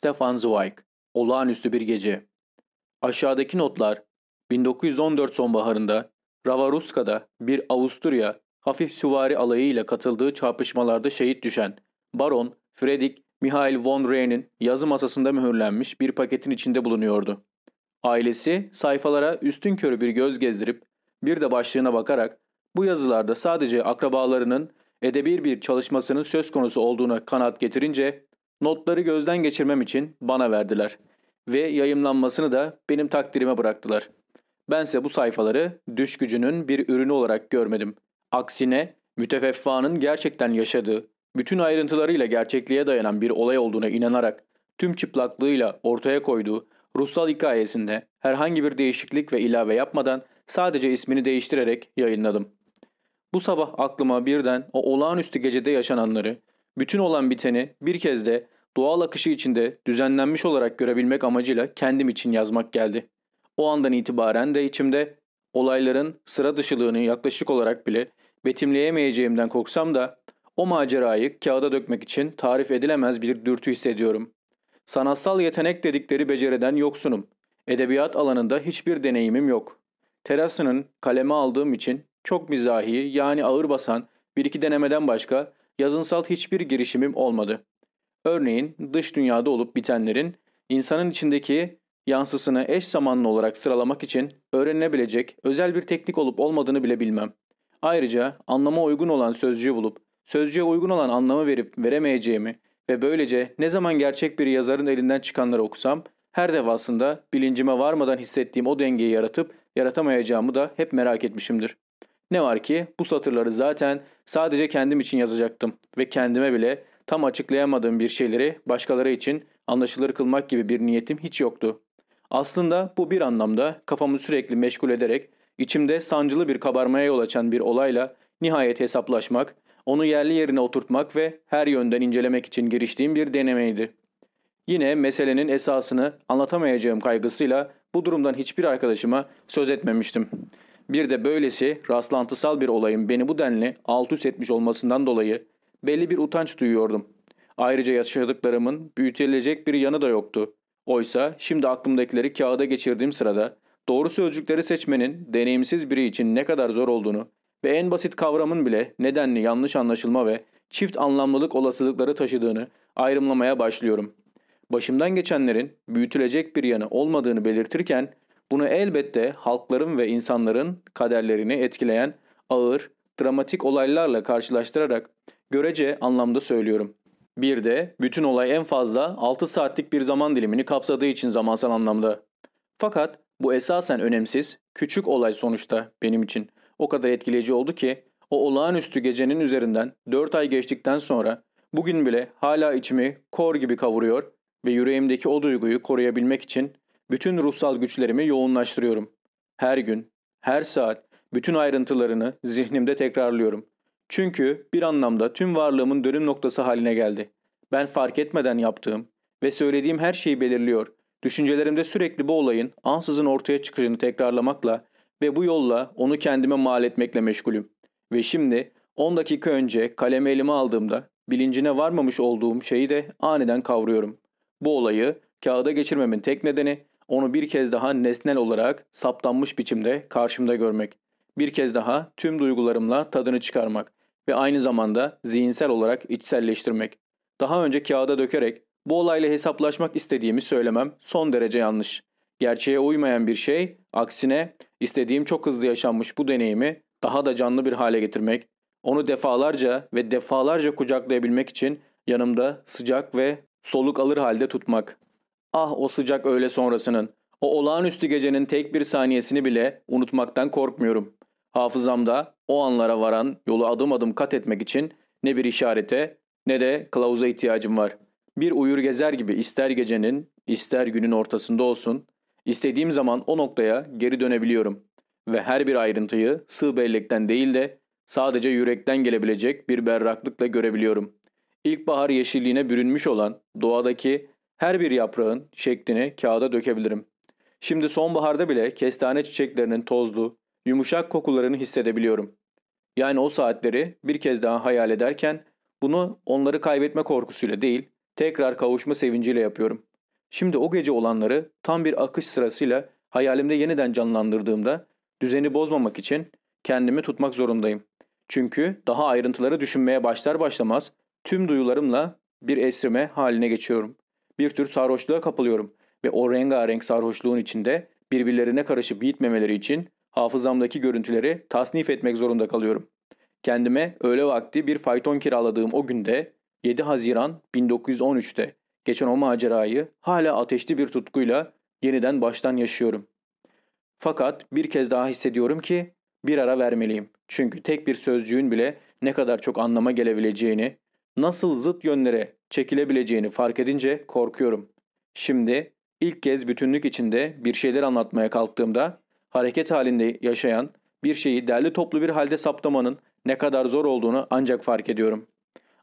Stefan Zweig Olağanüstü bir gece Aşağıdaki notlar 1914 sonbaharında Ravaruska'da bir Avusturya hafif süvari alayıyla katıldığı çarpışmalarda şehit düşen Baron Fredrik Mihail von Rehn'in yazı masasında mühürlenmiş bir paketin içinde bulunuyordu. Ailesi sayfalara üstün körü bir göz gezdirip bir de başlığına bakarak bu yazılarda sadece akrabalarının edebi bir çalışmasının söz konusu olduğuna kanat getirince notları gözden geçirmem için bana verdiler ve yayımlanmasını da benim takdirime bıraktılar. Bense bu sayfaları düş gücünün bir ürünü olarak görmedim. Aksine mütefeffanın gerçekten yaşadığı, bütün ayrıntılarıyla gerçekliğe dayanan bir olay olduğuna inanarak tüm çıplaklığıyla ortaya koyduğu ruhsal hikayesinde herhangi bir değişiklik ve ilave yapmadan sadece ismini değiştirerek yayınladım. Bu sabah aklıma birden o olağanüstü gecede yaşananları, bütün olan biteni bir kez de doğal akışı içinde düzenlenmiş olarak görebilmek amacıyla kendim için yazmak geldi. O andan itibaren de içimde olayların sıra dışılığını yaklaşık olarak bile betimleyemeyeceğimden korksam da o macerayı kağıda dökmek için tarif edilemez bir dürtü hissediyorum. Sanatsal yetenek dedikleri beceriden yoksunum. Edebiyat alanında hiçbir deneyimim yok. Terasının kaleme aldığım için çok mizahi yani ağır basan bir iki denemeden başka yazınsal hiçbir girişimim olmadı. Örneğin dış dünyada olup bitenlerin insanın içindeki yansısını eş zamanlı olarak sıralamak için öğrenilebilecek özel bir teknik olup olmadığını bile bilmem. Ayrıca anlama uygun olan sözcüğü bulup sözcüğe uygun olan anlamı verip veremeyeceğimi ve böylece ne zaman gerçek bir yazarın elinden çıkanları okusam her defasında bilincime varmadan hissettiğim o dengeyi yaratıp yaratamayacağımı da hep merak etmişimdir. Ne var ki bu satırları zaten sadece kendim için yazacaktım ve kendime bile tam açıklayamadığım bir şeyleri başkaları için anlaşılır kılmak gibi bir niyetim hiç yoktu. Aslında bu bir anlamda kafamı sürekli meşgul ederek içimde sancılı bir kabarmaya yol açan bir olayla nihayet hesaplaşmak, onu yerli yerine oturtmak ve her yönden incelemek için giriştiğim bir denemeydi. Yine meselenin esasını anlatamayacağım kaygısıyla bu durumdan hiçbir arkadaşıma söz etmemiştim. Bir de böylesi rastlantısal bir olayın beni bu denli alt üst etmiş olmasından dolayı belli bir utanç duyuyordum. Ayrıca yaşadıklarımın büyütülecek bir yanı da yoktu. Oysa şimdi aklımdakileri kağıda geçirdiğim sırada doğru sözcükleri seçmenin deneyimsiz biri için ne kadar zor olduğunu ve en basit kavramın bile nedenli yanlış anlaşılma ve çift anlamlılık olasılıkları taşıdığını ayrımlamaya başlıyorum. Başımdan geçenlerin büyütülecek bir yanı olmadığını belirtirken bunu elbette halkların ve insanların kaderlerini etkileyen ağır, dramatik olaylarla karşılaştırarak görece anlamda söylüyorum. Bir de bütün olay en fazla 6 saatlik bir zaman dilimini kapsadığı için zamansal anlamda. Fakat bu esasen önemsiz, küçük olay sonuçta benim için o kadar etkileyici oldu ki o olağanüstü gecenin üzerinden 4 ay geçtikten sonra bugün bile hala içimi kor gibi kavuruyor ve yüreğimdeki o duyguyu koruyabilmek için bütün ruhsal güçlerimi yoğunlaştırıyorum. Her gün, her saat bütün ayrıntılarını zihnimde tekrarlıyorum. Çünkü bir anlamda tüm varlığımın dönüm noktası haline geldi. Ben fark etmeden yaptığım ve söylediğim her şeyi belirliyor. Düşüncelerimde sürekli bu olayın ansızın ortaya çıkışını tekrarlamakla ve bu yolla onu kendime mal etmekle meşgulüm. Ve şimdi 10 dakika önce kalemi elime aldığımda bilincine varmamış olduğum şeyi de aniden kavruyorum. Bu olayı kağıda geçirmemin tek nedeni onu bir kez daha nesnel olarak saptanmış biçimde karşımda görmek. Bir kez daha tüm duygularımla tadını çıkarmak ve aynı zamanda zihinsel olarak içselleştirmek. Daha önce kağıda dökerek bu olayla hesaplaşmak istediğimi söylemem son derece yanlış. Gerçeğe uymayan bir şey, aksine istediğim çok hızlı yaşanmış bu deneyimi daha da canlı bir hale getirmek, onu defalarca ve defalarca kucaklayabilmek için yanımda sıcak ve soluk alır halde tutmak. Ah o sıcak öğle sonrasının, o olağanüstü gecenin tek bir saniyesini bile unutmaktan korkmuyorum. Hafızamda o anlara varan yolu adım adım kat etmek için ne bir işarete ne de kılavuza ihtiyacım var. Bir uyur gezer gibi ister gecenin ister günün ortasında olsun, istediğim zaman o noktaya geri dönebiliyorum. Ve her bir ayrıntıyı sığ bellekten değil de sadece yürekten gelebilecek bir berraklıkla görebiliyorum. İlkbahar yeşilliğine bürünmüş olan doğadaki her bir yaprağın şeklini kağıda dökebilirim. Şimdi sonbaharda bile kestane çiçeklerinin tozlu, yumuşak kokularını hissedebiliyorum. Yani o saatleri bir kez daha hayal ederken bunu onları kaybetme korkusuyla değil, tekrar kavuşma sevinciyle yapıyorum. Şimdi o gece olanları tam bir akış sırasıyla hayalimde yeniden canlandırdığımda düzeni bozmamak için kendimi tutmak zorundayım. Çünkü daha ayrıntıları düşünmeye başlar başlamaz tüm duyularımla bir esrime haline geçiyorum. Bir tür sarhoşluğa kapılıyorum ve o rengarenk sarhoşluğun içinde birbirlerine karışıp gitmemeleri için hafızamdaki görüntüleri tasnif etmek zorunda kalıyorum. Kendime öğle vakti bir fayton kiraladığım o günde 7 Haziran 1913'te geçen o macerayı hala ateşli bir tutkuyla yeniden baştan yaşıyorum. Fakat bir kez daha hissediyorum ki bir ara vermeliyim. Çünkü tek bir sözcüğün bile ne kadar çok anlama gelebileceğini, nasıl zıt yönlere çekilebileceğini fark edince korkuyorum. Şimdi ilk kez bütünlük içinde bir şeyler anlatmaya kalktığımda hareket halinde yaşayan bir şeyi derli toplu bir halde saptamanın ne kadar zor olduğunu ancak fark ediyorum.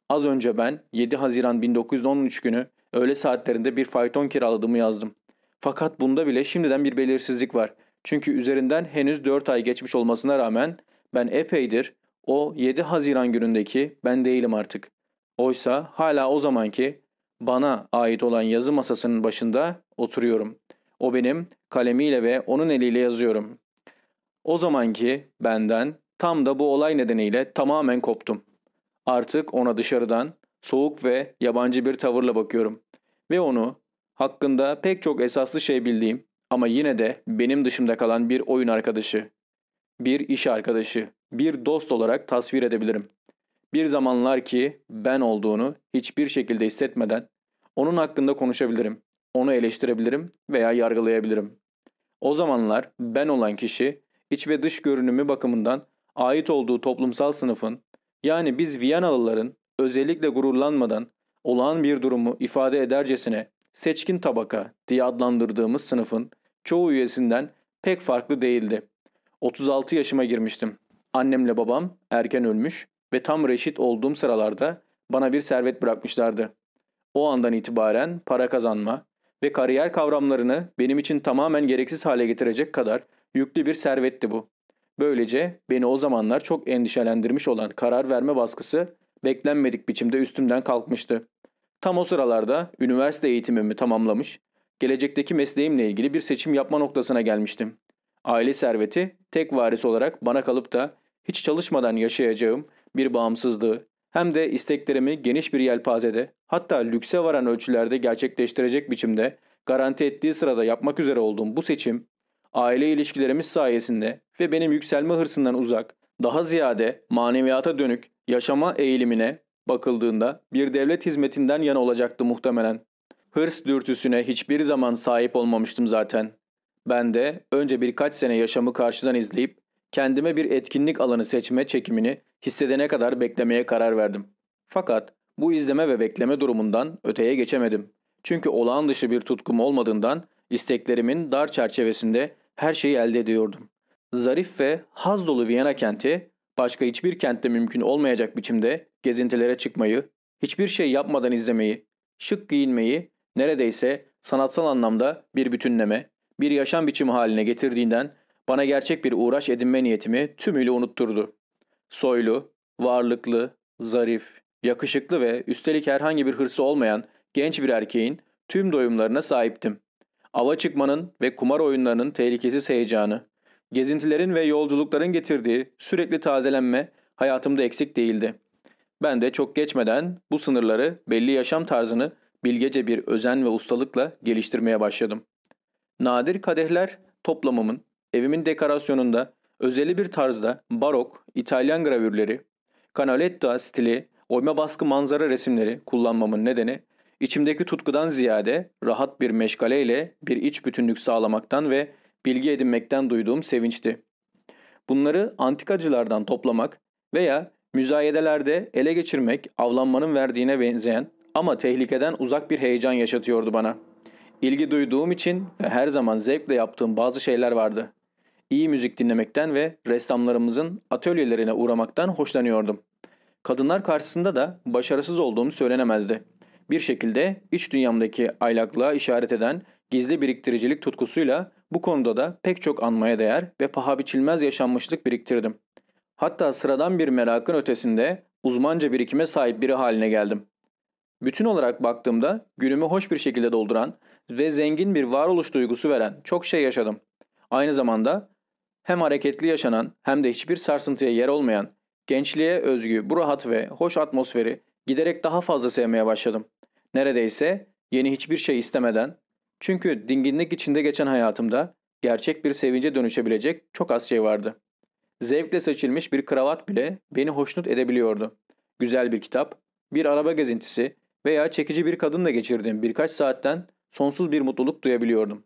Az önce ben 7 Haziran 1913 günü öğle saatlerinde bir fayton kiraladığımı yazdım. Fakat bunda bile şimdiden bir belirsizlik var. Çünkü üzerinden henüz 4 ay geçmiş olmasına rağmen ben epeydir o 7 Haziran günündeki ben değilim artık. Oysa hala o zamanki bana ait olan yazı masasının başında oturuyorum. O benim kalemiyle ve onun eliyle yazıyorum. O zamanki benden tam da bu olay nedeniyle tamamen koptum. Artık ona dışarıdan soğuk ve yabancı bir tavırla bakıyorum. Ve onu hakkında pek çok esaslı şey bildiğim ama yine de benim dışımda kalan bir oyun arkadaşı, bir iş arkadaşı, bir dost olarak tasvir edebilirim. Bir zamanlar ki ben olduğunu hiçbir şekilde hissetmeden onun hakkında konuşabilirim, onu eleştirebilirim veya yargılayabilirim. O zamanlar ben olan kişi iç ve dış görünümü bakımından ait olduğu toplumsal sınıfın yani biz Viyanalıların özellikle gururlanmadan olağan bir durumu ifade edercesine seçkin tabaka diye adlandırdığımız sınıfın çoğu üyesinden pek farklı değildi. 36 yaşıma girmiştim. Annemle babam erken ölmüş ve tam reşit olduğum sıralarda bana bir servet bırakmışlardı. O andan itibaren para kazanma ve kariyer kavramlarını benim için tamamen gereksiz hale getirecek kadar yüklü bir servetti bu. Böylece beni o zamanlar çok endişelendirmiş olan karar verme baskısı beklenmedik biçimde üstümden kalkmıştı. Tam o sıralarda üniversite eğitimimi tamamlamış, gelecekteki mesleğimle ilgili bir seçim yapma noktasına gelmiştim. Aile serveti tek varis olarak bana kalıp da hiç çalışmadan yaşayacağım bir bağımsızlığı hem de isteklerimi geniş bir yelpazede hatta lükse varan ölçülerde gerçekleştirecek biçimde garanti ettiği sırada yapmak üzere olduğum bu seçim aile ilişkilerimiz sayesinde ve benim yükselme hırsından uzak, daha ziyade maneviyata dönük yaşama eğilimine bakıldığında bir devlet hizmetinden yana olacaktı muhtemelen. Hırs dürtüsüne hiçbir zaman sahip olmamıştım zaten. Ben de önce birkaç sene yaşamı karşıdan izleyip kendime bir etkinlik alanı seçme çekimini hissedene kadar beklemeye karar verdim. Fakat bu izleme ve bekleme durumundan öteye geçemedim. Çünkü olağan dışı bir tutkum olmadığından isteklerimin dar çerçevesinde her şeyi elde ediyordum. Zarif ve haz dolu Viyana kenti başka hiçbir kentte mümkün olmayacak biçimde gezintilere çıkmayı, hiçbir şey yapmadan izlemeyi, şık giyinmeyi neredeyse sanatsal anlamda bir bütünleme, bir yaşam biçimi haline getirdiğinden bana gerçek bir uğraş edinme niyetimi tümüyle unutturdu. Soylu, varlıklı, zarif, yakışıklı ve üstelik herhangi bir hırsı olmayan genç bir erkeğin tüm doyumlarına sahiptim. Ava çıkmanın ve kumar oyunlarının tehlikesiz heyecanı, gezintilerin ve yolculukların getirdiği sürekli tazelenme hayatımda eksik değildi. Ben de çok geçmeden bu sınırları belli yaşam tarzını bilgece bir özen ve ustalıkla geliştirmeye başladım. Nadir kadehler toplamımın evimin dekorasyonunda özelli bir tarzda barok, İtalyan gravürleri, canaletta stili, oyma baskı manzara resimleri kullanmamın nedeni içimdeki tutkudan ziyade rahat bir meşgaleyle bir iç bütünlük sağlamaktan ve bilgi edinmekten duyduğum sevinçti. Bunları antikacılardan toplamak veya müzayedelerde ele geçirmek avlanmanın verdiğine benzeyen ama tehlikeden uzak bir heyecan yaşatıyordu bana. İlgi duyduğum için ve her zaman zevkle yaptığım bazı şeyler vardı. İyi müzik dinlemekten ve ressamlarımızın atölyelerine uğramaktan hoşlanıyordum. Kadınlar karşısında da başarısız olduğum söylenemezdi. Bir şekilde iç dünyamdaki aylaklığa işaret eden gizli biriktiricilik tutkusuyla bu konuda da pek çok anmaya değer ve paha biçilmez yaşanmışlık biriktirdim. Hatta sıradan bir merakın ötesinde uzmanca birikime sahip biri haline geldim. Bütün olarak baktığımda günümü hoş bir şekilde dolduran ve zengin bir varoluş duygusu veren çok şey yaşadım. Aynı zamanda hem hareketli yaşanan hem de hiçbir sarsıntıya yer olmayan gençliğe özgü bu rahat ve hoş atmosferi giderek daha fazla sevmeye başladım. Neredeyse yeni hiçbir şey istemeden çünkü dinginlik içinde geçen hayatımda gerçek bir sevince dönüşebilecek çok az şey vardı. Zevkle seçilmiş bir kravat bile beni hoşnut edebiliyordu. Güzel bir kitap, bir araba gezintisi veya çekici bir kadınla geçirdiğim birkaç saatten sonsuz bir mutluluk duyabiliyordum.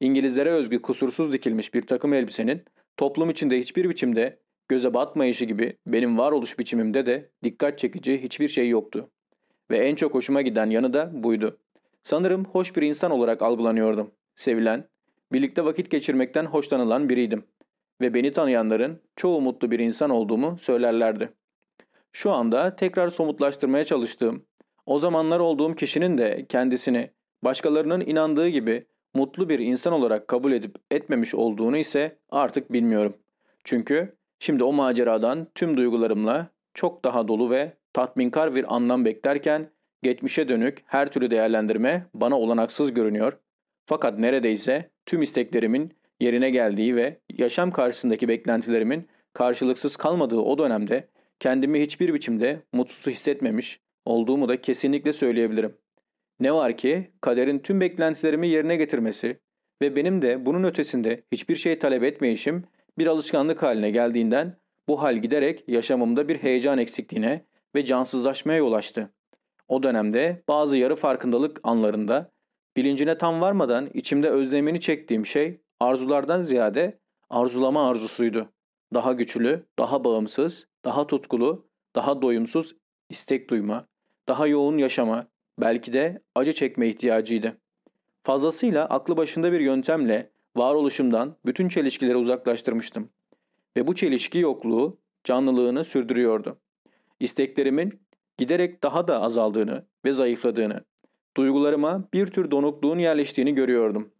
İngilizlere özgü kusursuz dikilmiş bir takım elbisenin toplum içinde hiçbir biçimde göze batmayışı gibi benim varoluş biçimimde de dikkat çekici hiçbir şey yoktu. Ve en çok hoşuma giden yanı da buydu. Sanırım hoş bir insan olarak algılanıyordum. Sevilen, birlikte vakit geçirmekten hoşlanılan biriydim. Ve beni tanıyanların çoğu mutlu bir insan olduğumu söylerlerdi. Şu anda tekrar somutlaştırmaya çalıştığım, o zamanlar olduğum kişinin de kendisini başkalarının inandığı gibi mutlu bir insan olarak kabul edip etmemiş olduğunu ise artık bilmiyorum. Çünkü şimdi o maceradan tüm duygularımla çok daha dolu ve tatminkar bir anlam beklerken geçmişe dönük her türlü değerlendirme bana olanaksız görünüyor. Fakat neredeyse tüm isteklerimin yerine geldiği ve yaşam karşısındaki beklentilerimin karşılıksız kalmadığı o dönemde kendimi hiçbir biçimde mutsuz hissetmemiş olduğumu da kesinlikle söyleyebilirim. Ne var ki kaderin tüm beklentilerimi yerine getirmesi ve benim de bunun ötesinde hiçbir şey talep etmeyişim bir alışkanlık haline geldiğinden bu hal giderek yaşamımda bir heyecan eksikliğine ve cansızlaşmaya yol açtı. O dönemde bazı yarı farkındalık anlarında bilincine tam varmadan içimde özlemini çektiğim şey arzulardan ziyade arzulama arzusuydu. Daha güçlü, daha bağımsız, daha tutkulu, daha doyumsuz istek duyma, daha yoğun yaşama, belki de acı çekme ihtiyacıydı. Fazlasıyla aklı başında bir yöntemle varoluşumdan bütün çelişkileri uzaklaştırmıştım. Ve bu çelişki yokluğu canlılığını sürdürüyordu. İsteklerimin giderek daha da azaldığını ve zayıfladığını, duygularıma bir tür donukluğun yerleştiğini görüyordum.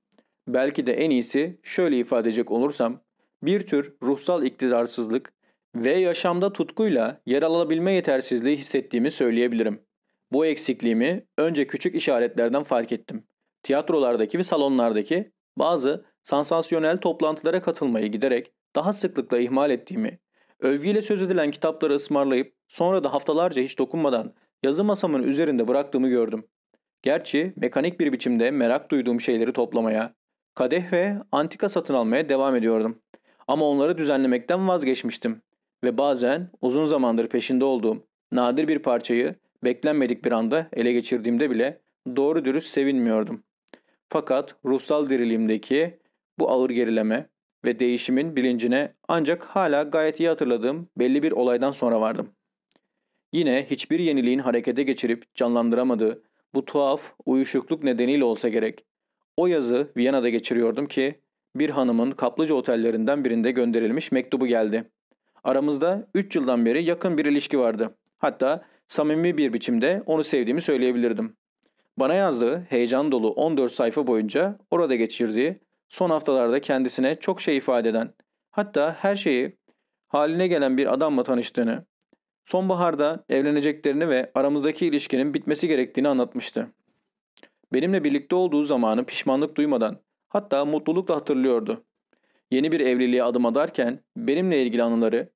Belki de en iyisi şöyle ifade edecek olursam, bir tür ruhsal iktidarsızlık ve yaşamda tutkuyla yer alabilme yetersizliği hissettiğimi söyleyebilirim. Bu eksikliğimi önce küçük işaretlerden fark ettim. Tiyatrolardaki ve salonlardaki bazı sansasyonel toplantılara katılmayı giderek daha sıklıkla ihmal ettiğimi, övgüyle söz edilen kitapları ısmarlayıp sonra da haftalarca hiç dokunmadan yazı masamın üzerinde bıraktığımı gördüm. Gerçi mekanik bir biçimde merak duyduğum şeyleri toplamaya, kadeh ve antika satın almaya devam ediyordum. Ama onları düzenlemekten vazgeçmiştim ve bazen uzun zamandır peşinde olduğum nadir bir parçayı beklenmedik bir anda ele geçirdiğimde bile doğru dürüst sevinmiyordum. Fakat ruhsal diriliğimdeki bu ağır gerileme ve değişimin bilincine ancak hala gayet iyi hatırladığım belli bir olaydan sonra vardım. Yine hiçbir yeniliğin harekete geçirip canlandıramadığı bu tuhaf uyuşukluk nedeniyle olsa gerek. O yazı Viyana'da geçiriyordum ki bir hanımın kaplıca otellerinden birinde gönderilmiş mektubu geldi. Aramızda 3 yıldan beri yakın bir ilişki vardı. Hatta samimi bir biçimde onu sevdiğimi söyleyebilirdim. Bana yazdığı heyecan dolu 14 sayfa boyunca orada geçirdiği son haftalarda kendisine çok şey ifade eden, hatta her şeyi haline gelen bir adamla tanıştığını, sonbaharda evleneceklerini ve aramızdaki ilişkinin bitmesi gerektiğini anlatmıştı. Benimle birlikte olduğu zamanı pişmanlık duymadan, hatta mutlulukla hatırlıyordu. Yeni bir evliliğe adım atarken benimle ilgili anıları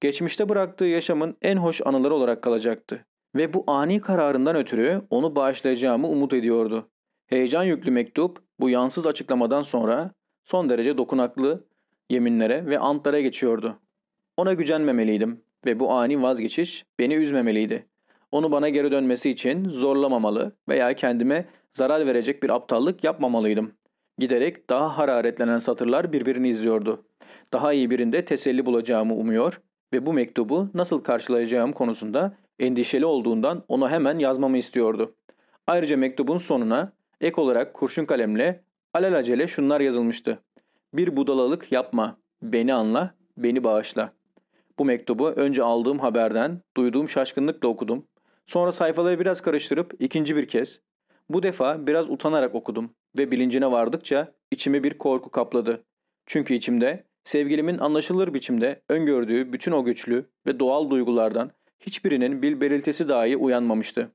geçmişte bıraktığı yaşamın en hoş anıları olarak kalacaktı. Ve bu ani kararından ötürü onu bağışlayacağımı umut ediyordu. Heyecan yüklü mektup bu yansız açıklamadan sonra son derece dokunaklı yeminlere ve antlara geçiyordu. Ona gücenmemeliydim ve bu ani vazgeçiş beni üzmemeliydi. Onu bana geri dönmesi için zorlamamalı veya kendime zarar verecek bir aptallık yapmamalıydım. Giderek daha hararetlenen satırlar birbirini izliyordu. Daha iyi birinde teselli bulacağımı umuyor ve bu mektubu nasıl karşılayacağım konusunda endişeli olduğundan onu hemen yazmamı istiyordu. Ayrıca mektubun sonuna ek olarak kurşun kalemle alelacele şunlar yazılmıştı. Bir budalalık yapma, beni anla, beni bağışla. Bu mektubu önce aldığım haberden duyduğum şaşkınlıkla okudum. Sonra sayfaları biraz karıştırıp ikinci bir kez. Bu defa biraz utanarak okudum ve bilincine vardıkça içimi bir korku kapladı. Çünkü içimde sevgilimin anlaşılır biçimde öngördüğü bütün o güçlü ve doğal duygulardan hiçbirinin bil belirtisi dahi uyanmamıştı.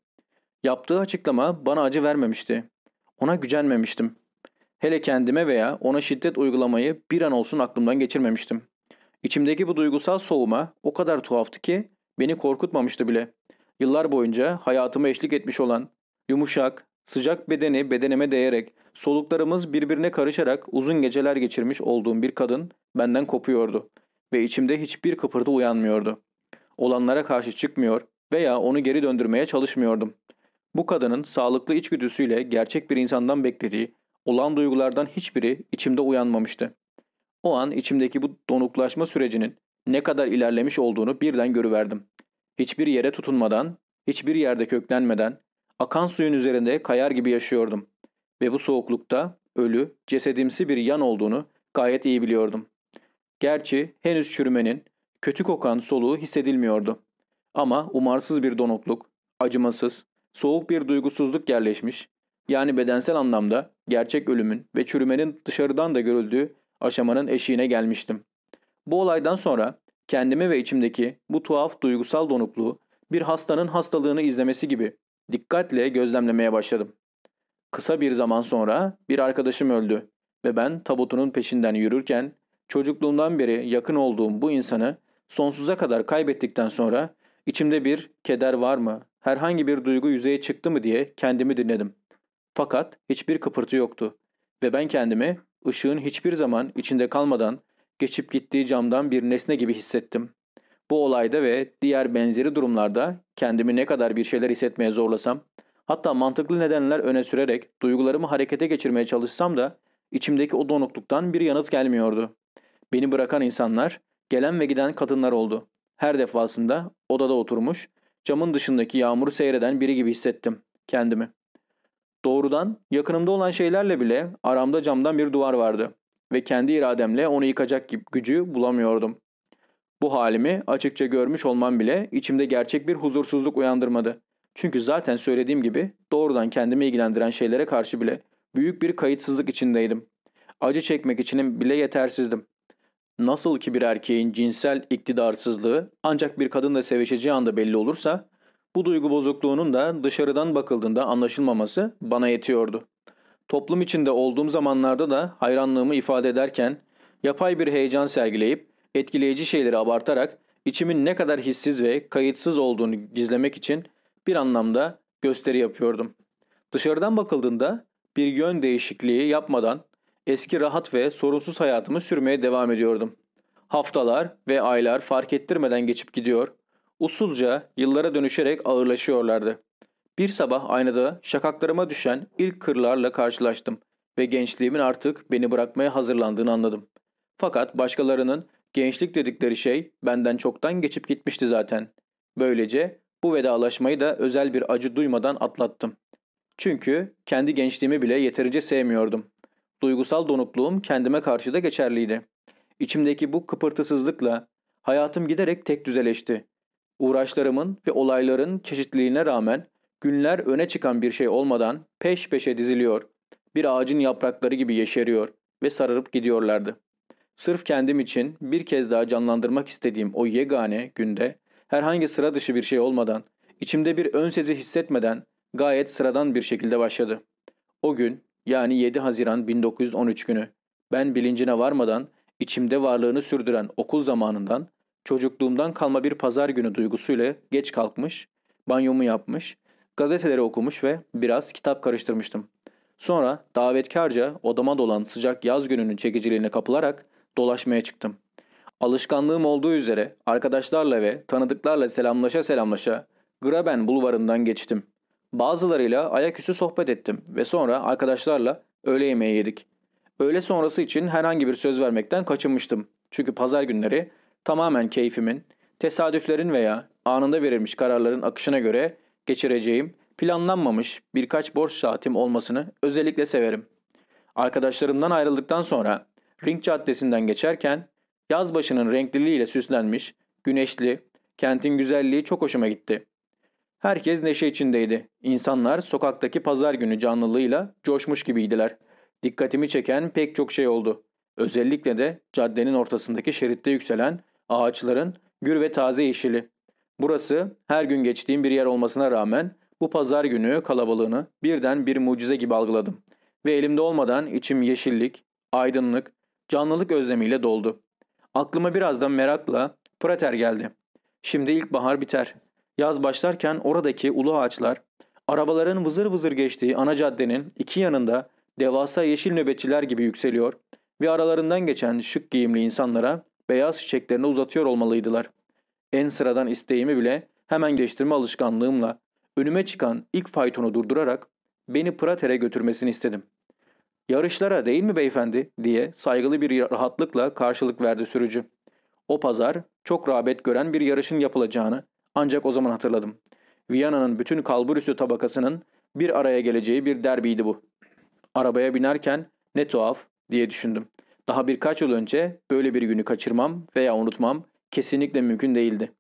Yaptığı açıklama bana acı vermemişti. Ona gücenmemiştim. Hele kendime veya ona şiddet uygulamayı bir an olsun aklımdan geçirmemiştim. İçimdeki bu duygusal soğuma o kadar tuhaftı ki beni korkutmamıştı bile. Yıllar boyunca hayatıma eşlik etmiş olan, yumuşak, sıcak bedeni bedenime değerek, soluklarımız birbirine karışarak uzun geceler geçirmiş olduğum bir kadın benden kopuyordu ve içimde hiçbir kıpırtı uyanmıyordu. Olanlara karşı çıkmıyor veya onu geri döndürmeye çalışmıyordum. Bu kadının sağlıklı içgüdüsüyle gerçek bir insandan beklediği olan duygulardan hiçbiri içimde uyanmamıştı. O an içimdeki bu donuklaşma sürecinin ne kadar ilerlemiş olduğunu birden görüverdim. Hiçbir yere tutunmadan, hiçbir yerde köklenmeden, akan suyun üzerinde kayar gibi yaşıyordum. Ve bu soğuklukta ölü, cesedimsi bir yan olduğunu gayet iyi biliyordum. Gerçi henüz çürümenin, kötü kokan soluğu hissedilmiyordu. Ama umarsız bir donukluk, acımasız, soğuk bir duygusuzluk yerleşmiş, yani bedensel anlamda gerçek ölümün ve çürümenin dışarıdan da görüldüğü aşamanın eşiğine gelmiştim. Bu olaydan sonra kendimi ve içimdeki bu tuhaf duygusal donukluğu bir hastanın hastalığını izlemesi gibi dikkatle gözlemlemeye başladım. Kısa bir zaman sonra bir arkadaşım öldü ve ben tabutunun peşinden yürürken çocukluğumdan beri yakın olduğum bu insanı sonsuza kadar kaybettikten sonra içimde bir keder var mı, herhangi bir duygu yüzeye çıktı mı diye kendimi dinledim. Fakat hiçbir kıpırtı yoktu ve ben kendimi ışığın hiçbir zaman içinde kalmadan geçip gittiği camdan bir nesne gibi hissettim. Bu olayda ve diğer benzeri durumlarda kendimi ne kadar bir şeyler hissetmeye zorlasam, hatta mantıklı nedenler öne sürerek duygularımı harekete geçirmeye çalışsam da içimdeki o donukluktan bir yanıt gelmiyordu. Beni bırakan insanlar, gelen ve giden kadınlar oldu. Her defasında odada oturmuş, camın dışındaki yağmuru seyreden biri gibi hissettim kendimi. Doğrudan yakınımda olan şeylerle bile aramda camdan bir duvar vardı ve kendi irademle onu yıkacak gücü bulamıyordum. Bu halimi açıkça görmüş olmam bile içimde gerçek bir huzursuzluk uyandırmadı. Çünkü zaten söylediğim gibi doğrudan kendimi ilgilendiren şeylere karşı bile büyük bir kayıtsızlık içindeydim. Acı çekmek için bile yetersizdim. Nasıl ki bir erkeğin cinsel iktidarsızlığı ancak bir kadınla sevişeceği anda belli olursa, bu duygu bozukluğunun da dışarıdan bakıldığında anlaşılmaması bana yetiyordu. Toplum içinde olduğum zamanlarda da hayranlığımı ifade ederken yapay bir heyecan sergileyip etkileyici şeyleri abartarak içimin ne kadar hissiz ve kayıtsız olduğunu gizlemek için bir anlamda gösteri yapıyordum. Dışarıdan bakıldığında bir yön değişikliği yapmadan eski rahat ve sorunsuz hayatımı sürmeye devam ediyordum. Haftalar ve aylar fark ettirmeden geçip gidiyor, usulca yıllara dönüşerek ağırlaşıyorlardı. Bir sabah aynada şakaklarıma düşen ilk kırlarla karşılaştım ve gençliğimin artık beni bırakmaya hazırlandığını anladım. Fakat başkalarının gençlik dedikleri şey benden çoktan geçip gitmişti zaten. Böylece bu vedalaşmayı da özel bir acı duymadan atlattım. Çünkü kendi gençliğimi bile yeterince sevmiyordum. Duygusal donukluğum kendime karşı da geçerliydi. İçimdeki bu kıpırtısızlıkla hayatım giderek tek düzeleşti. Uğraşlarımın ve olayların çeşitliliğine rağmen günler öne çıkan bir şey olmadan peş peşe diziliyor. Bir ağacın yaprakları gibi yeşeriyor ve sararıp gidiyorlardı. Sırf kendim için bir kez daha canlandırmak istediğim o yegane günde herhangi sıra dışı bir şey olmadan, içimde bir ön sezi hissetmeden gayet sıradan bir şekilde başladı. O gün yani 7 Haziran 1913 günü ben bilincine varmadan içimde varlığını sürdüren okul zamanından çocukluğumdan kalma bir pazar günü duygusuyla geç kalkmış, banyomu yapmış, gazeteleri okumuş ve biraz kitap karıştırmıştım. Sonra davetkarca odama dolan sıcak yaz gününün çekiciliğine kapılarak dolaşmaya çıktım. Alışkanlığım olduğu üzere arkadaşlarla ve tanıdıklarla selamlaşa selamlaşa Graben bulvarından geçtim. Bazılarıyla ayaküstü sohbet ettim ve sonra arkadaşlarla öğle yemeği yedik. Öğle sonrası için herhangi bir söz vermekten kaçınmıştım. Çünkü pazar günleri tamamen keyfimin, tesadüflerin veya anında verilmiş kararların akışına göre geçireceğim planlanmamış birkaç borç saatim olmasını özellikle severim. Arkadaşlarımdan ayrıldıktan sonra Ring Caddesi'nden geçerken yaz başının renkliliğiyle süslenmiş, güneşli, kentin güzelliği çok hoşuma gitti. Herkes neşe içindeydi. İnsanlar sokaktaki pazar günü canlılığıyla coşmuş gibiydiler. Dikkatimi çeken pek çok şey oldu. Özellikle de caddenin ortasındaki şeritte yükselen ağaçların gür ve taze yeşili. Burası her gün geçtiğim bir yer olmasına rağmen Bu pazar günü kalabalığını birden bir mucize gibi algıladım. Ve elimde olmadan içim yeşillik, aydınlık, canlılık özlemiyle doldu. Aklıma birazdan merakla Prater geldi. Şimdi ilkbahar biter. Yaz başlarken oradaki ulu ağaçlar, arabaların vızır vızır geçtiği ana caddenin iki yanında devasa yeşil nöbetçiler gibi yükseliyor ve aralarından geçen şık giyimli insanlara beyaz çiçeklerini uzatıyor olmalıydılar. En sıradan isteğimi bile hemen geçtirme alışkanlığımla önüme çıkan ilk faytonu durdurarak beni Prater'e götürmesini istedim. Yarışlara değil mi beyefendi diye saygılı bir rahatlıkla karşılık verdi sürücü. O pazar çok rağbet gören bir yarışın yapılacağını ancak o zaman hatırladım. Viyana'nın bütün kalburüsü tabakasının bir araya geleceği bir derbiydi bu. Arabaya binerken ne tuhaf diye düşündüm. Daha birkaç yıl önce böyle bir günü kaçırmam veya unutmam kesinlikle mümkün değildi.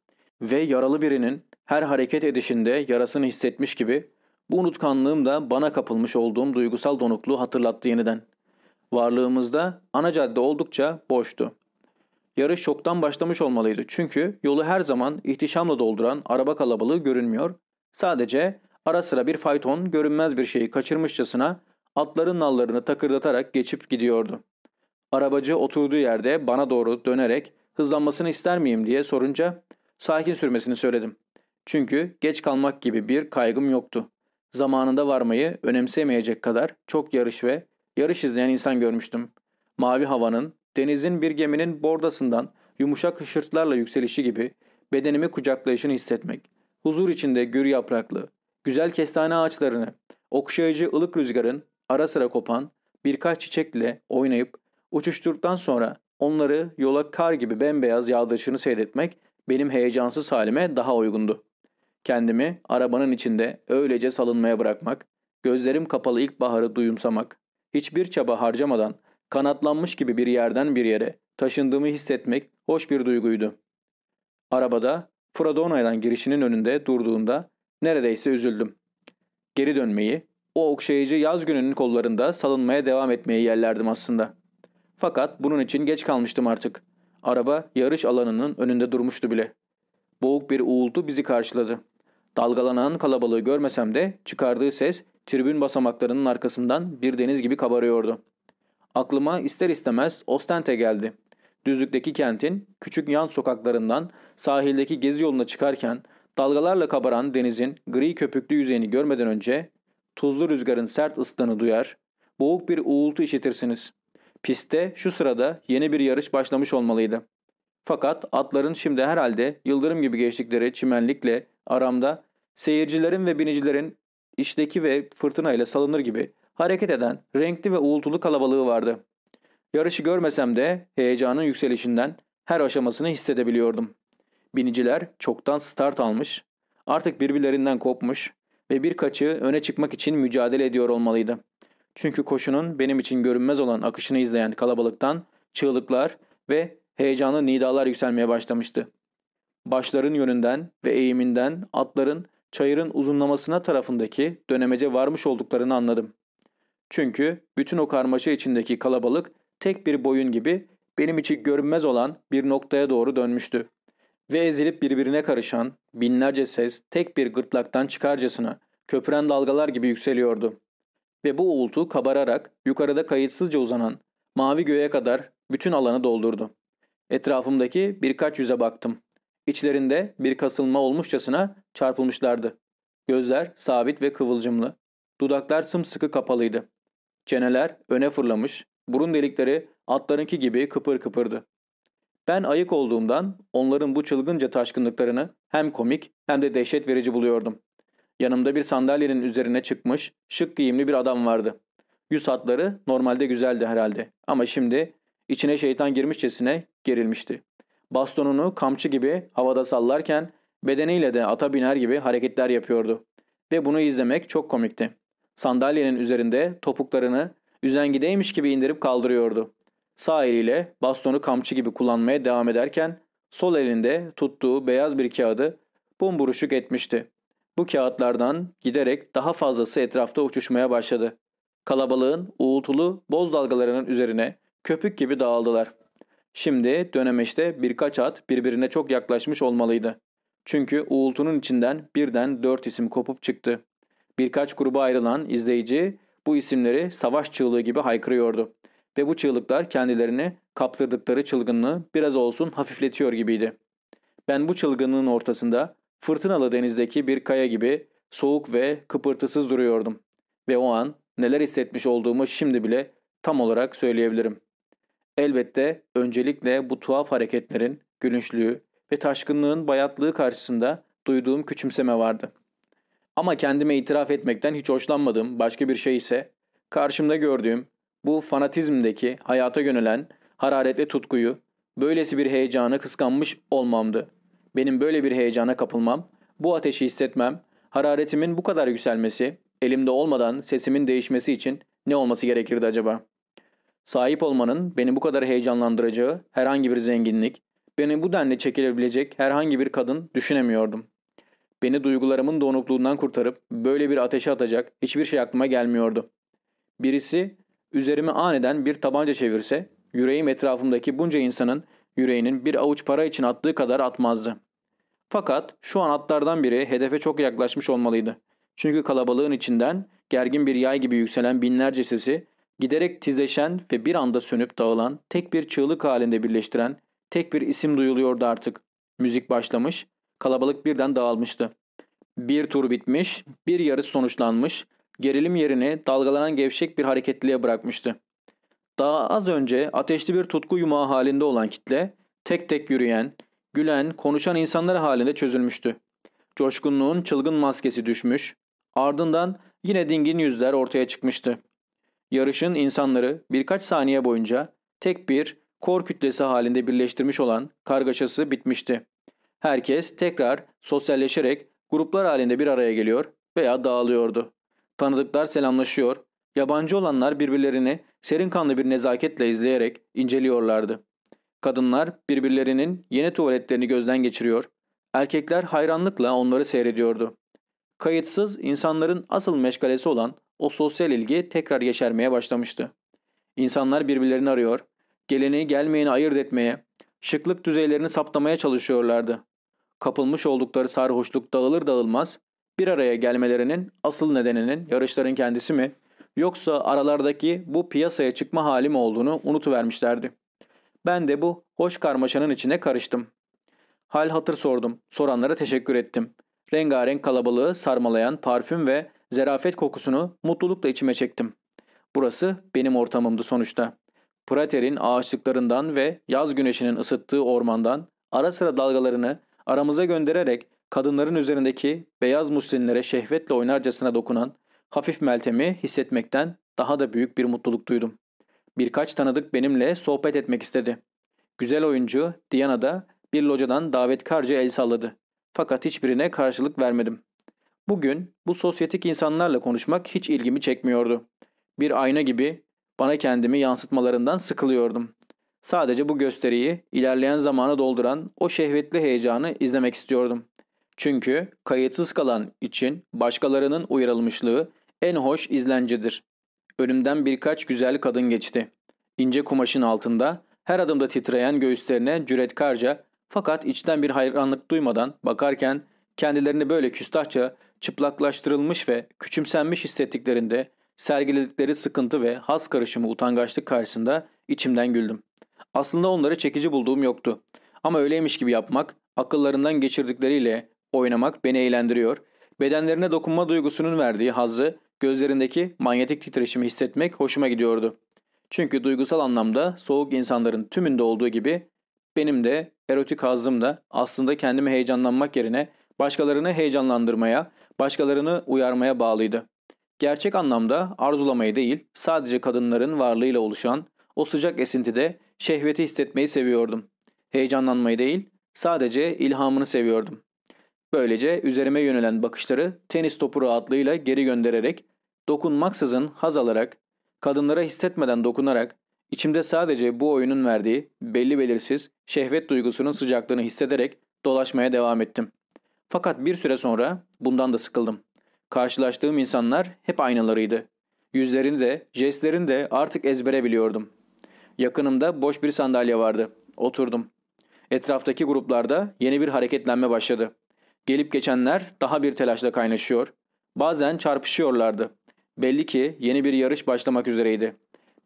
Ve yaralı birinin her hareket edişinde yarasını hissetmiş gibi bu unutkanlığım da bana kapılmış olduğum duygusal donukluğu hatırlattı yeniden. Varlığımızda ana cadde oldukça boştu. Yarış çoktan başlamış olmalıydı çünkü yolu her zaman ihtişamla dolduran araba kalabalığı görünmüyor. Sadece ara sıra bir fayton görünmez bir şeyi kaçırmışçasına atların nallarını takırdatarak geçip gidiyordu. Arabacı oturduğu yerde bana doğru dönerek hızlanmasını ister miyim diye sorunca sakin sürmesini söyledim. Çünkü geç kalmak gibi bir kaygım yoktu. Zamanında varmayı önemsemeyecek kadar çok yarış ve yarış izleyen insan görmüştüm. Mavi havanın, denizin bir geminin bordasından yumuşak hışırtılarla yükselişi gibi bedenimi kucaklayışını hissetmek, huzur içinde gür yapraklı, güzel kestane ağaçlarını, okşayıcı ılık rüzgarın ara sıra kopan birkaç çiçekle oynayıp uçuşturduktan sonra onları yola kar gibi bembeyaz yağdırışını seyretmek benim heyecansız halime daha uygundu. Kendimi arabanın içinde öylece salınmaya bırakmak, gözlerim kapalı ilkbaharı duyumsamak, hiçbir çaba harcamadan kanatlanmış gibi bir yerden bir yere taşındığımı hissetmek hoş bir duyguydu. Arabada Frodona'dan girişinin önünde durduğunda neredeyse üzüldüm. Geri dönmeyi, o okşayıcı yaz gününün kollarında salınmaya devam etmeyi yerlerdim aslında. Fakat bunun için geç kalmıştım artık. Araba yarış alanının önünde durmuştu bile. Boğuk bir uğultu bizi karşıladı. Dalgalanan kalabalığı görmesem de çıkardığı ses tribün basamaklarının arkasından bir deniz gibi kabarıyordu. Aklıma ister istemez Ostente geldi. Düzlükteki kentin küçük yan sokaklarından sahildeki gezi yoluna çıkarken dalgalarla kabaran denizin gri köpüklü yüzeyini görmeden önce tuzlu rüzgarın sert ıslığını duyar, boğuk bir uğultu işitirsiniz. Pistte şu sırada yeni bir yarış başlamış olmalıydı. Fakat atların şimdi herhalde yıldırım gibi geçtikleri çimenlikle aramda seyircilerin ve binicilerin işteki ve fırtınayla salınır gibi hareket eden renkli ve uğultulu kalabalığı vardı. Yarışı görmesem de heyecanın yükselişinden her aşamasını hissedebiliyordum. Biniciler çoktan start almış, artık birbirlerinden kopmuş ve birkaçı öne çıkmak için mücadele ediyor olmalıydı. Çünkü koşunun benim için görünmez olan akışını izleyen kalabalıktan çığlıklar ve heyecanlı nidalar yükselmeye başlamıştı. Başların yönünden ve eğiminden atların çayırın uzunlamasına tarafındaki dönemece varmış olduklarını anladım. Çünkü bütün o karmaşa içindeki kalabalık tek bir boyun gibi benim için görünmez olan bir noktaya doğru dönmüştü. Ve ezilip birbirine karışan binlerce ses tek bir gırtlaktan çıkarcasına köpüren dalgalar gibi yükseliyordu. Ve bu uğultu kabararak yukarıda kayıtsızca uzanan mavi göğe kadar bütün alanı doldurdu. Etrafımdaki birkaç yüze baktım. İçlerinde bir kasılma olmuşçasına çarpılmışlardı. Gözler sabit ve kıvılcımlı. Dudaklar sımsıkı kapalıydı. Çeneler öne fırlamış, burun delikleri atlarınki gibi kıpır kıpırdı. Ben ayık olduğumdan onların bu çılgınca taşkınlıklarını hem komik hem de dehşet verici buluyordum. Yanımda bir sandalyenin üzerine çıkmış, şık giyimli bir adam vardı. Yüz hatları normalde güzeldi herhalde ama şimdi içine şeytan girmişçesine gerilmişti. Bastonunu kamçı gibi havada sallarken bedeniyle de ata biner gibi hareketler yapıyordu. Ve bunu izlemek çok komikti. Sandalyenin üzerinde topuklarını üzengideymiş gibi indirip kaldırıyordu. Sağ eliyle bastonu kamçı gibi kullanmaya devam ederken sol elinde tuttuğu beyaz bir kağıdı bumburuşuk etmişti. Bu kağıtlardan giderek daha fazlası etrafta uçuşmaya başladı. Kalabalığın uğultulu boz dalgalarının üzerine köpük gibi dağıldılar. Şimdi dönemeçte birkaç at birbirine çok yaklaşmış olmalıydı. Çünkü uğultunun içinden birden dört isim kopup çıktı. Birkaç gruba ayrılan izleyici bu isimleri savaş çığlığı gibi haykırıyordu. Ve bu çığlıklar kendilerini kaptırdıkları çılgınlığı biraz olsun hafifletiyor gibiydi. Ben bu çılgınlığın ortasında fırtınalı denizdeki bir kaya gibi soğuk ve kıpırtısız duruyordum. Ve o an neler hissetmiş olduğumu şimdi bile tam olarak söyleyebilirim. Elbette öncelikle bu tuhaf hareketlerin gülünçlüğü ve taşkınlığın bayatlığı karşısında duyduğum küçümseme vardı. Ama kendime itiraf etmekten hiç hoşlanmadığım başka bir şey ise karşımda gördüğüm bu fanatizmdeki hayata yönelen hararetli tutkuyu, böylesi bir heyecanı kıskanmış olmamdı. Benim böyle bir heyecana kapılmam, bu ateşi hissetmem, hararetimin bu kadar yükselmesi, elimde olmadan sesimin değişmesi için ne olması gerekirdi acaba? Sahip olmanın beni bu kadar heyecanlandıracağı herhangi bir zenginlik, beni bu denli çekilebilecek herhangi bir kadın düşünemiyordum. Beni duygularımın donukluğundan kurtarıp böyle bir ateşe atacak hiçbir şey aklıma gelmiyordu. Birisi üzerime aniden bir tabanca çevirse, yüreğim etrafımdaki bunca insanın yüreğinin bir avuç para için attığı kadar atmazdı. Fakat şu an atlardan biri hedefe çok yaklaşmış olmalıydı. Çünkü kalabalığın içinden gergin bir yay gibi yükselen binlerce sesi giderek tizleşen ve bir anda sönüp dağılan tek bir çığlık halinde birleştiren tek bir isim duyuluyordu artık. Müzik başlamış, kalabalık birden dağılmıştı. Bir tur bitmiş, bir yarış sonuçlanmış, gerilim yerini dalgalanan gevşek bir hareketliliğe bırakmıştı. Daha az önce ateşli bir tutku yumağı halinde olan kitle, tek tek yürüyen, gülen, konuşan insanlar halinde çözülmüştü. Coşkunluğun çılgın maskesi düşmüş, ardından yine dingin yüzler ortaya çıkmıştı. Yarışın insanları birkaç saniye boyunca tek bir kor kütlesi halinde birleştirmiş olan kargaşası bitmişti. Herkes tekrar sosyalleşerek gruplar halinde bir araya geliyor veya dağılıyordu. Tanıdıklar selamlaşıyor, yabancı olanlar birbirlerini serin kanlı bir nezaketle izleyerek inceliyorlardı. Kadınlar birbirlerinin yeni tuvaletlerini gözden geçiriyor, erkekler hayranlıkla onları seyrediyordu. Kayıtsız insanların asıl meşgalesi olan o sosyal ilgi tekrar yeşermeye başlamıştı. İnsanlar birbirlerini arıyor, geleni gelmeyeni ayırt etmeye, şıklık düzeylerini saptamaya çalışıyorlardı. Kapılmış oldukları sarhoşluk dağılır dağılmaz bir araya gelmelerinin asıl nedeninin yarışların kendisi mi yoksa aralardaki bu piyasaya çıkma hali mi olduğunu unutuvermişlerdi. Ben de bu hoş karmaşanın içine karıştım. Hal hatır sordum. Soranlara teşekkür ettim. Rengarenk kalabalığı sarmalayan parfüm ve zerafet kokusunu mutlulukla içime çektim. Burası benim ortamımdı sonuçta. Prater'in ağaçlıklarından ve yaz güneşinin ısıttığı ormandan ara sıra dalgalarını aramıza göndererek kadınların üzerindeki beyaz muslinlere şehvetle oynarcasına dokunan hafif meltemi hissetmekten daha da büyük bir mutluluk duydum. Birkaç tanıdık benimle sohbet etmek istedi. Güzel oyuncu Diana da bir locadan davetkarca el salladı. Fakat hiçbirine karşılık vermedim. Bugün bu sosyetik insanlarla konuşmak hiç ilgimi çekmiyordu. Bir ayna gibi bana kendimi yansıtmalarından sıkılıyordum. Sadece bu gösteriyi ilerleyen zamanı dolduran o şehvetli heyecanı izlemek istiyordum. Çünkü kayıtsız kalan için başkalarının uyarılmışlığı en hoş izlencedir. Önümden birkaç güzel kadın geçti. İnce kumaşın altında her adımda titreyen göğüslerine cüretkarca fakat içten bir hayranlık duymadan bakarken kendilerini böyle küstahça çıplaklaştırılmış ve küçümsenmiş hissettiklerinde sergiledikleri sıkıntı ve has karışımı utangaçlık karşısında içimden güldüm. Aslında onları çekici bulduğum yoktu. Ama öyleymiş gibi yapmak, akıllarından geçirdikleriyle oynamak beni eğlendiriyor. Bedenlerine dokunma duygusunun verdiği hazzı, gözlerindeki manyetik titreşimi hissetmek hoşuma gidiyordu. Çünkü duygusal anlamda soğuk insanların tümünde olduğu gibi benim de erotik hazzım da aslında kendimi heyecanlanmak yerine başkalarını heyecanlandırmaya, başkalarını uyarmaya bağlıydı. Gerçek anlamda arzulamayı değil, sadece kadınların varlığıyla oluşan o sıcak esintide şehveti hissetmeyi seviyordum. Heyecanlanmayı değil, sadece ilhamını seviyordum. Böylece üzerime yönelen bakışları tenis topu rahatlığıyla geri göndererek, dokunmaksızın haz alarak, kadınlara hissetmeden dokunarak, içimde sadece bu oyunun verdiği belli belirsiz şehvet duygusunun sıcaklığını hissederek dolaşmaya devam ettim. Fakat bir süre sonra bundan da sıkıldım. Karşılaştığım insanlar hep aynalarıydı. Yüzlerini de, jestlerini de artık ezbere biliyordum. Yakınımda boş bir sandalye vardı. Oturdum. Etraftaki gruplarda yeni bir hareketlenme başladı. Gelip geçenler daha bir telaşla kaynaşıyor. Bazen çarpışıyorlardı. Belli ki yeni bir yarış başlamak üzereydi.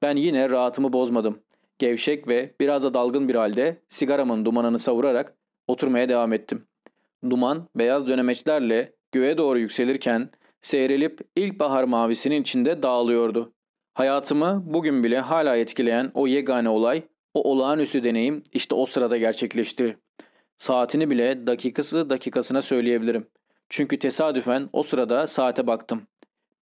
Ben yine rahatımı bozmadım. Gevşek ve biraz da dalgın bir halde sigaramın dumanını savurarak oturmaya devam ettim. Duman beyaz dönemeçlerle göğe doğru yükselirken seyrelip ilkbahar mavisinin içinde dağılıyordu. Hayatımı bugün bile hala etkileyen o yegane olay, o olağanüstü deneyim işte o sırada gerçekleşti. Saatini bile dakikası dakikasına söyleyebilirim. Çünkü tesadüfen o sırada saate baktım.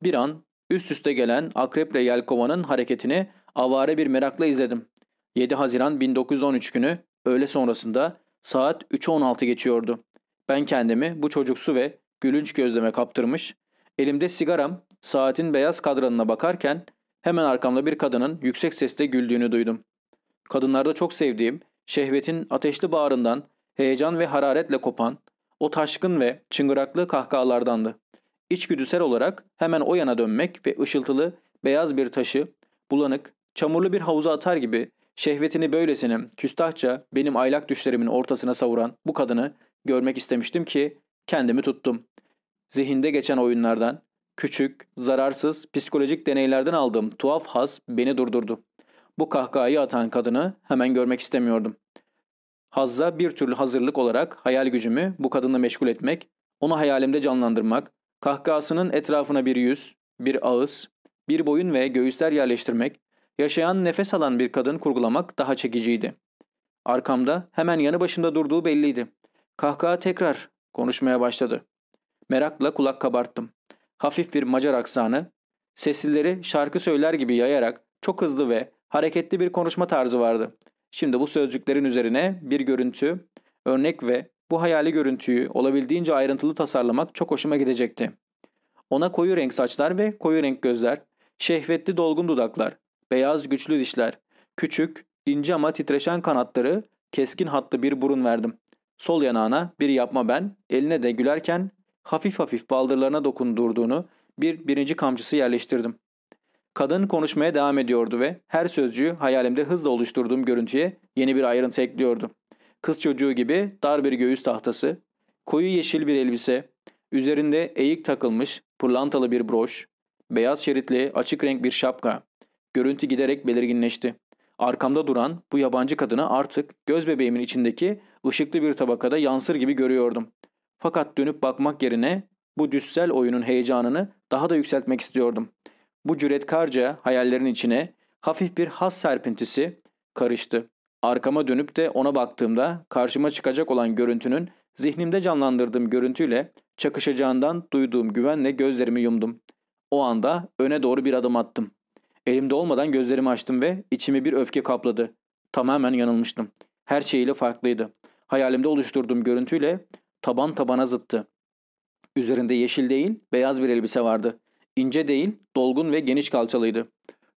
Bir an üst üste gelen akreple yelkovanın hareketini avare bir merakla izledim. 7 Haziran 1913 günü öğle sonrasında saat 3.16 geçiyordu. Ben kendimi bu çocuksu ve gülünç gözleme kaptırmış, elimde sigaram saatin beyaz kadranına bakarken hemen arkamda bir kadının yüksek sesle güldüğünü duydum. Kadınlarda çok sevdiğim, şehvetin ateşli bağrından heyecan ve hararetle kopan, o taşkın ve çıngıraklı kahkahalardandı. İçgüdüsel olarak hemen o yana dönmek ve ışıltılı beyaz bir taşı, bulanık, çamurlu bir havuza atar gibi şehvetini böylesine küstahça benim aylak düşlerimin ortasına savuran bu kadını görmek istemiştim ki kendimi tuttum. Zihinde geçen oyunlardan, küçük, zararsız, psikolojik deneylerden aldığım tuhaf haz beni durdurdu. Bu kahkahayı atan kadını hemen görmek istemiyordum. Hazza bir türlü hazırlık olarak hayal gücümü bu kadınla meşgul etmek, onu hayalimde canlandırmak, kahkahasının etrafına bir yüz, bir ağız, bir boyun ve göğüsler yerleştirmek, yaşayan nefes alan bir kadın kurgulamak daha çekiciydi. Arkamda hemen yanı başımda durduğu belliydi. Kahkaha tekrar konuşmaya başladı. Merakla kulak kabarttım. Hafif bir Macar aksanı, seslileri şarkı söyler gibi yayarak çok hızlı ve hareketli bir konuşma tarzı vardı. Şimdi bu sözcüklerin üzerine bir görüntü, örnek ve bu hayali görüntüyü olabildiğince ayrıntılı tasarlamak çok hoşuma gidecekti. Ona koyu renk saçlar ve koyu renk gözler, şehvetli dolgun dudaklar, beyaz güçlü dişler, küçük, ince ama titreşen kanatları, keskin hatlı bir burun verdim. Sol yanağına bir yapma ben, eline de gülerken hafif hafif baldırlarına dokundurduğunu bir birinci kamçısı yerleştirdim. Kadın konuşmaya devam ediyordu ve her sözcüğü hayalimde hızla oluşturduğum görüntüye yeni bir ayrıntı ekliyordu. Kız çocuğu gibi dar bir göğüs tahtası, koyu yeşil bir elbise, üzerinde eğik takılmış pırlantalı bir broş, beyaz şeritli açık renk bir şapka. Görüntü giderek belirginleşti. Arkamda duran bu yabancı kadını artık göz bebeğimin içindeki ışıklı bir tabakada yansır gibi görüyordum. Fakat dönüp bakmak yerine bu düssel oyunun heyecanını daha da yükseltmek istiyordum. Bu cüretkarca hayallerin içine hafif bir has serpintisi karıştı. Arkama dönüp de ona baktığımda karşıma çıkacak olan görüntünün zihnimde canlandırdığım görüntüyle çakışacağından duyduğum güvenle gözlerimi yumdum. O anda öne doğru bir adım attım. Elimde olmadan gözlerimi açtım ve içimi bir öfke kapladı. Tamamen yanılmıştım. Her şeyiyle farklıydı. Hayalimde oluşturduğum görüntüyle taban tabana zıttı. Üzerinde yeşil değil, beyaz bir elbise vardı. İnce değil, dolgun ve geniş kalçalıydı.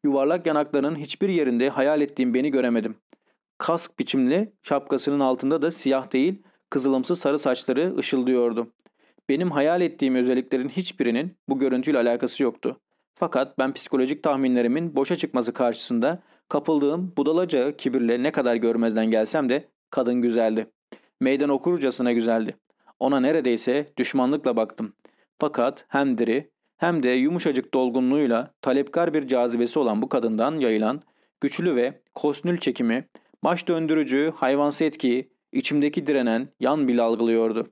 Yuvarlak yanaklarının hiçbir yerinde hayal ettiğim beni göremedim. Kask biçimli, şapkasının altında da siyah değil, kızılımsı sarı saçları ışıldıyordu. Benim hayal ettiğim özelliklerin hiçbirinin bu görüntüyle alakası yoktu. Fakat ben psikolojik tahminlerimin boşa çıkması karşısında kapıldığım budalaca kibirle ne kadar görmezden gelsem de kadın güzeldi. Meydan okurcasına güzeldi. Ona neredeyse düşmanlıkla baktım. Fakat hem diri hem de yumuşacık dolgunluğuyla talepkar bir cazibesi olan bu kadından yayılan güçlü ve kosnül çekimi, baş döndürücü hayvansı etkiyi içimdeki direnen yan bile algılıyordu.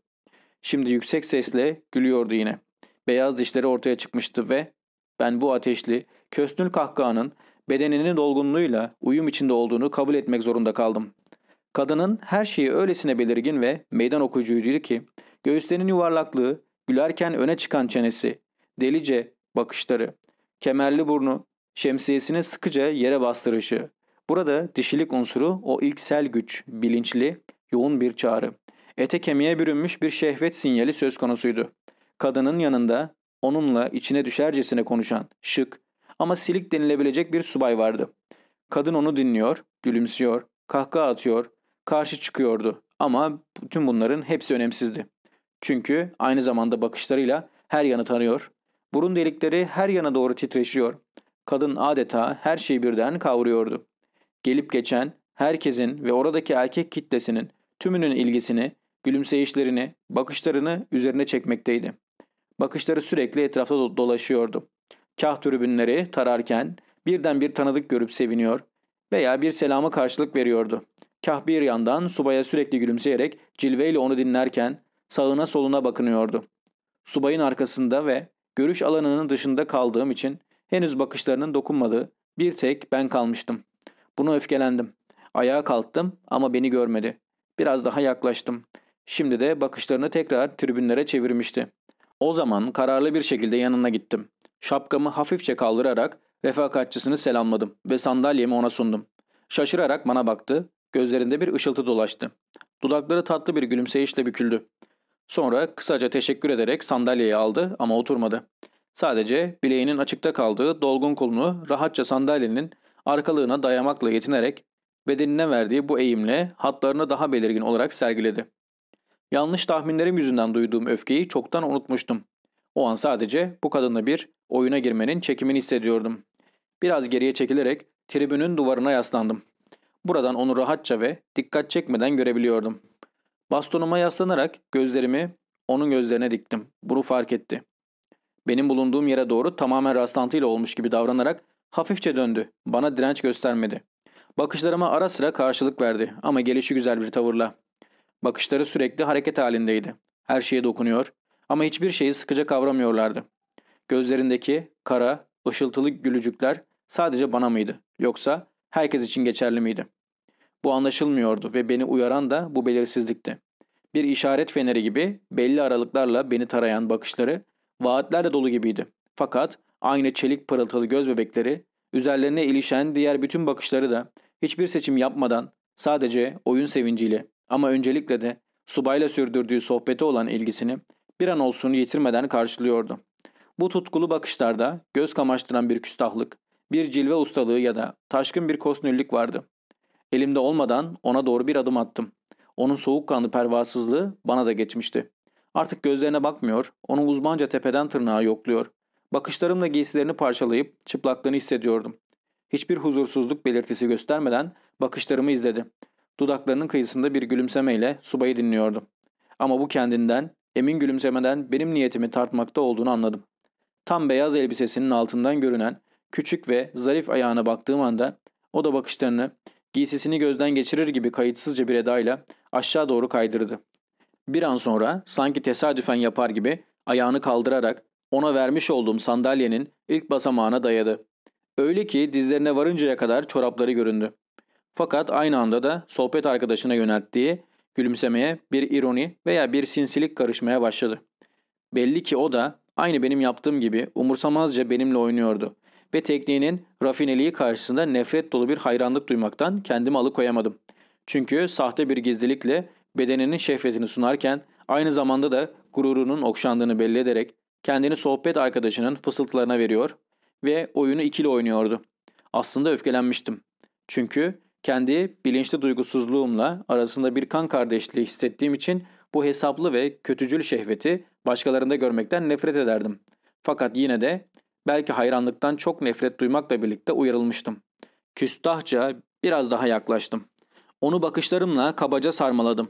Şimdi yüksek sesle gülüyordu yine. Beyaz dişleri ortaya çıkmıştı ve ben bu ateşli, kösnül kahkahanın bedeninin dolgunluğuyla uyum içinde olduğunu kabul etmek zorunda kaldım. Kadının her şeyi öylesine belirgin ve meydan okuyucuydu ki göğüslerinin yuvarlaklığı, gülerken öne çıkan çenesi, delice bakışları, kemerli burnu, şemsiyesini sıkıca yere bastırışı. Burada dişilik unsuru o ilksel güç, bilinçli, yoğun bir çağrı. Ete kemiğe bürünmüş bir şehvet sinyali söz konusuydu. Kadının yanında onunla içine düşercesine konuşan, şık ama silik denilebilecek bir subay vardı. Kadın onu dinliyor, gülümsüyor, kahkaha atıyor, karşı çıkıyordu ama bütün bunların hepsi önemsizdi. Çünkü aynı zamanda bakışlarıyla her yanı tanıyor, burun delikleri her yana doğru titreşiyor. Kadın adeta her şeyi birden kavruyordu. Gelip geçen herkesin ve oradaki erkek kitlesinin tümünün ilgisini, gülümseyişlerini, bakışlarını üzerine çekmekteydi. Bakışları sürekli etrafta dolaşıyordu. Kah tribünleri tararken birden bir tanıdık görüp seviniyor veya bir selama karşılık veriyordu. Kah bir yandan subaya sürekli gülümseyerek cilveyle onu dinlerken sağına soluna bakınıyordu. Subayın arkasında ve görüş alanının dışında kaldığım için henüz bakışlarının dokunmadığı bir tek ben kalmıştım. Bunu öfkelendim. Ayağa kalktım ama beni görmedi. Biraz daha yaklaştım. Şimdi de bakışlarını tekrar tribünlere çevirmişti. O zaman kararlı bir şekilde yanına gittim. Şapkamı hafifçe kaldırarak refakatçisini selamladım ve sandalyemi ona sundum. Şaşırarak bana baktı, gözlerinde bir ışıltı dolaştı. Dudakları tatlı bir gülümseyişle büküldü. Sonra kısaca teşekkür ederek sandalyeyi aldı ama oturmadı. Sadece bileğinin açıkta kaldığı dolgun kolunu rahatça sandalyenin arkalığına dayamakla yetinerek bedenine verdiği bu eğimle hatlarını daha belirgin olarak sergiledi. Yanlış tahminlerim yüzünden duyduğum öfkeyi çoktan unutmuştum. O an sadece bu kadınla bir oyuna girmenin çekimini hissediyordum. Biraz geriye çekilerek tribünün duvarına yaslandım. Buradan onu rahatça ve dikkat çekmeden görebiliyordum. Bastonuma yaslanarak gözlerimi onun gözlerine diktim. Bunu fark etti. Benim bulunduğum yere doğru tamamen rastlantıyla olmuş gibi davranarak hafifçe döndü. Bana direnç göstermedi. Bakışlarıma ara sıra karşılık verdi ama gelişi güzel bir tavırla. Bakışları sürekli hareket halindeydi. Her şeye dokunuyor ama hiçbir şeyi sıkıca kavramıyorlardı. Gözlerindeki kara, ışıltılı gülücükler sadece bana mıydı yoksa herkes için geçerli miydi? Bu anlaşılmıyordu ve beni uyaran da bu belirsizlikti. Bir işaret feneri gibi belli aralıklarla beni tarayan bakışları vaatlerle dolu gibiydi. Fakat aynı çelik pırıltılı göz bebekleri, üzerlerine ilişen diğer bütün bakışları da hiçbir seçim yapmadan sadece oyun sevinciyle ama öncelikle de subayla sürdürdüğü sohbete olan ilgisini bir an olsun yitirmeden karşılıyordu. Bu tutkulu bakışlarda göz kamaştıran bir küstahlık, bir cilve ustalığı ya da taşkın bir kosnüllük vardı. Elimde olmadan ona doğru bir adım attım. Onun soğukkanlı pervasızlığı bana da geçmişti. Artık gözlerine bakmıyor, onu uzmanca tepeden tırnağa yokluyor. Bakışlarımla giysilerini parçalayıp çıplaklığını hissediyordum. Hiçbir huzursuzluk belirtisi göstermeden bakışlarımı izledi. Dudaklarının kıyısında bir gülümsemeyle subayı dinliyordu. Ama bu kendinden, emin gülümsemeden benim niyetimi tartmakta olduğunu anladım. Tam beyaz elbisesinin altından görünen küçük ve zarif ayağına baktığım anda o da bakışlarını giysisini gözden geçirir gibi kayıtsızca bir edayla aşağı doğru kaydırdı. Bir an sonra sanki tesadüfen yapar gibi ayağını kaldırarak ona vermiş olduğum sandalyenin ilk basamağına dayadı. Öyle ki dizlerine varıncaya kadar çorapları göründü. Fakat aynı anda da sohbet arkadaşına yönelttiği gülümsemeye bir ironi veya bir sinsilik karışmaya başladı. Belli ki o da aynı benim yaptığım gibi umursamazca benimle oynuyordu ve tekniğinin rafineliği karşısında nefret dolu bir hayranlık duymaktan kendimi alıkoyamadım. Çünkü sahte bir gizlilikle bedeninin şehvetini sunarken aynı zamanda da gururunun okşandığını belli ederek kendini sohbet arkadaşının fısıltılarına veriyor ve oyunu ikili oynuyordu. Aslında öfkelenmiştim. Çünkü kendi bilinçli duygusuzluğumla arasında bir kan kardeşliği hissettiğim için bu hesaplı ve kötücül şehveti başkalarında görmekten nefret ederdim. Fakat yine de belki hayranlıktan çok nefret duymakla birlikte uyarılmıştım. Küstahça biraz daha yaklaştım. Onu bakışlarımla kabaca sarmaladım.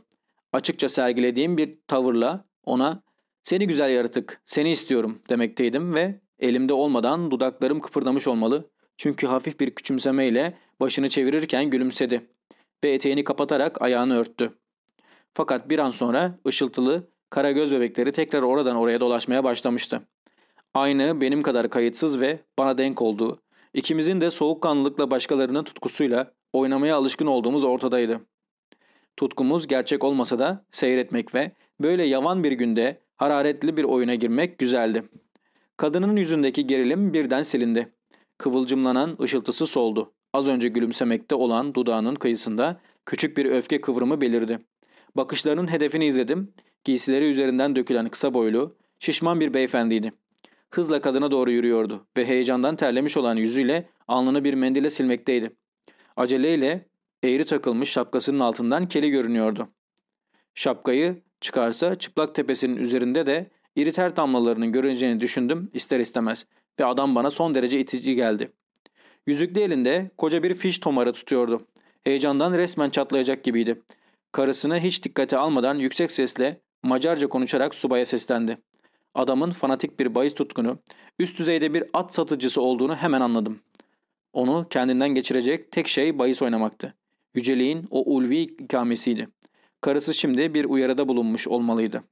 Açıkça sergilediğim bir tavırla ona ''Seni güzel yaratık, seni istiyorum'' demekteydim ve elimde olmadan dudaklarım kıpırdamış olmalı. Çünkü hafif bir küçümsemeyle başını çevirirken gülümsedi ve eteğini kapatarak ayağını örttü. Fakat bir an sonra ışıltılı, kara göz bebekleri tekrar oradan oraya dolaşmaya başlamıştı. Aynı benim kadar kayıtsız ve bana denk olduğu, ikimizin de soğukkanlılıkla başkalarının tutkusuyla oynamaya alışkın olduğumuz ortadaydı. Tutkumuz gerçek olmasa da seyretmek ve böyle yavan bir günde hararetli bir oyuna girmek güzeldi. Kadının yüzündeki gerilim birden silindi. Kıvılcımlanan ışıltısı soldu. Az önce gülümsemekte olan dudağının kıyısında küçük bir öfke kıvrımı belirdi. Bakışlarının hedefini izledim. Giysileri üzerinden dökülen kısa boylu, şişman bir beyefendiydi. Hızla kadına doğru yürüyordu ve heyecandan terlemiş olan yüzüyle alnını bir mendile silmekteydi. Aceleyle eğri takılmış şapkasının altından keli görünüyordu. Şapkayı çıkarsa çıplak tepesinin üzerinde de iri ter damlalarının görüneceğini düşündüm ister istemez ve adam bana son derece itici geldi. Yüzüklü elinde koca bir fiş tomarı tutuyordu. Heyecandan resmen çatlayacak gibiydi. Karısını hiç dikkate almadan yüksek sesle Macarca konuşarak subaya seslendi. Adamın fanatik bir bahis tutkunu, üst düzeyde bir at satıcısı olduğunu hemen anladım. Onu kendinden geçirecek tek şey bahis oynamaktı. Yüceliğin o ulvi ikamesiydi. Karısı şimdi bir uyarıda bulunmuş olmalıydı.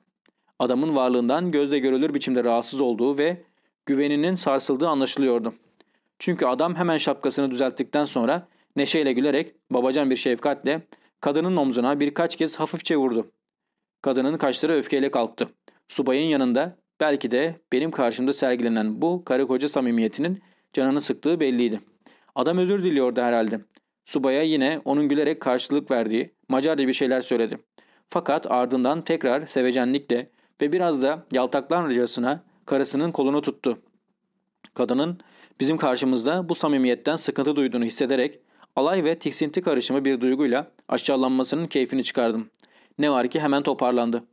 Adamın varlığından gözle görülür biçimde rahatsız olduğu ve güveninin sarsıldığı anlaşılıyordu. Çünkü adam hemen şapkasını düzelttikten sonra neşeyle gülerek babacan bir şefkatle kadının omzuna birkaç kez hafifçe vurdu. Kadının kaşları öfkeyle kalktı. Subayın yanında belki de benim karşımda sergilenen bu karı koca samimiyetinin canını sıktığı belliydi. Adam özür diliyordu herhalde. Subaya yine onun gülerek karşılık verdiği Macarca bir şeyler söyledi. Fakat ardından tekrar sevecenlikle ve biraz da yaltaklanırcasına karısının kolunu tuttu. Kadının bizim karşımızda bu samimiyetten sıkıntı duyduğunu hissederek alay ve tiksinti karışımı bir duyguyla aşağılanmasının keyfini çıkardım. Ne var ki hemen toparlandı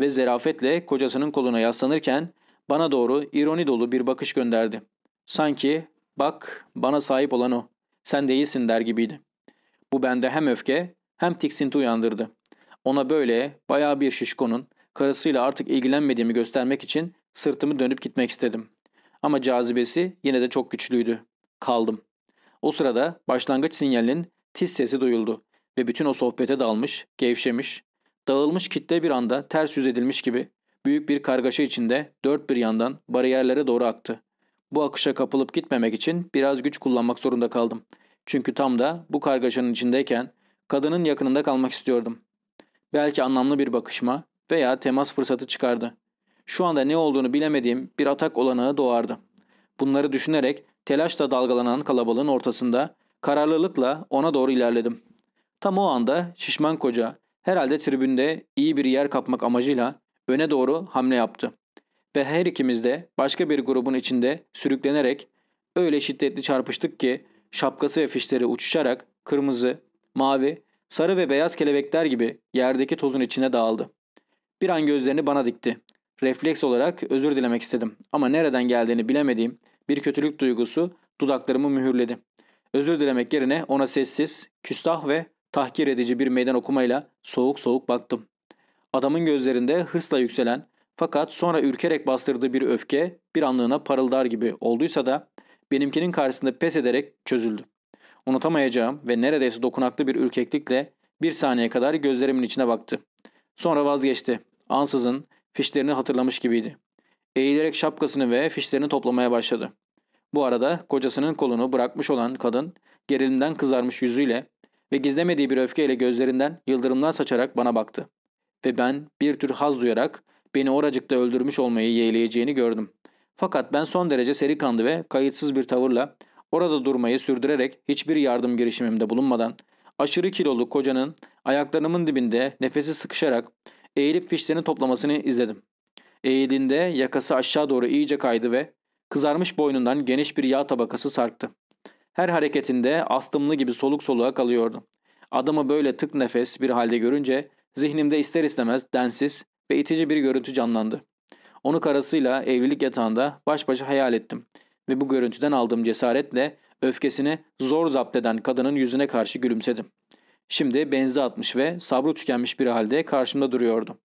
ve zerafetle kocasının koluna yaslanırken bana doğru ironi dolu bir bakış gönderdi. Sanki bak bana sahip olan o, sen değilsin der gibiydi. Bu bende hem öfke hem tiksinti uyandırdı. Ona böyle bayağı bir şişkonun karısıyla artık ilgilenmediğimi göstermek için sırtımı dönüp gitmek istedim. Ama cazibesi yine de çok güçlüydü. Kaldım. O sırada başlangıç sinyalinin tiz sesi duyuldu ve bütün o sohbete dalmış, gevşemiş, dağılmış kitle bir anda ters yüz edilmiş gibi büyük bir kargaşa içinde dört bir yandan bariyerlere doğru aktı. Bu akışa kapılıp gitmemek için biraz güç kullanmak zorunda kaldım. Çünkü tam da bu kargaşanın içindeyken kadının yakınında kalmak istiyordum. Belki anlamlı bir bakışma veya temas fırsatı çıkardı. Şu anda ne olduğunu bilemediğim bir atak olanağı doğardı. Bunları düşünerek telaşla dalgalanan kalabalığın ortasında kararlılıkla ona doğru ilerledim. Tam o anda şişman koca herhalde tribünde iyi bir yer kapmak amacıyla öne doğru hamle yaptı. Ve her ikimiz de başka bir grubun içinde sürüklenerek öyle şiddetli çarpıştık ki şapkası ve fişleri uçuşarak kırmızı, mavi, sarı ve beyaz kelebekler gibi yerdeki tozun içine dağıldı. Bir an gözlerini bana dikti. Refleks olarak özür dilemek istedim ama nereden geldiğini bilemediğim bir kötülük duygusu dudaklarımı mühürledi. Özür dilemek yerine ona sessiz, küstah ve tahkir edici bir meydan okumayla soğuk soğuk baktım. Adamın gözlerinde hırsla yükselen fakat sonra ürkerek bastırdığı bir öfke bir anlığına parıldar gibi olduysa da benimkinin karşısında pes ederek çözüldü. Unutamayacağım ve neredeyse dokunaklı bir ürkeklikle bir saniye kadar gözlerimin içine baktı. Sonra vazgeçti. Ansızın fişlerini hatırlamış gibiydi. Eğilerek şapkasını ve fişlerini toplamaya başladı. Bu arada kocasının kolunu bırakmış olan kadın gerilimden kızarmış yüzüyle ve gizlemediği bir öfkeyle gözlerinden yıldırımlar saçarak bana baktı. Ve ben bir tür haz duyarak beni oracıkta öldürmüş olmayı yeğleyeceğini gördüm. Fakat ben son derece seri kandı ve kayıtsız bir tavırla orada durmayı sürdürerek hiçbir yardım girişimimde bulunmadan aşırı kilolu kocanın ayaklarımın dibinde nefesi sıkışarak eğilip fişlerini toplamasını izledim. Eğildiğinde yakası aşağı doğru iyice kaydı ve kızarmış boynundan geniş bir yağ tabakası sarktı. Her hareketinde astımlı gibi soluk soluğa kalıyordu. Adamı böyle tık nefes bir halde görünce zihnimde ister istemez densiz ve itici bir görüntü canlandı. Onu karısıyla evlilik yatağında baş başa hayal ettim ve bu görüntüden aldığım cesaretle öfkesini zor zapt eden kadının yüzüne karşı gülümsedim. Şimdi benzi atmış ve sabrı tükenmiş bir halde karşımda duruyordu.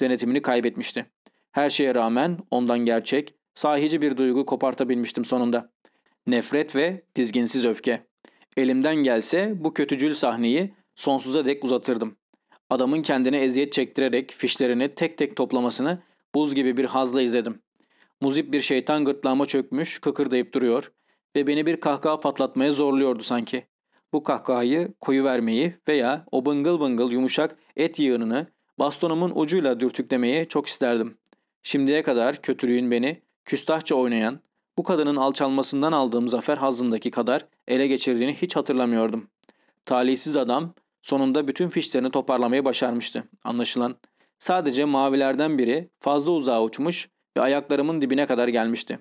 Denetimini kaybetmişti. Her şeye rağmen ondan gerçek, sahici bir duygu kopartabilmiştim sonunda. Nefret ve dizginsiz öfke. Elimden gelse bu kötücül sahneyi sonsuza dek uzatırdım. Adamın kendine eziyet çektirerek fişlerini tek tek toplamasını buz gibi bir hazla izledim. Muzip bir şeytan gırtlağıma çökmüş, kıkırdayıp duruyor ve beni bir kahkaha patlatmaya zorluyordu sanki. Bu kahkahayı koyu vermeyi veya o bıngıl bıngıl yumuşak et yığınını bastonumun ucuyla dürtüklemeyi çok isterdim. Şimdiye kadar kötülüğün beni küstahça oynayan, bu kadının alçalmasından aldığım zafer hazındaki kadar ele geçirdiğini hiç hatırlamıyordum. Talihsiz adam sonunda bütün fişlerini toparlamayı başarmıştı. Anlaşılan sadece mavilerden biri fazla uzağa uçmuş ve ayaklarımın dibine kadar gelmişti.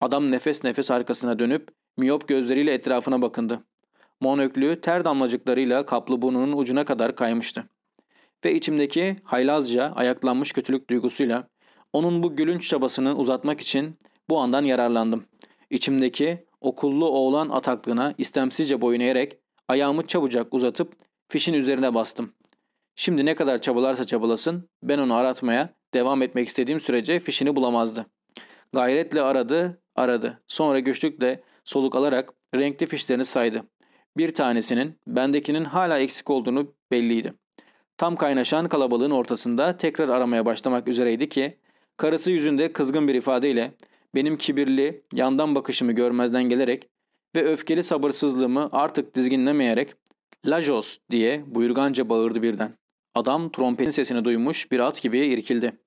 Adam nefes nefes arkasına dönüp miyop gözleriyle etrafına bakındı. Monöklü ter damlacıklarıyla kaplı burnunun ucuna kadar kaymıştı. Ve içimdeki haylazca ayaklanmış kötülük duygusuyla onun bu gülünç çabasını uzatmak için bu andan yararlandım. İçimdeki okullu oğlan ataklığına istemsizce boyun eğerek ayağımı çabucak uzatıp fişin üzerine bastım. Şimdi ne kadar çabalarsa çabalasın ben onu aratmaya devam etmek istediğim sürece fişini bulamazdı. Gayretle aradı, aradı. Sonra güçlükle soluk alarak renkli fişlerini saydı. Bir tanesinin bendekinin hala eksik olduğunu belliydi. Tam kaynaşan kalabalığın ortasında tekrar aramaya başlamak üzereydi ki karısı yüzünde kızgın bir ifadeyle benim kibirli, yandan bakışımı görmezden gelerek ve öfkeli sabırsızlığımı artık dizginlemeyerek Lajos diye buyurganca bağırdı birden. Adam trompetin sesini duymuş bir at gibi irkildi.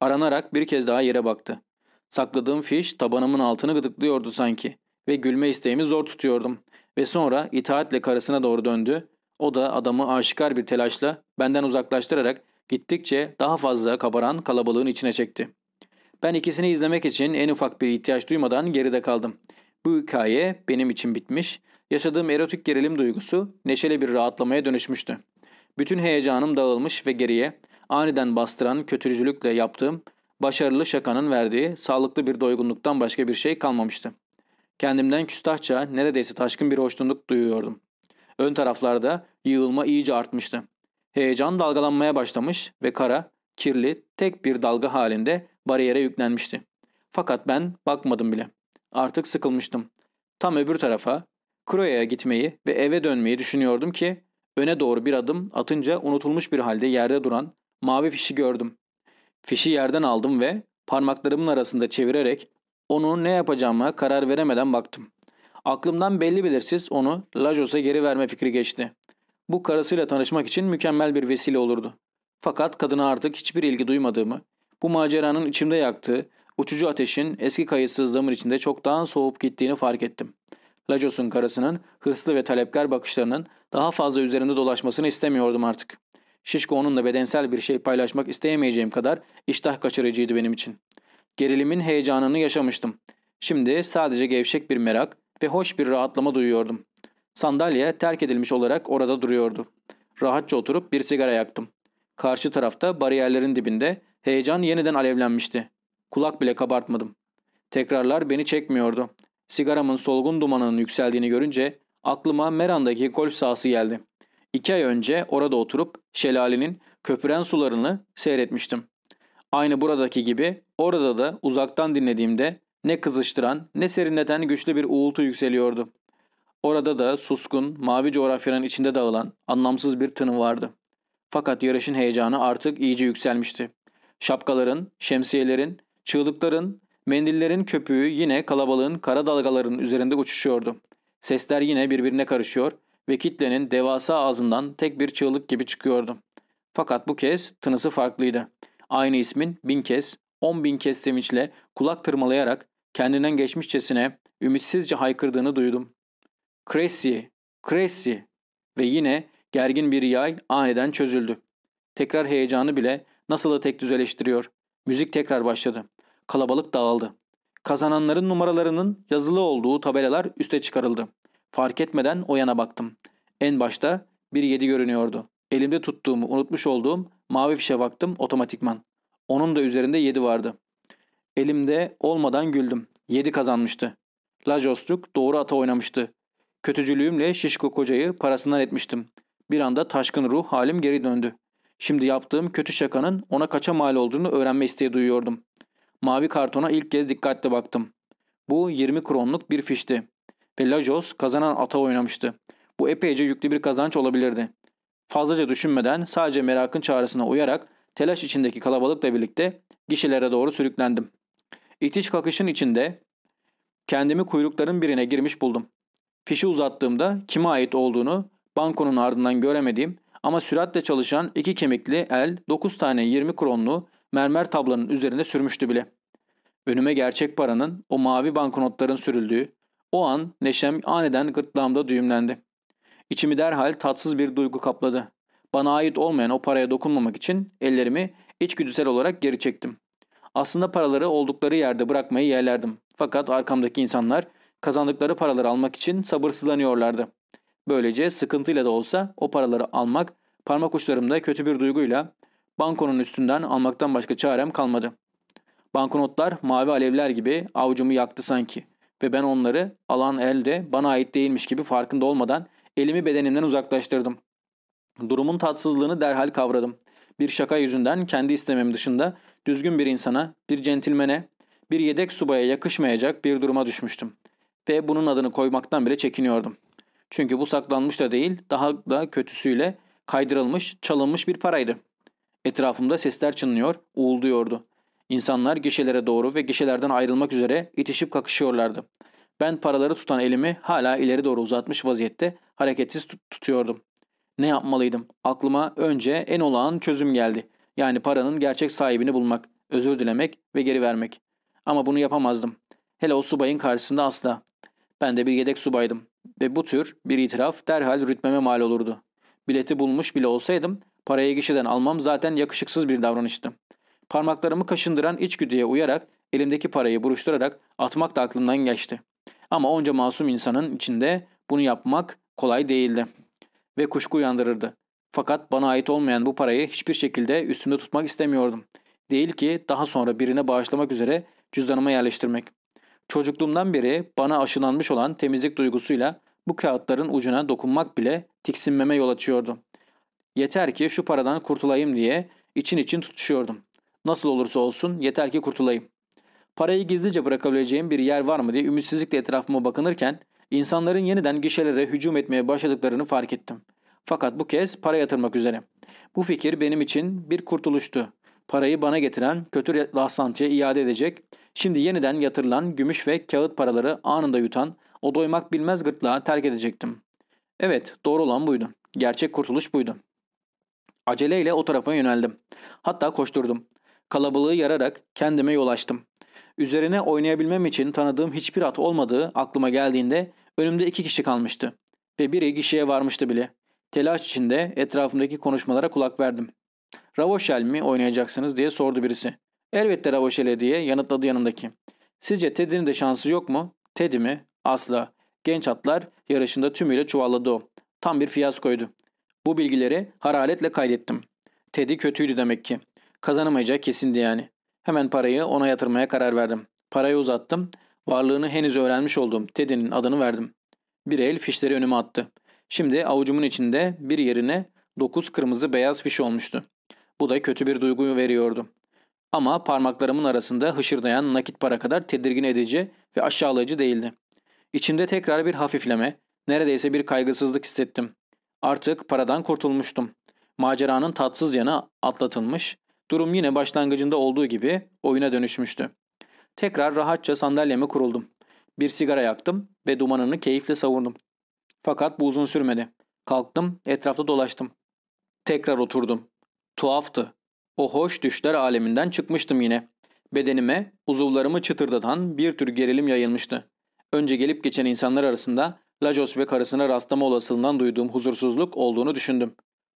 Aranarak bir kez daha yere baktı. Sakladığım fiş tabanımın altını gıdıklıyordu sanki ve gülme isteğimi zor tutuyordum. Ve sonra itaatle karısına doğru döndü. O da adamı aşikar bir telaşla benden uzaklaştırarak gittikçe daha fazla kabaran kalabalığın içine çekti. Ben ikisini izlemek için en ufak bir ihtiyaç duymadan geride kaldım. Bu hikaye benim için bitmiş, yaşadığım erotik gerilim duygusu neşeli bir rahatlamaya dönüşmüştü. Bütün heyecanım dağılmış ve geriye aniden bastıran kötücülükle yaptığım başarılı şakanın verdiği sağlıklı bir doygunluktan başka bir şey kalmamıştı. Kendimden küstahça neredeyse taşkın bir hoşnutluk duyuyordum. Ön taraflarda yığılma iyice artmıştı. Heyecan dalgalanmaya başlamış ve kara, kirli, tek bir dalga halinde bariyere yüklenmişti. Fakat ben bakmadım bile. Artık sıkılmıştım. Tam öbür tarafa, Kroya'ya gitmeyi ve eve dönmeyi düşünüyordum ki öne doğru bir adım atınca unutulmuş bir halde yerde duran mavi fişi gördüm. Fişi yerden aldım ve parmaklarımın arasında çevirerek onu ne yapacağıma karar veremeden baktım. Aklımdan belli belirsiz onu Lajos'a geri verme fikri geçti. Bu karısıyla tanışmak için mükemmel bir vesile olurdu. Fakat kadına artık hiçbir ilgi duymadığımı, bu maceranın içimde yaktığı uçucu ateşin eski kayıtsızlığımın içinde çoktan soğup gittiğini fark ettim. Lajos'un karısının hırslı ve talepkar bakışlarının daha fazla üzerinde dolaşmasını istemiyordum artık. Şişko onunla bedensel bir şey paylaşmak isteyemeyeceğim kadar iştah kaçırıcıydı benim için. Gerilimin heyecanını yaşamıştım. Şimdi sadece gevşek bir merak ve hoş bir rahatlama duyuyordum. Sandalye terk edilmiş olarak orada duruyordu. Rahatça oturup bir sigara yaktım. Karşı tarafta bariyerlerin dibinde heyecan yeniden alevlenmişti. Kulak bile kabartmadım. Tekrarlar beni çekmiyordu. Sigaramın solgun dumanının yükseldiğini görünce aklıma Meran'daki golf sahası geldi. İki ay önce orada oturup şelalenin köpüren sularını seyretmiştim. Aynı buradaki gibi orada da uzaktan dinlediğimde ne kızıştıran ne serinleten güçlü bir uğultu yükseliyordu. Orada da suskun, mavi coğrafyanın içinde dağılan anlamsız bir tını vardı. Fakat yarışın heyecanı artık iyice yükselmişti. Şapkaların, şemsiyelerin, çığlıkların, mendillerin köpüğü yine kalabalığın kara dalgaların üzerinde uçuşuyordu. Sesler yine birbirine karışıyor ve kitlenin devasa ağzından tek bir çığlık gibi çıkıyordu. Fakat bu kez tınısı farklıydı. Aynı ismin bin kez, on bin kez sevinçle kulak tırmalayarak kendinden geçmişçesine ümitsizce haykırdığını duydum. Crazy, crazy ve yine gergin bir yay aniden çözüldü. Tekrar heyecanı bile nasıl da tek düzeleştiriyor. Müzik tekrar başladı. Kalabalık dağıldı. Kazananların numaralarının yazılı olduğu tabelalar üste çıkarıldı. Fark etmeden o yana baktım. En başta bir yedi görünüyordu. Elimde tuttuğumu unutmuş olduğum mavi fişe baktım otomatikman. Onun da üzerinde yedi vardı. Elimde olmadan güldüm. Yedi kazanmıştı. Lajostruk doğru ata oynamıştı. Kötücülüğümle şişko kocayı parasından etmiştim. Bir anda taşkın ruh halim geri döndü. Şimdi yaptığım kötü şakanın ona kaça mal olduğunu öğrenme isteği duyuyordum. Mavi kartona ilk kez dikkatle baktım. Bu 20 kronluk bir fişti. Ve Lajos kazanan ata oynamıştı. Bu epeyce yüklü bir kazanç olabilirdi. Fazlaca düşünmeden sadece merakın çağrısına uyarak telaş içindeki kalabalıkla birlikte gişelere doğru sürüklendim. İtiş kakışın içinde kendimi kuyrukların birine girmiş buldum. Fişi uzattığımda kime ait olduğunu bankonun ardından göremediğim ama süratle çalışan iki kemikli el 9 tane 20 kronlu mermer tablanın üzerinde sürmüştü bile. Önüme gerçek paranın o mavi banknotların sürüldüğü o an neşem aniden gırtlağımda düğümlendi. İçimi derhal tatsız bir duygu kapladı. Bana ait olmayan o paraya dokunmamak için ellerimi içgüdüsel olarak geri çektim. Aslında paraları oldukları yerde bırakmayı yerlerdim. Fakat arkamdaki insanlar kazandıkları paraları almak için sabırsızlanıyorlardı. Böylece sıkıntıyla da olsa o paraları almak parmak uçlarımda kötü bir duyguyla bankonun üstünden almaktan başka çarem kalmadı. Banknotlar mavi alevler gibi avucumu yaktı sanki ve ben onları alan elde bana ait değilmiş gibi farkında olmadan elimi bedenimden uzaklaştırdım. Durumun tatsızlığını derhal kavradım. Bir şaka yüzünden kendi istemem dışında düzgün bir insana, bir centilmene, bir yedek subaya yakışmayacak bir duruma düşmüştüm. Ve bunun adını koymaktan bile çekiniyordum. Çünkü bu saklanmış da değil, daha da kötüsüyle kaydırılmış, çalınmış bir paraydı. Etrafımda sesler çınlıyor, uğulduyordu. İnsanlar gişelere doğru ve gişelerden ayrılmak üzere itişip kakışıyorlardı. Ben paraları tutan elimi hala ileri doğru uzatmış vaziyette hareketsiz tut tutuyordum. Ne yapmalıydım? Aklıma önce en olağan çözüm geldi. Yani paranın gerçek sahibini bulmak, özür dilemek ve geri vermek. Ama bunu yapamazdım. Hele o subayın karşısında asla. Ben de bir yedek subaydım. Ve bu tür bir itiraf derhal rütmeme mal olurdu. Bileti bulmuş bile olsaydım parayı gişeden almam zaten yakışıksız bir davranıştı. Parmaklarımı kaşındıran içgüdüye uyarak elimdeki parayı buruşturarak atmak da aklımdan geçti. Ama onca masum insanın içinde bunu yapmak kolay değildi. Ve kuşku uyandırırdı. Fakat bana ait olmayan bu parayı hiçbir şekilde üstümde tutmak istemiyordum. Değil ki daha sonra birine bağışlamak üzere cüzdanıma yerleştirmek. Çocukluğumdan beri bana aşılanmış olan temizlik duygusuyla bu kağıtların ucuna dokunmak bile tiksinmeme yol açıyordu. Yeter ki şu paradan kurtulayım diye için için tutuşuyordum. Nasıl olursa olsun yeter ki kurtulayım. Parayı gizlice bırakabileceğim bir yer var mı diye ümitsizlikle etrafıma bakınırken insanların yeniden gişelere hücum etmeye başladıklarını fark ettim. Fakat bu kez para yatırmak üzere. Bu fikir benim için bir kurtuluştu. Parayı bana getiren kötü rastlantıya iade edecek, şimdi yeniden yatırılan gümüş ve kağıt paraları anında yutan, o doymak bilmez gırtlağı terk edecektim. Evet, doğru olan buydu. Gerçek kurtuluş buydu. Aceleyle o tarafa yöneldim. Hatta koşturdum. Kalabalığı yararak kendime yol açtım. Üzerine oynayabilmem için tanıdığım hiçbir at olmadığı aklıma geldiğinde önümde iki kişi kalmıştı. Ve biri gişeye varmıştı bile. Telaş içinde etrafımdaki konuşmalara kulak verdim. Ravoşel mi oynayacaksınız diye sordu birisi. Elbette Ravoşel'e diye yanıtladı yanındaki. Sizce Teddy'nin de şansı yok mu? Teddy mi? Asla. Genç atlar yarışında tümüyle çuvalladı o. Tam bir fiyaskoydu. Bu bilgileri haraletle kaydettim. Teddy kötüydü demek ki. Kazanamayacak kesindi yani. Hemen parayı ona yatırmaya karar verdim. Parayı uzattım. Varlığını henüz öğrenmiş olduğum Teddy'nin adını verdim. Bir el fişleri önüme attı. Şimdi avucumun içinde bir yerine dokuz kırmızı beyaz fiş olmuştu. Bu da kötü bir duygu veriyordu. Ama parmaklarımın arasında hışırdayan nakit para kadar tedirgin edici ve aşağılayıcı değildi. İçimde tekrar bir hafifleme, neredeyse bir kaygısızlık hissettim. Artık paradan kurtulmuştum. Maceranın tatsız yanı atlatılmış, durum yine başlangıcında olduğu gibi oyuna dönüşmüştü. Tekrar rahatça sandalyeme kuruldum. Bir sigara yaktım ve dumanını keyifle savurdum. Fakat bu uzun sürmedi. Kalktım, etrafta dolaştım. Tekrar oturdum. Tuhaftı. O hoş düşler aleminden çıkmıştım yine. Bedenime, uzuvlarımı çıtırdatan bir tür gerilim yayılmıştı. Önce gelip geçen insanlar arasında Lajos ve karısına rastlama olasılığından duyduğum huzursuzluk olduğunu düşündüm.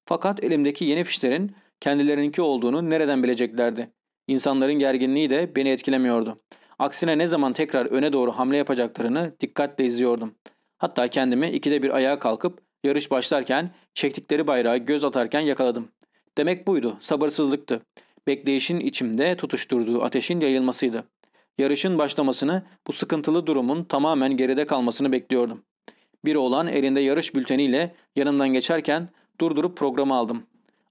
Fakat elimdeki yeni fişlerin kendilerininki olduğunu nereden bileceklerdi? İnsanların gerginliği de beni etkilemiyordu. Aksine ne zaman tekrar öne doğru hamle yapacaklarını dikkatle izliyordum. Hatta kendimi ikide bir ayağa kalkıp yarış başlarken çektikleri bayrağı göz atarken yakaladım. Demek buydu, sabırsızlıktı. Bekleyişin içimde tutuşturduğu ateşin yayılmasıydı. Yarışın başlamasını, bu sıkıntılı durumun tamamen geride kalmasını bekliyordum. Bir oğlan elinde yarış bülteniyle yanımdan geçerken durdurup programı aldım.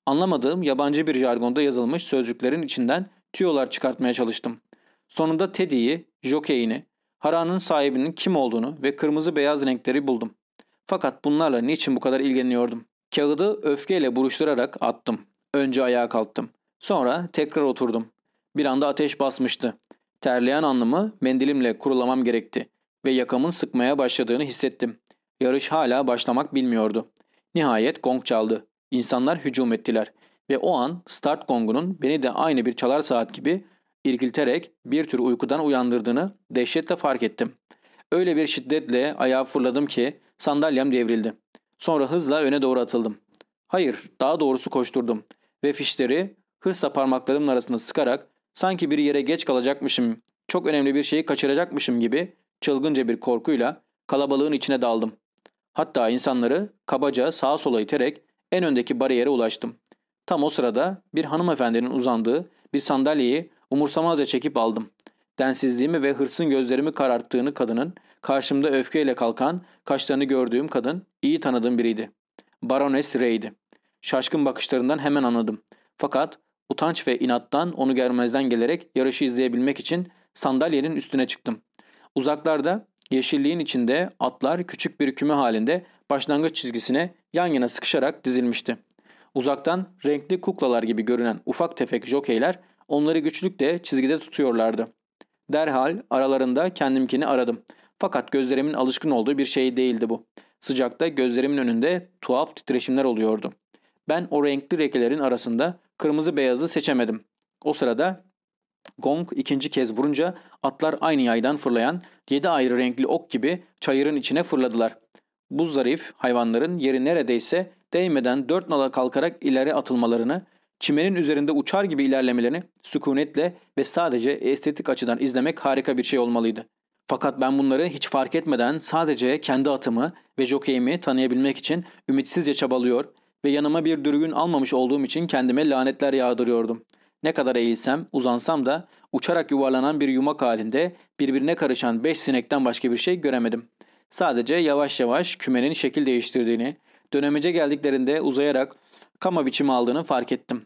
Anlamadığım yabancı bir jargonda yazılmış sözcüklerin içinden tüyolar çıkartmaya çalıştım. Sonunda Teddy'yi, jokeyini, haranın sahibinin kim olduğunu ve kırmızı beyaz renkleri buldum. Fakat bunlarla niçin bu kadar ilgileniyordum? Kağıdı öfkeyle buruşturarak attım. Önce ayağa kalktım. Sonra tekrar oturdum. Bir anda ateş basmıştı. Terleyen alnımı mendilimle kurulamam gerekti ve yakamın sıkmaya başladığını hissettim. Yarış hala başlamak bilmiyordu. Nihayet gong çaldı. İnsanlar hücum ettiler ve o an start gongunun beni de aynı bir çalar saat gibi irkilterek bir tür uykudan uyandırdığını dehşetle fark ettim. Öyle bir şiddetle ayağa fırladım ki sandalyem devrildi. Sonra hızla öne doğru atıldım. Hayır, daha doğrusu koşturdum ve fişleri hırsla parmaklarımın arasında sıkarak sanki bir yere geç kalacakmışım, çok önemli bir şeyi kaçıracakmışım gibi çılgınca bir korkuyla kalabalığın içine daldım. Hatta insanları kabaca sağa sola iterek en öndeki bariyere ulaştım. Tam o sırada bir hanımefendinin uzandığı bir sandalyeyi umursamazca çekip aldım. Densizliğimi ve hırsın gözlerimi kararttığını kadının, karşımda öfkeyle kalkan, kaşlarını gördüğüm kadın iyi tanıdığım biriydi. Baroness Ray'di. Şaşkın bakışlarından hemen anladım. Fakat Utanç ve inattan onu görmezden gelerek yarışı izleyebilmek için sandalyenin üstüne çıktım. Uzaklarda yeşilliğin içinde atlar küçük bir küme halinde başlangıç çizgisine yan yana sıkışarak dizilmişti. Uzaktan renkli kuklalar gibi görünen ufak tefek jokeyler onları güçlükle çizgide tutuyorlardı. Derhal aralarında kendimkini aradım. Fakat gözlerimin alışkın olduğu bir şey değildi bu. Sıcakta gözlerimin önünde tuhaf titreşimler oluyordu. Ben o renkli rekelerin arasında kırmızı beyazı seçemedim. O sırada gong ikinci kez vurunca atlar aynı yaydan fırlayan yedi ayrı renkli ok gibi çayırın içine fırladılar. Bu zarif hayvanların yeri neredeyse değmeden dört nala kalkarak ileri atılmalarını, çimenin üzerinde uçar gibi ilerlemelerini sükunetle ve sadece estetik açıdan izlemek harika bir şey olmalıydı. Fakat ben bunları hiç fark etmeden sadece kendi atımı ve jokeyimi tanıyabilmek için ümitsizce çabalıyor ve yanıma bir dürgün almamış olduğum için kendime lanetler yağdırıyordum. Ne kadar eğilsem, uzansam da uçarak yuvarlanan bir yumak halinde birbirine karışan beş sinekten başka bir şey göremedim. Sadece yavaş yavaş kümenin şekil değiştirdiğini, dönemece geldiklerinde uzayarak kama biçimi aldığını fark ettim.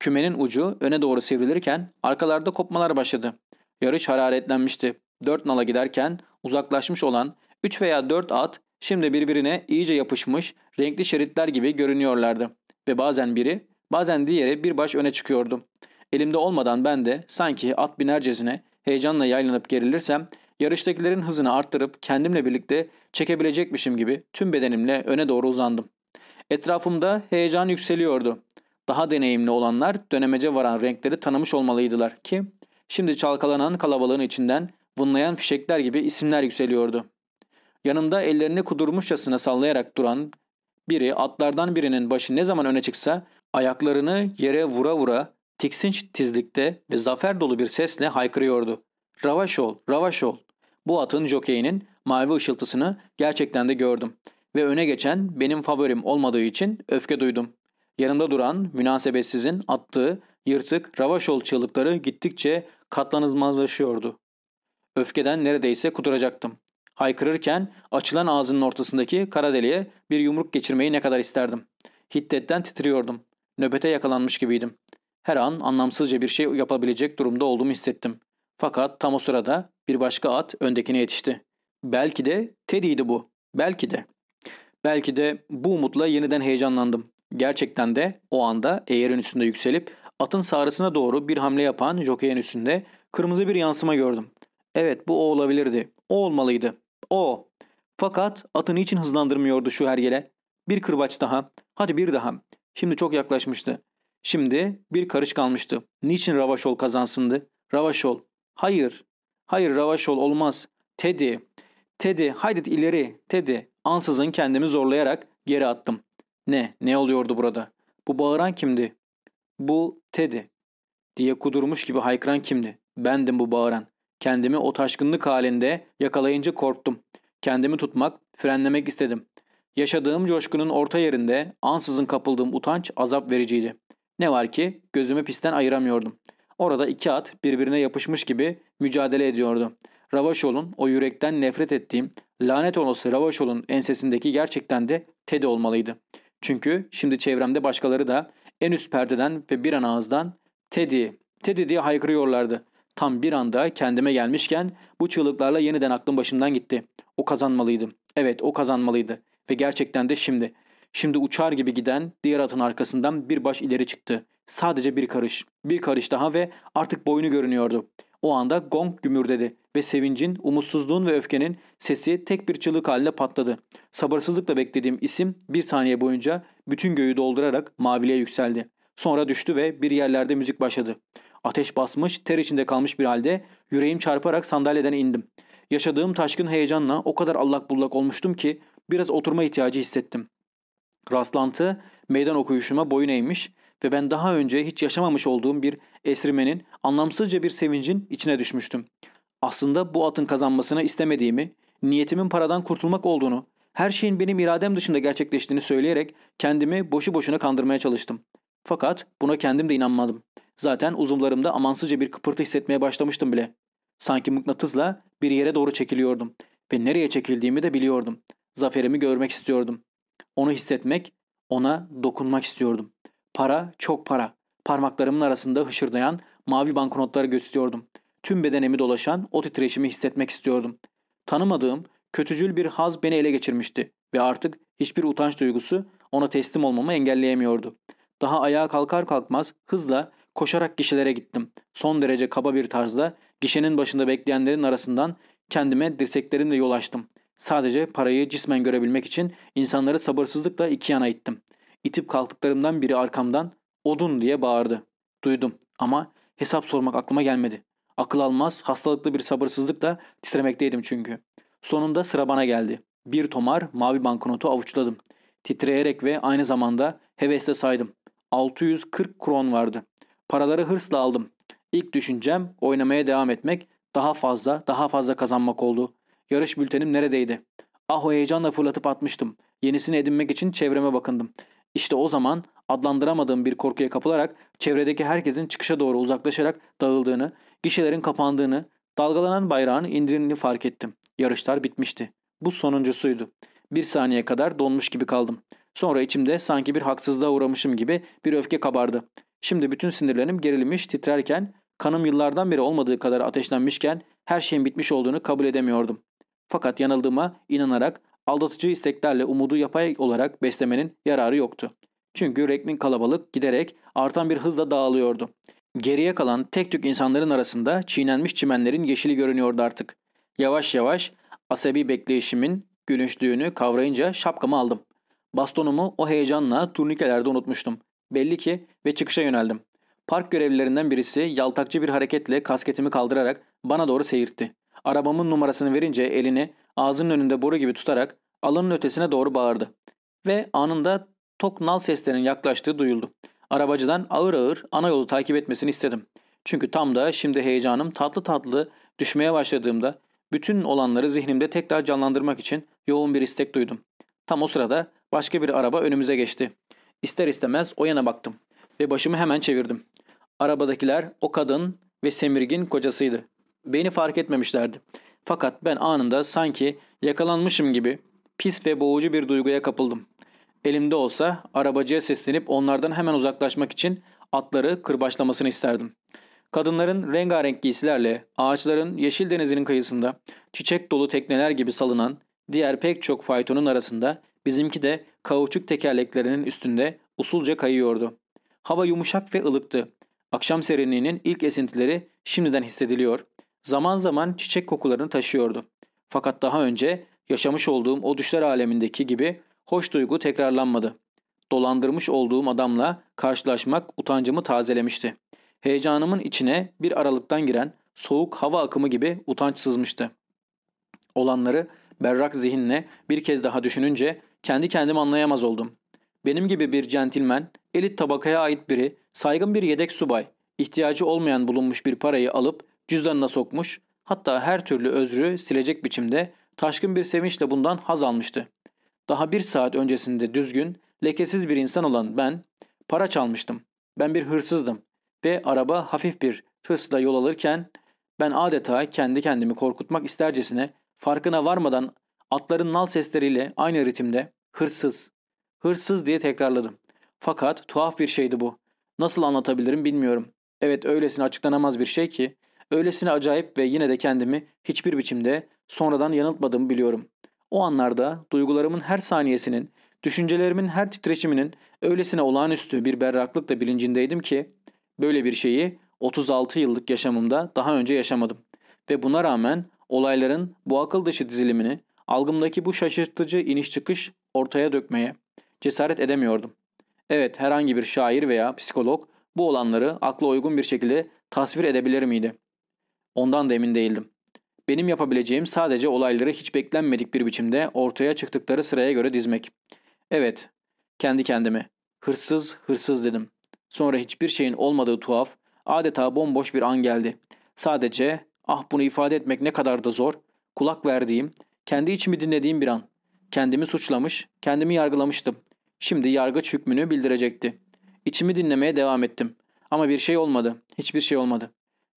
Kümenin ucu öne doğru sivrilirken arkalarda kopmalar başladı. Yarış hararetlenmişti. Dört nala giderken uzaklaşmış olan üç veya dört at şimdi birbirine iyice yapışmış renkli şeritler gibi görünüyorlardı. Ve bazen biri, bazen diğeri bir baş öne çıkıyordu. Elimde olmadan ben de sanki at binercesine heyecanla yaylanıp gerilirsem yarıştakilerin hızını arttırıp kendimle birlikte çekebilecekmişim gibi tüm bedenimle öne doğru uzandım. Etrafımda heyecan yükseliyordu. Daha deneyimli olanlar dönemece varan renkleri tanımış olmalıydılar ki şimdi çalkalanan kalabalığın içinden vınlayan fişekler gibi isimler yükseliyordu. Yanımda ellerini kudurmuşçasına sallayarak duran biri atlardan birinin başı ne zaman öne çıksa ayaklarını yere vura vura tiksinç tizlikte ve zafer dolu bir sesle haykırıyordu. Ravaş ol, ravaş ol. Bu atın jokeyinin mavi ışıltısını gerçekten de gördüm. Ve öne geçen benim favorim olmadığı için öfke duydum. Yanımda duran münasebetsizin attığı yırtık ravaş ol çığlıkları gittikçe katlanılmazlaşıyordu. Öfkeden neredeyse kuduracaktım. Haykırırken açılan ağzının ortasındaki kara deliğe bir yumruk geçirmeyi ne kadar isterdim. Hiddetten titriyordum. Nöbete yakalanmış gibiydim. Her an anlamsızca bir şey yapabilecek durumda olduğumu hissettim. Fakat tam o sırada bir başka at öndekine yetişti. Belki de Teddy'ydi bu. Belki de. Belki de bu umutla yeniden heyecanlandım. Gerçekten de o anda eğerin üstünde yükselip atın sağrısına doğru bir hamle yapan jokeyin üstünde kırmızı bir yansıma gördüm. Evet bu o olabilirdi. O olmalıydı. O. Fakat atı niçin hızlandırmıyordu şu hergele? Bir kırbaç daha. Hadi bir daha. Şimdi çok yaklaşmıştı. Şimdi bir karış kalmıştı. Niçin Ravaşol kazansındı? Ravaşol. Hayır. Hayır Ravaşol olmaz. Teddy. Teddy haydi ileri. Teddy. Ansızın kendimi zorlayarak geri attım. Ne? Ne oluyordu burada? Bu bağıran kimdi? Bu Teddy. Diye kudurmuş gibi haykıran kimdi? Bendim bu bağıran. Kendimi o taşkınlık halinde yakalayınca korktum. Kendimi tutmak, frenlemek istedim. Yaşadığım coşkunun orta yerinde ansızın kapıldığım utanç azap vericiydi. Ne var ki gözümü pisten ayıramıyordum. Orada iki at birbirine yapışmış gibi mücadele ediyordu. Ravaşol'un o yürekten nefret ettiğim lanet olası Ravaşol'un ensesindeki gerçekten de Teddy olmalıydı. Çünkü şimdi çevremde başkaları da en üst perdeden ve bir an ağızdan Teddy, Teddy diye haykırıyorlardı. Tam bir anda kendime gelmişken bu çığlıklarla yeniden aklım başımdan gitti. O kazanmalıydı. Evet o kazanmalıydı. Ve gerçekten de şimdi. Şimdi uçar gibi giden diğer atın arkasından bir baş ileri çıktı. Sadece bir karış. Bir karış daha ve artık boynu görünüyordu. O anda gong gümürdedi ve sevincin, umutsuzluğun ve öfkenin sesi tek bir çığlık haline patladı. Sabırsızlıkla beklediğim isim bir saniye boyunca bütün göğü doldurarak maviliğe yükseldi. Sonra düştü ve bir yerlerde müzik başladı. Ateş basmış, ter içinde kalmış bir halde yüreğim çarparak sandalyeden indim. Yaşadığım taşkın heyecanla o kadar allak bullak olmuştum ki biraz oturma ihtiyacı hissettim. Rastlantı meydan okuyuşuma boyun eğmiş ve ben daha önce hiç yaşamamış olduğum bir esrimenin anlamsızca bir sevincin içine düşmüştüm. Aslında bu atın kazanmasını istemediğimi, niyetimin paradan kurtulmak olduğunu, her şeyin benim iradem dışında gerçekleştiğini söyleyerek kendimi boşu boşuna kandırmaya çalıştım. Fakat buna kendim de inanmadım. Zaten uzuvlarımda amansızca bir kıpırtı hissetmeye başlamıştım bile. Sanki mıknatısla bir yere doğru çekiliyordum ve nereye çekildiğimi de biliyordum. Zaferimi görmek istiyordum. Onu hissetmek, ona dokunmak istiyordum. Para, çok para. Parmaklarımın arasında hışırdayan mavi banknotları gösteriyordum. Tüm bedenimi dolaşan o titreşimi hissetmek istiyordum. Tanımadığım, kötücül bir haz beni ele geçirmişti ve artık hiçbir utanç duygusu ona teslim olmamı engelleyemiyordu. Daha ayağa kalkar kalkmaz hızla koşarak gişelere gittim. Son derece kaba bir tarzda gişenin başında bekleyenlerin arasından kendime dirseklerimle yol açtım. Sadece parayı cismen görebilmek için insanları sabırsızlıkla iki yana ittim. İtip kalktıklarımdan biri arkamdan odun diye bağırdı. Duydum ama hesap sormak aklıma gelmedi. Akıl almaz, hastalıklı bir sabırsızlıkla titremekteydim çünkü. Sonunda sıra bana geldi. Bir tomar mavi banknotu avuçladım. Titreyerek ve aynı zamanda hevesle saydım. 640 kron vardı. Paraları hırsla aldım. İlk düşüncem oynamaya devam etmek, daha fazla, daha fazla kazanmak oldu. Yarış bültenim neredeydi? Ah o heyecanla fırlatıp atmıştım. Yenisini edinmek için çevreme bakındım. İşte o zaman adlandıramadığım bir korkuya kapılarak çevredeki herkesin çıkışa doğru uzaklaşarak dağıldığını, gişelerin kapandığını, dalgalanan bayrağın indiğini fark ettim. Yarışlar bitmişti. Bu sonuncusuydu. Bir saniye kadar donmuş gibi kaldım. Sonra içimde sanki bir haksızlığa uğramışım gibi bir öfke kabardı. Şimdi bütün sinirlerim gerilmiş, titrerken, kanım yıllardan beri olmadığı kadar ateşlenmişken her şeyin bitmiş olduğunu kabul edemiyordum. Fakat yanıldığıma inanarak aldatıcı isteklerle umudu yapay olarak beslemenin yararı yoktu. Çünkü renkli kalabalık giderek artan bir hızla dağılıyordu. Geriye kalan tek tük insanların arasında çiğnenmiş çimenlerin yeşili görünüyordu artık. Yavaş yavaş asabi bekleyişimin gülünçlüğünü kavrayınca şapkamı aldım. Bastonumu o heyecanla turnikelerde unutmuştum. Belli ki ve çıkışa yöneldim. Park görevlilerinden birisi yaltakçı bir hareketle kasketimi kaldırarak bana doğru seyirtti. Arabamın numarasını verince elini ağzının önünde boru gibi tutarak alanın ötesine doğru bağırdı. Ve anında tok nal seslerinin yaklaştığı duyuldu. Arabacıdan ağır ağır ana yolu takip etmesini istedim. Çünkü tam da şimdi heyecanım tatlı tatlı düşmeye başladığımda bütün olanları zihnimde tekrar canlandırmak için yoğun bir istek duydum. Tam o sırada başka bir araba önümüze geçti. İster istemez o yana baktım ve başımı hemen çevirdim. Arabadakiler o kadın ve Semirgin kocasıydı. Beni fark etmemişlerdi. Fakat ben anında sanki yakalanmışım gibi pis ve boğucu bir duyguya kapıldım. Elimde olsa arabacıya seslenip onlardan hemen uzaklaşmak için atları kırbaçlamasını isterdim. Kadınların rengarenk giysilerle ağaçların yeşil denizinin kıyısında çiçek dolu tekneler gibi salınan diğer pek çok faytonun arasında bizimki de kauçuk tekerleklerinin üstünde usulca kayıyordu. Hava yumuşak ve ılıktı. Akşam serinliğinin ilk esintileri şimdiden hissediliyor. Zaman zaman çiçek kokularını taşıyordu. Fakat daha önce yaşamış olduğum o düşler alemindeki gibi hoş duygu tekrarlanmadı. Dolandırmış olduğum adamla karşılaşmak utancımı tazelemişti. Heyecanımın içine bir aralıktan giren soğuk hava akımı gibi utanç sızmıştı. Olanları berrak zihinle bir kez daha düşününce kendi kendimi anlayamaz oldum. Benim gibi bir centilmen, elit tabakaya ait biri, saygın bir yedek subay, ihtiyacı olmayan bulunmuş bir parayı alıp cüzdanına sokmuş, hatta her türlü özrü silecek biçimde taşkın bir sevinçle bundan haz almıştı. Daha bir saat öncesinde düzgün, lekesiz bir insan olan ben, para çalmıştım. Ben bir hırsızdım ve araba hafif bir tırsla yol alırken ben adeta kendi kendimi korkutmak istercesine farkına varmadan atların nal sesleriyle aynı ritimde hırsız, hırsız diye tekrarladım. Fakat tuhaf bir şeydi bu. Nasıl anlatabilirim bilmiyorum. Evet öylesine açıklanamaz bir şey ki, öylesine acayip ve yine de kendimi hiçbir biçimde sonradan yanıltmadığımı biliyorum. O anlarda duygularımın her saniyesinin, düşüncelerimin her titreşiminin öylesine olağanüstü bir berraklıkla bilincindeydim ki böyle bir şeyi 36 yıllık yaşamımda daha önce yaşamadım. Ve buna rağmen olayların bu akıl dışı dizilimini algımdaki bu şaşırtıcı iniş çıkış ortaya dökmeye cesaret edemiyordum. Evet herhangi bir şair veya psikolog bu olanları akla uygun bir şekilde tasvir edebilir miydi? Ondan da emin değildim. Benim yapabileceğim sadece olayları hiç beklenmedik bir biçimde ortaya çıktıkları sıraya göre dizmek. Evet, kendi kendime. Hırsız, hırsız dedim. Sonra hiçbir şeyin olmadığı tuhaf, adeta bomboş bir an geldi. Sadece, ah bunu ifade etmek ne kadar da zor, kulak verdiğim, kendi içimi dinlediğim bir an. Kendimi suçlamış, kendimi yargılamıştım. Şimdi yargıç hükmünü bildirecekti. İçimi dinlemeye devam ettim. Ama bir şey olmadı. Hiçbir şey olmadı.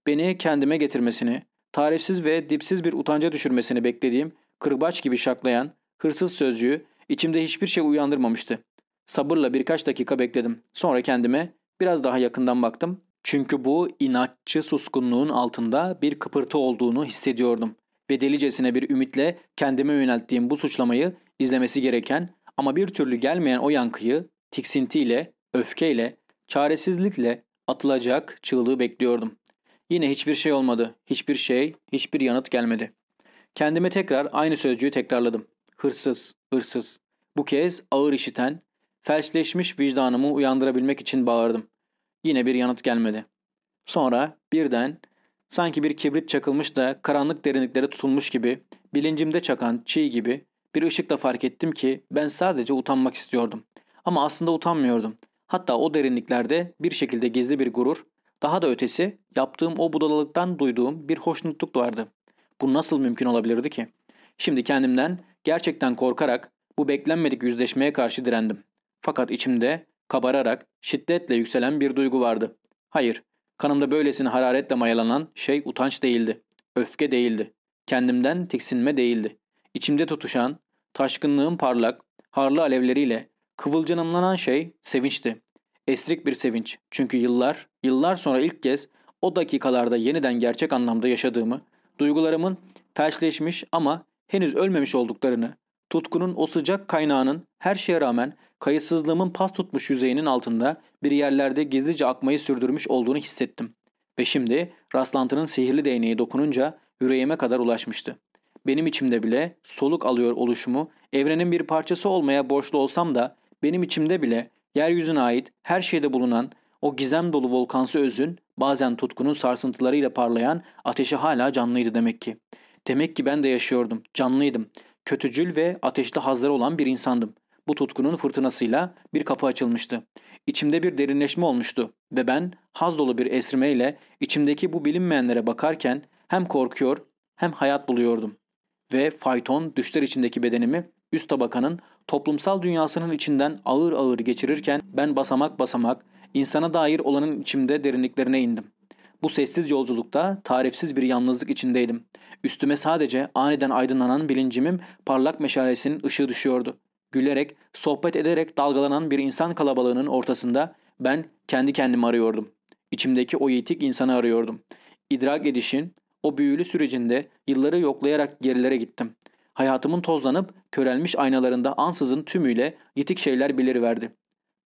Beni kendime getirmesini, tarifsiz ve dipsiz bir utanca düşürmesini beklediğim kırbaç gibi şaklayan hırsız sözcüğü içimde hiçbir şey uyandırmamıştı. Sabırla birkaç dakika bekledim. Sonra kendime Biraz daha yakından baktım. Çünkü bu inatçı suskunluğun altında bir kıpırtı olduğunu hissediyordum. Ve delicesine bir ümitle kendime yönelttiğim bu suçlamayı izlemesi gereken ama bir türlü gelmeyen o yankıyı tiksintiyle, öfkeyle, çaresizlikle atılacak çığlığı bekliyordum. Yine hiçbir şey olmadı. Hiçbir şey, hiçbir yanıt gelmedi. Kendime tekrar aynı sözcüğü tekrarladım. Hırsız, hırsız. Bu kez ağır işiten, felçleşmiş vicdanımı uyandırabilmek için bağırdım. Yine bir yanıt gelmedi. Sonra birden sanki bir kibrit çakılmış da karanlık derinliklere tutulmuş gibi, bilincimde çakan çiğ gibi bir ışıkla fark ettim ki ben sadece utanmak istiyordum. Ama aslında utanmıyordum. Hatta o derinliklerde bir şekilde gizli bir gurur, daha da ötesi yaptığım o budalalıktan duyduğum bir hoşnutluk vardı. Bu nasıl mümkün olabilirdi ki? Şimdi kendimden gerçekten korkarak bu beklenmedik yüzleşmeye karşı direndim. Fakat içimde kabararak şiddetle yükselen bir duygu vardı. Hayır, kanımda böylesine hararetle mayalanan şey utanç değildi. Öfke değildi. Kendimden tiksinme değildi. İçimde tutuşan, taşkınlığın parlak, harlı alevleriyle kıvılcınımlanan şey sevinçti. Esrik bir sevinç. Çünkü yıllar, yıllar sonra ilk kez o dakikalarda yeniden gerçek anlamda yaşadığımı, duygularımın felçleşmiş ama henüz ölmemiş olduklarını, tutkunun o sıcak kaynağının her şeye rağmen kayıtsızlığımın pas tutmuş yüzeyinin altında bir yerlerde gizlice akmayı sürdürmüş olduğunu hissettim. Ve şimdi rastlantının sihirli değneği dokununca yüreğime kadar ulaşmıştı. Benim içimde bile soluk alıyor oluşumu, evrenin bir parçası olmaya borçlu olsam da benim içimde bile yeryüzüne ait her şeyde bulunan o gizem dolu volkansı özün bazen tutkunun sarsıntılarıyla parlayan ateşi hala canlıydı demek ki. Demek ki ben de yaşıyordum, canlıydım. Kötücül ve ateşli hazları olan bir insandım. Bu tutkunun fırtınasıyla bir kapı açılmıştı. İçimde bir derinleşme olmuştu ve ben haz dolu bir esrimeyle içimdeki bu bilinmeyenlere bakarken hem korkuyor hem hayat buluyordum. Ve fayton düşler içindeki bedenimi üst tabakanın toplumsal dünyasının içinden ağır ağır geçirirken ben basamak basamak insana dair olanın içimde derinliklerine indim. Bu sessiz yolculukta tarifsiz bir yalnızlık içindeydim. Üstüme sadece aniden aydınlanan bilincimin parlak meşalesinin ışığı düşüyordu. Gülerek, sohbet ederek dalgalanan bir insan kalabalığının ortasında ben kendi kendimi arıyordum. İçimdeki o yitik insanı arıyordum. İdrak edişin, o büyülü sürecinde yılları yoklayarak gerilere gittim. Hayatımın tozlanıp körelmiş aynalarında ansızın tümüyle yitik şeyler beliriverdi.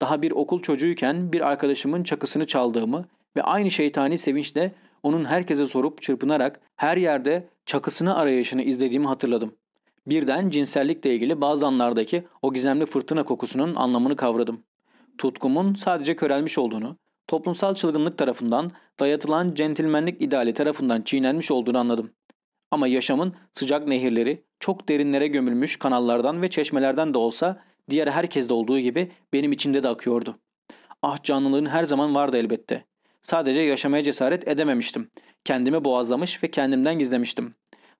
Daha bir okul çocuğuyken bir arkadaşımın çakısını çaldığımı ve aynı şeytani sevinçle onun herkese sorup çırpınarak her yerde çakısını arayışını izlediğimi hatırladım. Birden cinsellikle ilgili bazı anlardaki o gizemli fırtına kokusunun anlamını kavradım. Tutkumun sadece körelmiş olduğunu, toplumsal çılgınlık tarafından dayatılan centilmenlik ideali tarafından çiğnenmiş olduğunu anladım. Ama yaşamın sıcak nehirleri çok derinlere gömülmüş kanallardan ve çeşmelerden de olsa diğer herkeste olduğu gibi benim içimde de akıyordu. Ah canlılığın her zaman vardı elbette. Sadece yaşamaya cesaret edememiştim. Kendimi boğazlamış ve kendimden gizlemiştim.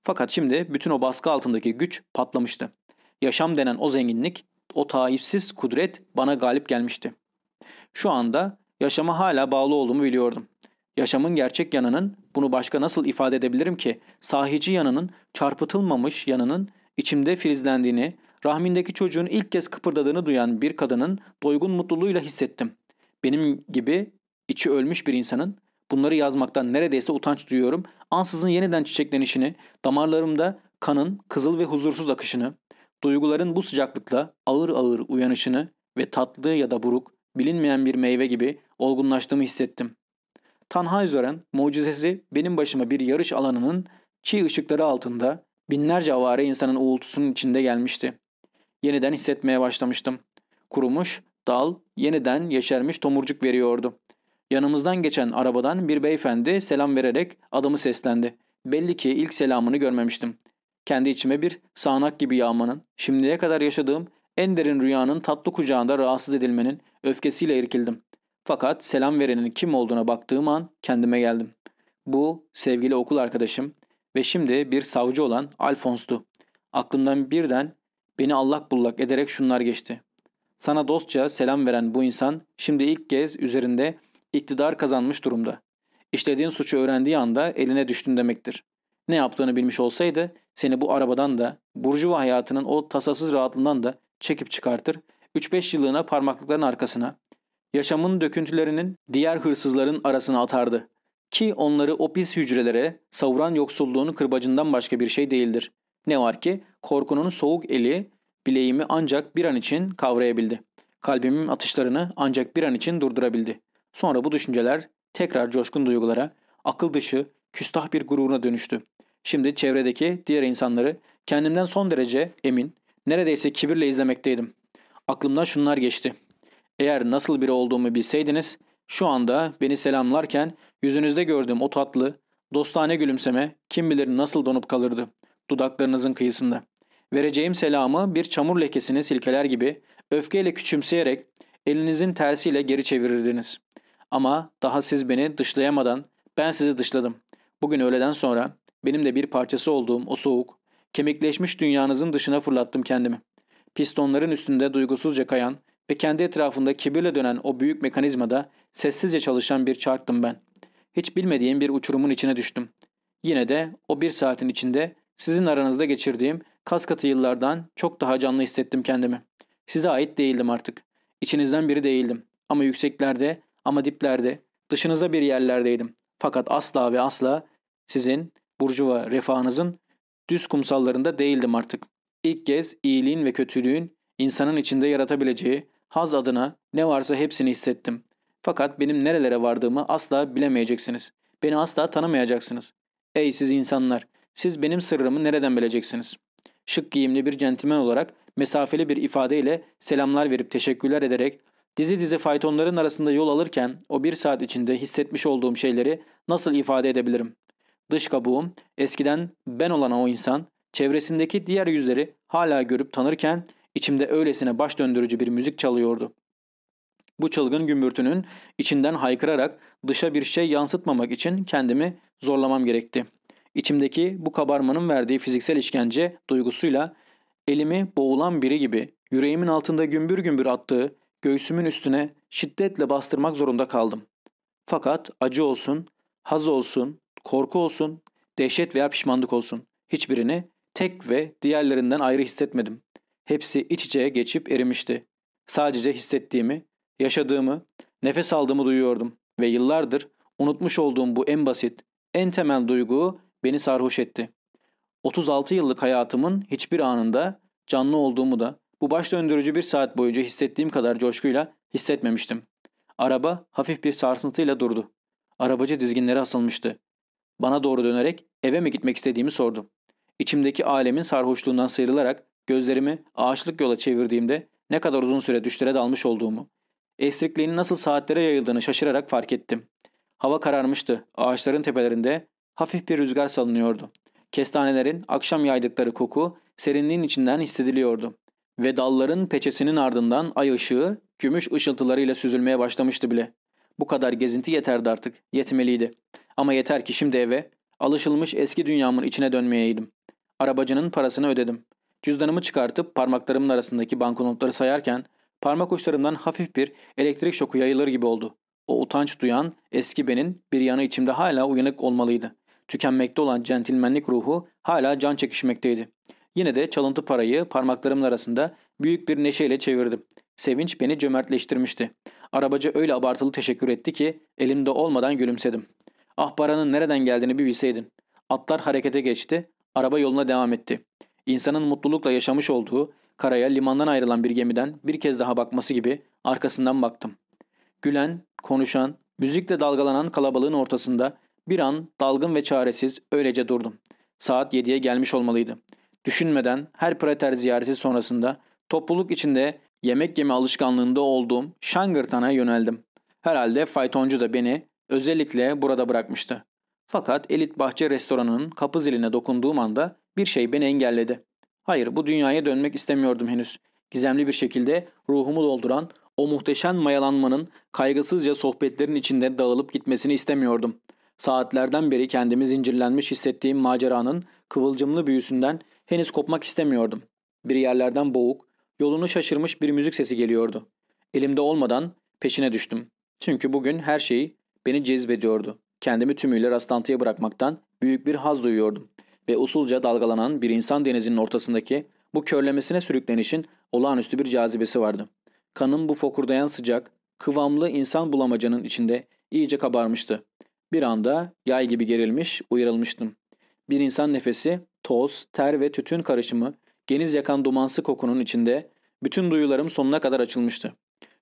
Fakat şimdi bütün o baskı altındaki güç patlamıştı. Yaşam denen o zenginlik, o taifsiz kudret bana galip gelmişti. Şu anda yaşama hala bağlı olduğumu biliyordum. Yaşamın gerçek yanının bunu başka nasıl ifade edebilirim ki sahici yanının çarpıtılmamış yanının içimde filizlendiğini, rahmindeki çocuğun ilk kez kıpırdadığını duyan bir kadının doygun mutluluğuyla hissettim. Benim gibi içi ölmüş bir insanın bunları yazmaktan neredeyse utanç duyuyorum. Ansızın yeniden çiçeklenişini, damarlarımda kanın kızıl ve huzursuz akışını, duyguların bu sıcaklıkla ağır ağır uyanışını ve tatlı ya da buruk, bilinmeyen bir meyve gibi olgunlaştığımı hissettim. Tannhäuser'ın mucizesi benim başıma bir yarış alanının çiğ ışıkları altında binlerce avare insanın uğultusunun içinde gelmişti. Yeniden hissetmeye başlamıştım. Kurumuş, dal, yeniden yeşermiş tomurcuk veriyordu. Yanımızdan geçen arabadan bir beyefendi selam vererek adımı seslendi. Belli ki ilk selamını görmemiştim. Kendi içime bir sağanak gibi yağmanın, şimdiye kadar yaşadığım en derin rüyanın tatlı kucağında rahatsız edilmenin öfkesiyle irkildim. Fakat selam verenin kim olduğuna baktığım an kendime geldim. Bu sevgili okul arkadaşım ve şimdi bir savcı olan Alfons'tu. Aklımdan birden beni allak bullak ederek şunlar geçti. Sana dostça selam veren bu insan şimdi ilk kez üzerinde iktidar kazanmış durumda. İşlediğin suçu öğrendiği anda eline düştün demektir. Ne yaptığını bilmiş olsaydı seni bu arabadan da burjuva hayatının o tasasız rahatlığından da çekip çıkartır, 3-5 yıllığına parmaklıkların arkasına yaşamın döküntülerinin diğer hırsızların arasına atardı. Ki onları o pis hücrelere savuran yoksulluğun kırbacından başka bir şey değildir. Ne var ki korkunun soğuk eli bileğimi ancak bir an için kavrayabildi. Kalbimin atışlarını ancak bir an için durdurabildi. Sonra bu düşünceler tekrar coşkun duygulara, akıl dışı, küstah bir gururuna dönüştü. Şimdi çevredeki diğer insanları kendimden son derece emin, neredeyse kibirle izlemekteydim. Aklımdan şunlar geçti. Eğer nasıl biri olduğumu bilseydiniz, şu anda beni selamlarken yüzünüzde gördüğüm o tatlı, dostane gülümseme kim bilir nasıl donup kalırdı dudaklarınızın kıyısında. Vereceğim selamı bir çamur lekesini silkeler gibi öfkeyle küçümseyerek elinizin tersiyle geri çevirirdiniz. Ama daha siz beni dışlayamadan ben sizi dışladım. Bugün öğleden sonra benim de bir parçası olduğum o soğuk, kemikleşmiş dünyanızın dışına fırlattım kendimi. Pistonların üstünde duygusuzca kayan ve kendi etrafında kibirle dönen o büyük mekanizmada sessizce çalışan bir çarktım ben. Hiç bilmediğim bir uçurumun içine düştüm. Yine de o bir saatin içinde sizin aranızda geçirdiğim kas katı yıllardan çok daha canlı hissettim kendimi. Size ait değildim artık. İçinizden biri değildim. Ama yükseklerde, ama diplerde, dışınızda bir yerlerdeydim. Fakat asla ve asla sizin, burjuva refahınızın düz kumsallarında değildim artık. İlk kez iyiliğin ve kötülüğün insanın içinde yaratabileceği haz adına ne varsa hepsini hissettim. Fakat benim nerelere vardığımı asla bilemeyeceksiniz. Beni asla tanımayacaksınız. Ey siz insanlar, siz benim sırrımı nereden bileceksiniz? Şık giyimli bir centilmen olarak mesafeli bir ifadeyle selamlar verip teşekkürler ederek dizi dizi faytonların arasında yol alırken o bir saat içinde hissetmiş olduğum şeyleri nasıl ifade edebilirim? Dış kabuğum, eskiden ben olan o insan, çevresindeki diğer yüzleri hala görüp tanırken içimde öylesine baş döndürücü bir müzik çalıyordu. Bu çılgın gümbürtünün içinden haykırarak dışa bir şey yansıtmamak için kendimi zorlamam gerekti. İçimdeki bu kabarmanın verdiği fiziksel işkence duygusuyla elimi boğulan biri gibi yüreğimin altında gümbür gümbür attığı göğsümün üstüne şiddetle bastırmak zorunda kaldım. Fakat acı olsun, haz olsun, korku olsun, dehşet veya pişmanlık olsun hiçbirini tek ve diğerlerinden ayrı hissetmedim. Hepsi iç içeye geçip erimişti. Sadece hissettiğimi, yaşadığımı, nefes aldığımı duyuyordum ve yıllardır unutmuş olduğum bu en basit, en temel duygu beni sarhoş etti. 36 yıllık hayatımın hiçbir anında canlı olduğumu da bu baş döndürücü bir saat boyunca hissettiğim kadar coşkuyla hissetmemiştim. Araba hafif bir sarsıntıyla durdu. Arabacı dizginleri asılmıştı. Bana doğru dönerek eve mi gitmek istediğimi sordu. İçimdeki alemin sarhoşluğundan sıyrılarak gözlerimi ağaçlık yola çevirdiğimde ne kadar uzun süre düşlere dalmış olduğumu, esrikliğinin nasıl saatlere yayıldığını şaşırarak fark ettim. Hava kararmıştı. Ağaçların tepelerinde hafif bir rüzgar salınıyordu. Kestanelerin akşam yaydıkları koku serinliğin içinden hissediliyordu. Ve dalların peçesinin ardından ay ışığı gümüş ışıltılarıyla süzülmeye başlamıştı bile. Bu kadar gezinti yeterdi artık. Yetmeliydi. Ama yeter ki şimdi eve, alışılmış eski dünyamın içine dönmeyeydim. Arabacının parasını ödedim. Cüzdanımı çıkartıp parmaklarımın arasındaki banknotları sayarken parmak uçlarımdan hafif bir elektrik şoku yayılır gibi oldu. O utanç duyan eski benin bir yanı içimde hala uyanık olmalıydı. Tükenmekte olan centilmenlik ruhu hala can çekişmekteydi. Yine de çalıntı parayı parmaklarımın arasında büyük bir neşeyle çevirdim. Sevinç beni cömertleştirmişti. Arabacı öyle abartılı teşekkür etti ki elimde olmadan gülümsedim. Ah paranın nereden geldiğini bir bilseydin. Atlar harekete geçti, araba yoluna devam etti. İnsanın mutlulukla yaşamış olduğu, karaya limandan ayrılan bir gemiden bir kez daha bakması gibi arkasından baktım. Gülen, konuşan, müzikle dalgalanan kalabalığın ortasında bir an dalgın ve çaresiz öylece durdum. Saat 7'ye gelmiş olmalıydı. Düşünmeden her prater ziyareti sonrasında topluluk içinde yemek yeme alışkanlığında olduğum Şangırtan'a yöneldim. Herhalde faytoncu da beni özellikle burada bırakmıştı. Fakat elit bahçe restoranının kapı ziline dokunduğum anda bir şey beni engelledi. Hayır bu dünyaya dönmek istemiyordum henüz. Gizemli bir şekilde ruhumu dolduran o muhteşem mayalanmanın kaygısızca sohbetlerin içinde dağılıp gitmesini istemiyordum. Saatlerden beri kendimi zincirlenmiş hissettiğim maceranın kıvılcımlı büyüsünden henüz kopmak istemiyordum. Bir yerlerden boğuk, yolunu şaşırmış bir müzik sesi geliyordu. Elimde olmadan peşine düştüm. Çünkü bugün her şey beni cezbediyordu. Kendimi tümüyle rastlantıya bırakmaktan büyük bir haz duyuyordum. Ve usulca dalgalanan bir insan denizinin ortasındaki bu körlemesine sürüklenişin olağanüstü bir cazibesi vardı. Kanım bu fokurdayan sıcak, kıvamlı insan bulamacanın içinde iyice kabarmıştı. Bir anda yay gibi gerilmiş, uyarılmıştım. Bir insan nefesi, toz, ter ve tütün karışımı, geniz yakan dumansı kokunun içinde bütün duyularım sonuna kadar açılmıştı.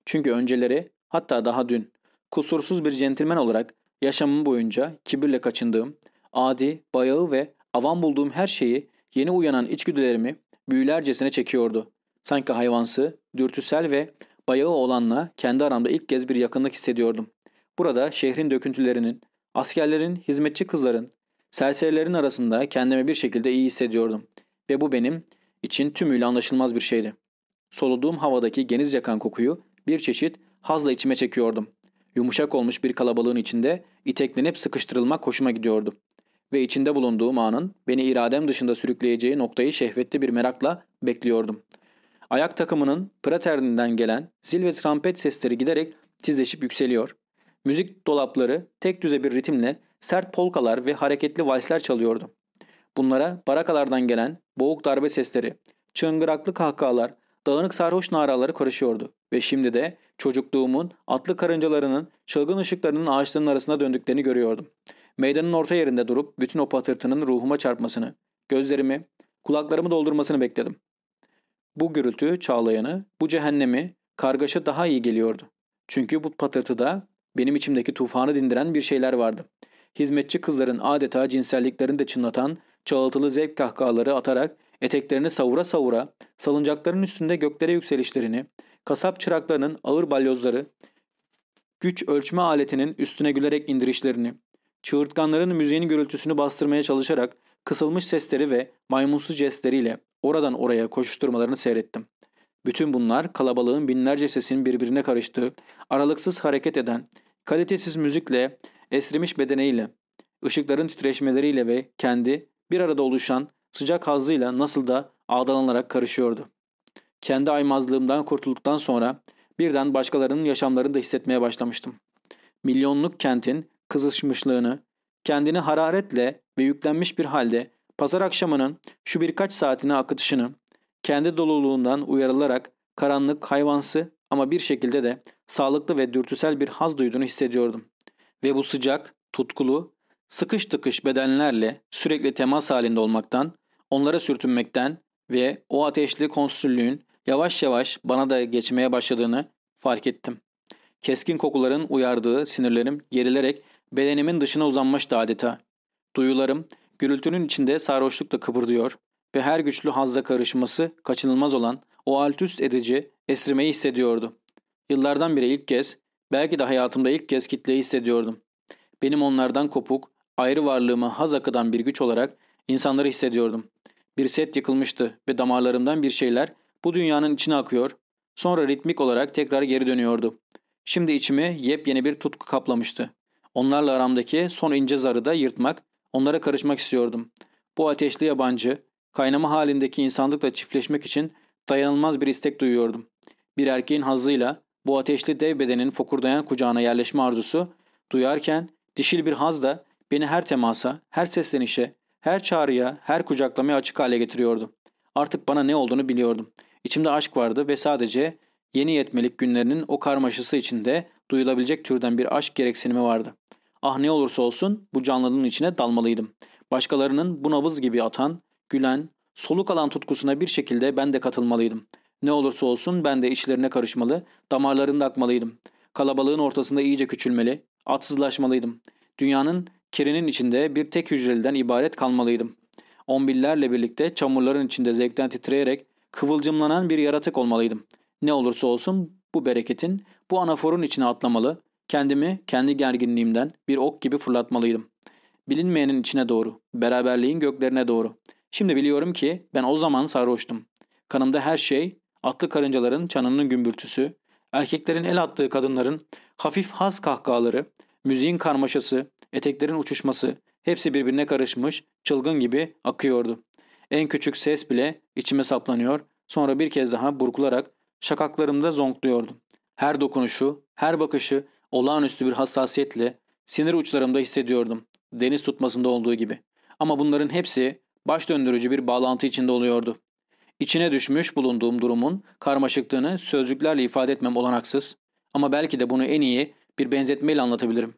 Çünkü önceleri, hatta daha dün, kusursuz bir centilmen olarak yaşamım boyunca kibirle kaçındığım, adi, bayağı ve avam bulduğum her şeyi yeni uyanan içgüdülerimi büyülercesine çekiyordu. Sanki hayvansı, dürtüsel ve bayağı olanla kendi aramda ilk kez bir yakınlık hissediyordum. Burada şehrin döküntülerinin, askerlerin, hizmetçi kızların, serserilerin arasında kendimi bir şekilde iyi hissediyordum. Ve bu benim için tümüyle anlaşılmaz bir şeydi. Soluduğum havadaki geniz yakan kokuyu bir çeşit hazla içime çekiyordum. Yumuşak olmuş bir kalabalığın içinde iteklenip sıkıştırılmak hoşuma gidiyordu. Ve içinde bulunduğum anın beni iradem dışında sürükleyeceği noktayı şehvetli bir merakla bekliyordum. Ayak takımının praterninden gelen zil ve trompet sesleri giderek tizleşip yükseliyor. Müzik dolapları tek düze bir ritimle sert polkalar ve hareketli valsler çalıyordu. Bunlara barakalardan gelen boğuk darbe sesleri, çıngıraklı kahkahalar, dağınık sarhoş naraları karışıyordu. Ve şimdi de çocukluğumun atlı karıncalarının çılgın ışıklarının ağaçların arasında döndüklerini görüyordum. Meydanın orta yerinde durup bütün o patırtının ruhuma çarpmasını, gözlerimi, kulaklarımı doldurmasını bekledim. Bu gürültü çağlayanı, bu cehennemi, kargaşa daha iyi geliyordu. Çünkü bu patırtıda benim içimdeki tufanı dindiren bir şeyler vardı. Hizmetçi kızların adeta cinselliklerini de çınlatan çağıltılı zevk kahkahaları atarak eteklerini savura savura salıncakların üstünde göklere yükselişlerini, kasap çıraklarının ağır balyozları, güç ölçme aletinin üstüne gülerek indirişlerini, çığırtkanların müziğin gürültüsünü bastırmaya çalışarak kısılmış sesleri ve maymunsu jestleriyle oradan oraya koşuşturmalarını seyrettim. Bütün bunlar kalabalığın binlerce sesin birbirine karıştığı, aralıksız hareket eden, kalitesiz müzikle, esrimiş bedeniyle, ışıkların titreşmeleriyle ve kendi bir arada oluşan sıcak hazzıyla nasıl da ağdalanarak karışıyordu. Kendi aymazlığımdan kurtulduktan sonra birden başkalarının yaşamlarını da hissetmeye başlamıştım. Milyonluk kentin kızışmışlığını, kendini hararetle ve yüklenmiş bir halde pazar akşamının şu birkaç saatine akıtışını, kendi doluluğundan uyarılarak karanlık, hayvansı ama bir şekilde de sağlıklı ve dürtüsel bir haz duyduğunu hissediyordum. Ve bu sıcak, tutkulu, sıkış tıkış bedenlerle sürekli temas halinde olmaktan, onlara sürtünmekten ve o ateşli konsüllüğün yavaş yavaş bana da geçmeye başladığını fark ettim. Keskin kokuların uyardığı sinirlerim gerilerek bedenimin dışına uzanmıştı adeta. Duyularım gürültünün içinde sarhoşlukla kıpırdıyor ve her güçlü hazla karışması kaçınılmaz olan o altüst edici esrimeyi hissediyordu. Yıllardan beri ilk kez, belki de hayatımda ilk kez kitleyi hissediyordum. Benim onlardan kopuk, ayrı varlığıma haz akıdan bir güç olarak insanları hissediyordum. Bir set yıkılmıştı ve damarlarımdan bir şeyler bu dünyanın içine akıyor, sonra ritmik olarak tekrar geri dönüyordu. Şimdi içimi yepyeni bir tutku kaplamıştı. Onlarla aramdaki son ince zarı da yırtmak, onlara karışmak istiyordum. Bu ateşli yabancı, kaynama halindeki insanlıkla çiftleşmek için dayanılmaz bir istek duyuyordum. Bir erkeğin hazzıyla bu ateşli dev bedenin fokurdayan kucağına yerleşme arzusu, duyarken dişil bir haz da beni her temasa, her seslenişe, her çağrıya, her kucaklamaya açık hale getiriyordu. Artık bana ne olduğunu biliyordum. İçimde aşk vardı ve sadece yeni yetmelik günlerinin o karmaşası içinde duyulabilecek türden bir aşk gereksinimi vardı. Ah ne olursa olsun bu canlılığın içine dalmalıydım. Başkalarının bu nabız gibi atan, gülen, soluk alan tutkusuna bir şekilde ben de katılmalıydım. Ne olursa olsun ben de içlerine karışmalı, damarlarında akmalıydım. Kalabalığın ortasında iyice küçülmeli, atsızlaşmalıydım. Dünyanın kirinin içinde bir tek hücreliden ibaret kalmalıydım. On binlerle birlikte çamurların içinde zevkten titreyerek kıvılcımlanan bir yaratık olmalıydım. Ne olursa olsun bu bereketin, bu anaforun içine atlamalı, kendimi kendi gerginliğimden bir ok gibi fırlatmalıydım. Bilinmeyenin içine doğru, beraberliğin göklerine doğru. Şimdi biliyorum ki ben o zaman sarhoştum. Kanımda her şey, atlı karıncaların çanının gümbürtüsü, erkeklerin el attığı kadınların hafif haz kahkahaları, müziğin karmaşası, eteklerin uçuşması, hepsi birbirine karışmış, çılgın gibi akıyordu. En küçük ses bile içime saplanıyor, sonra bir kez daha burkularak şakaklarımda zonkluyordu. Her dokunuşu, her bakışı olağanüstü bir hassasiyetle sinir uçlarımda hissediyordum. Deniz tutmasında olduğu gibi. Ama bunların hepsi baş döndürücü bir bağlantı içinde oluyordu. İçine düşmüş bulunduğum durumun karmaşıklığını sözcüklerle ifade etmem olanaksız Ama belki de bunu en iyi bir benzetmeyle anlatabilirim.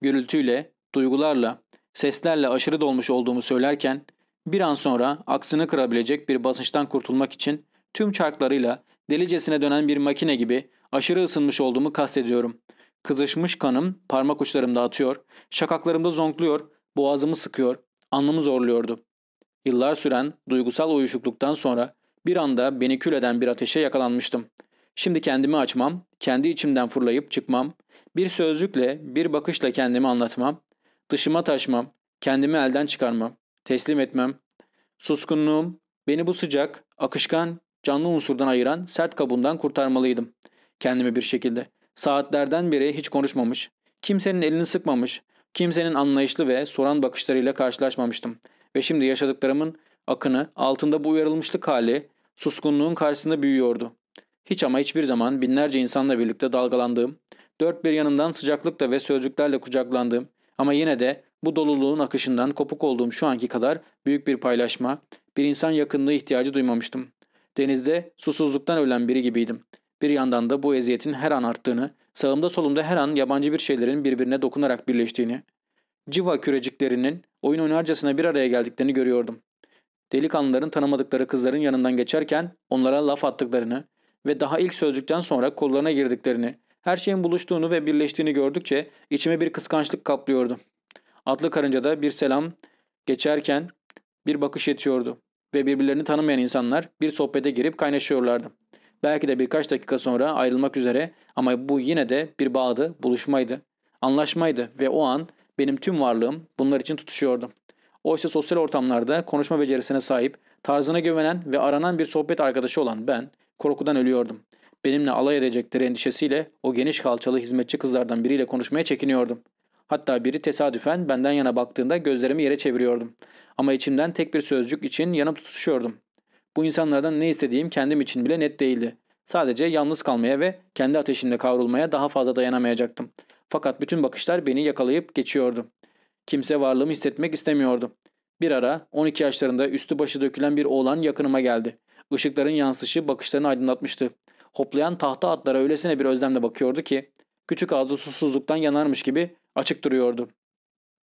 Gürültüyle, duygularla, seslerle aşırı dolmuş olduğumu söylerken bir an sonra aksını kırabilecek bir basınçtan kurtulmak için tüm çarklarıyla delicesine dönen bir makine gibi aşırı ısınmış olduğumu kastediyorum. Kızışmış kanım parmak uçlarımda atıyor, şakaklarımda zonkluyor, boğazımı sıkıyor, alnımı zorluyordu. Yıllar süren duygusal uyuşukluktan sonra bir anda beni kül eden bir ateşe yakalanmıştım. Şimdi kendimi açmam, kendi içimden fırlayıp çıkmam, bir sözcükle, bir bakışla kendimi anlatmam, dışıma taşmam, kendimi elden çıkarmam, teslim etmem. Suskunluğum, beni bu sıcak, akışkan, canlı unsurdan ayıran sert kabuğundan kurtarmalıydım. Kendimi bir şekilde. Saatlerden beri hiç konuşmamış, kimsenin elini sıkmamış, kimsenin anlayışlı ve soran bakışlarıyla karşılaşmamıştım. Ve şimdi yaşadıklarımın akını altında bu uyarılmışlık hali suskunluğun karşısında büyüyordu. Hiç ama hiçbir zaman binlerce insanla birlikte dalgalandığım, dört bir yanından sıcaklıkla ve sözcüklerle kucaklandığım ama yine de bu doluluğun akışından kopuk olduğum şu anki kadar büyük bir paylaşma, bir insan yakınlığı ihtiyacı duymamıştım. Denizde susuzluktan ölen biri gibiydim. Bir yandan da bu eziyetin her an arttığını, sağımda solumda her an yabancı bir şeylerin birbirine dokunarak birleştiğini, civa küreciklerinin oyun oynarcasına bir araya geldiklerini görüyordum. Delikanlıların tanımadıkları kızların yanından geçerken onlara laf attıklarını ve daha ilk sözcükten sonra kollarına girdiklerini, her şeyin buluştuğunu ve birleştiğini gördükçe içime bir kıskançlık kaplıyordu. Atlı karıncada bir selam geçerken bir bakış yetiyordu ve birbirlerini tanımayan insanlar bir sohbete girip kaynaşıyorlardı. Belki de birkaç dakika sonra ayrılmak üzere ama bu yine de bir bağdı, buluşmaydı, anlaşmaydı ve o an benim tüm varlığım bunlar için tutuşuyordu. Oysa sosyal ortamlarda konuşma becerisine sahip, tarzına güvenen ve aranan bir sohbet arkadaşı olan ben korkudan ölüyordum. Benimle alay edecekleri endişesiyle o geniş kalçalı hizmetçi kızlardan biriyle konuşmaya çekiniyordum. Hatta biri tesadüfen benden yana baktığında gözlerimi yere çeviriyordum. Ama içimden tek bir sözcük için yanıp tutuşuyordum. Bu insanlardan ne istediğim kendim için bile net değildi. Sadece yalnız kalmaya ve kendi ateşimle kavrulmaya daha fazla dayanamayacaktım. Fakat bütün bakışlar beni yakalayıp geçiyordu. Kimse varlığımı hissetmek istemiyordu. Bir ara 12 yaşlarında üstü başı dökülen bir oğlan yakınıma geldi. Işıkların yansışı bakışlarını aydınlatmıştı. Hoplayan tahta atlara öylesine bir özlemle bakıyordu ki küçük ağzı susuzluktan yanarmış gibi açık duruyordu.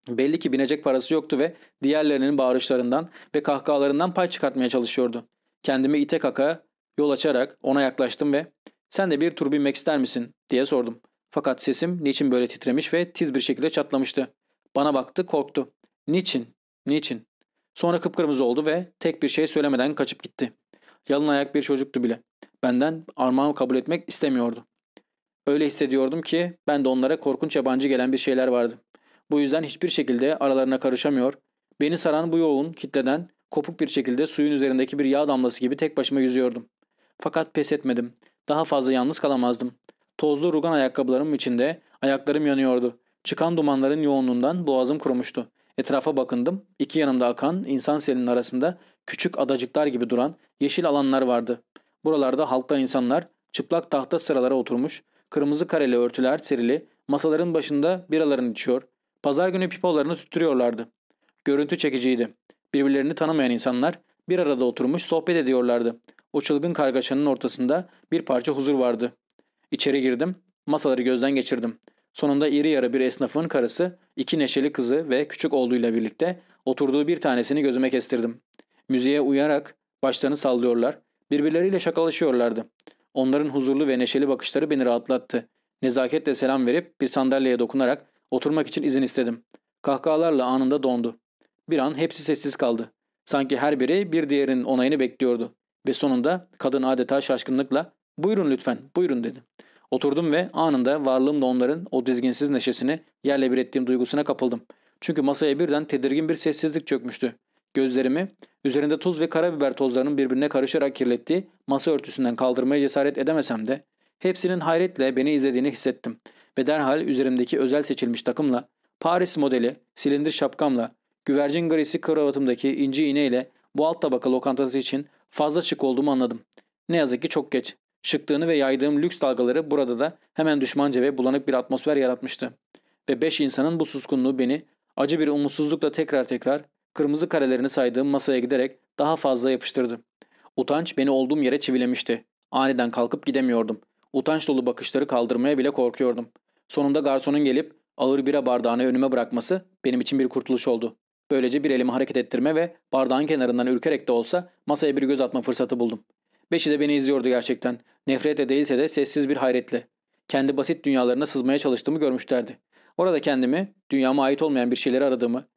Belli ki binecek parası yoktu ve diğerlerinin bağırışlarından ve kahkahalarından pay çıkartmaya çalışıyordu. Kendimi ite kaka yol açarak ona yaklaştım ve ''Sen de bir tur binmek ister misin?'' diye sordum. Fakat sesim niçin böyle titremiş ve tiz bir şekilde çatlamıştı. Bana baktı korktu. ''Niçin? Niçin?'' Sonra kıpkırmızı oldu ve tek bir şey söylemeden kaçıp gitti. Yalın ayak bir çocuktu bile. Benden armağan kabul etmek istemiyordu. Öyle hissediyordum ki ben de onlara korkunç yabancı gelen bir şeyler vardı. Bu yüzden hiçbir şekilde aralarına karışamıyor, beni saran bu yoğun kitleden kopuk bir şekilde suyun üzerindeki bir yağ damlası gibi tek başıma yüzüyordum. Fakat pes etmedim. Daha fazla yalnız kalamazdım. Tozlu rugan ayakkabılarım içinde ayaklarım yanıyordu. Çıkan dumanların yoğunluğundan boğazım kurumuştu. Etrafa bakındım. İki yanımda akan insan selinin arasında küçük adacıklar gibi duran yeşil alanlar vardı. Buralarda halktan insanlar çıplak tahta sıralara oturmuş, kırmızı kareli örtüler serili, masaların başında biralarını içiyor, pazar günü pipolarını tüttürüyorlardı. Görüntü çekiciydi. Birbirlerini tanımayan insanlar bir arada oturmuş sohbet ediyorlardı. O çılgın kargaşanın ortasında bir parça huzur vardı. İçeri girdim, masaları gözden geçirdim. Sonunda iri yarı bir esnafın karısı, iki neşeli kızı ve küçük oğluyla birlikte oturduğu bir tanesini gözüme kestirdim. Müziğe uyarak başlarını sallıyorlar, birbirleriyle şakalaşıyorlardı. Onların huzurlu ve neşeli bakışları beni rahatlattı. Nezaketle selam verip bir sandalyeye dokunarak oturmak için izin istedim. Kahkahalarla anında dondu. Bir an hepsi sessiz kaldı. Sanki her biri bir diğerinin onayını bekliyordu. Ve sonunda kadın adeta şaşkınlıkla ''Buyurun lütfen, buyurun'' dedi. Oturdum ve anında varlığımla onların o dizginsiz neşesini yerle bir ettiğim duygusuna kapıldım. Çünkü masaya birden tedirgin bir sessizlik çökmüştü. Gözlerimi üzerinde tuz ve karabiber tozlarının birbirine karışarak kirlettiği masa örtüsünden kaldırmaya cesaret edemesem de hepsinin hayretle beni izlediğini hissettim ve derhal üzerimdeki özel seçilmiş takımla Paris modeli silindir şapkamla güvercin grisi kravatımdaki inci iğneyle bu alt tabaka lokantası için fazla şık olduğumu anladım. Ne yazık ki çok geç. Şıklığını ve yaydığım lüks dalgaları burada da hemen düşmanca ve bulanık bir atmosfer yaratmıştı. Ve beş insanın bu suskunluğu beni acı bir umutsuzlukla tekrar tekrar kırmızı karelerini saydığım masaya giderek daha fazla yapıştırdı. Utanç beni olduğum yere çivilemişti. Aniden kalkıp gidemiyordum. utanç dolu bakışları kaldırmaya bile korkuyordum. Sonunda garsonun gelip ağır bira bardağını önüme bırakması benim için bir kurtuluş oldu. Böylece bir elimi hareket ettirme ve bardağın kenarından ürkerek de olsa masaya bir göz atma fırsatı buldum. Beşi de beni izliyordu gerçekten. Nefretle değilse de sessiz bir hayretle. Kendi basit dünyalarına sızmaya çalıştığımı görmüşlerdi. Orada kendimi, dünyama ait olmayan bir şeyleri aradığımı,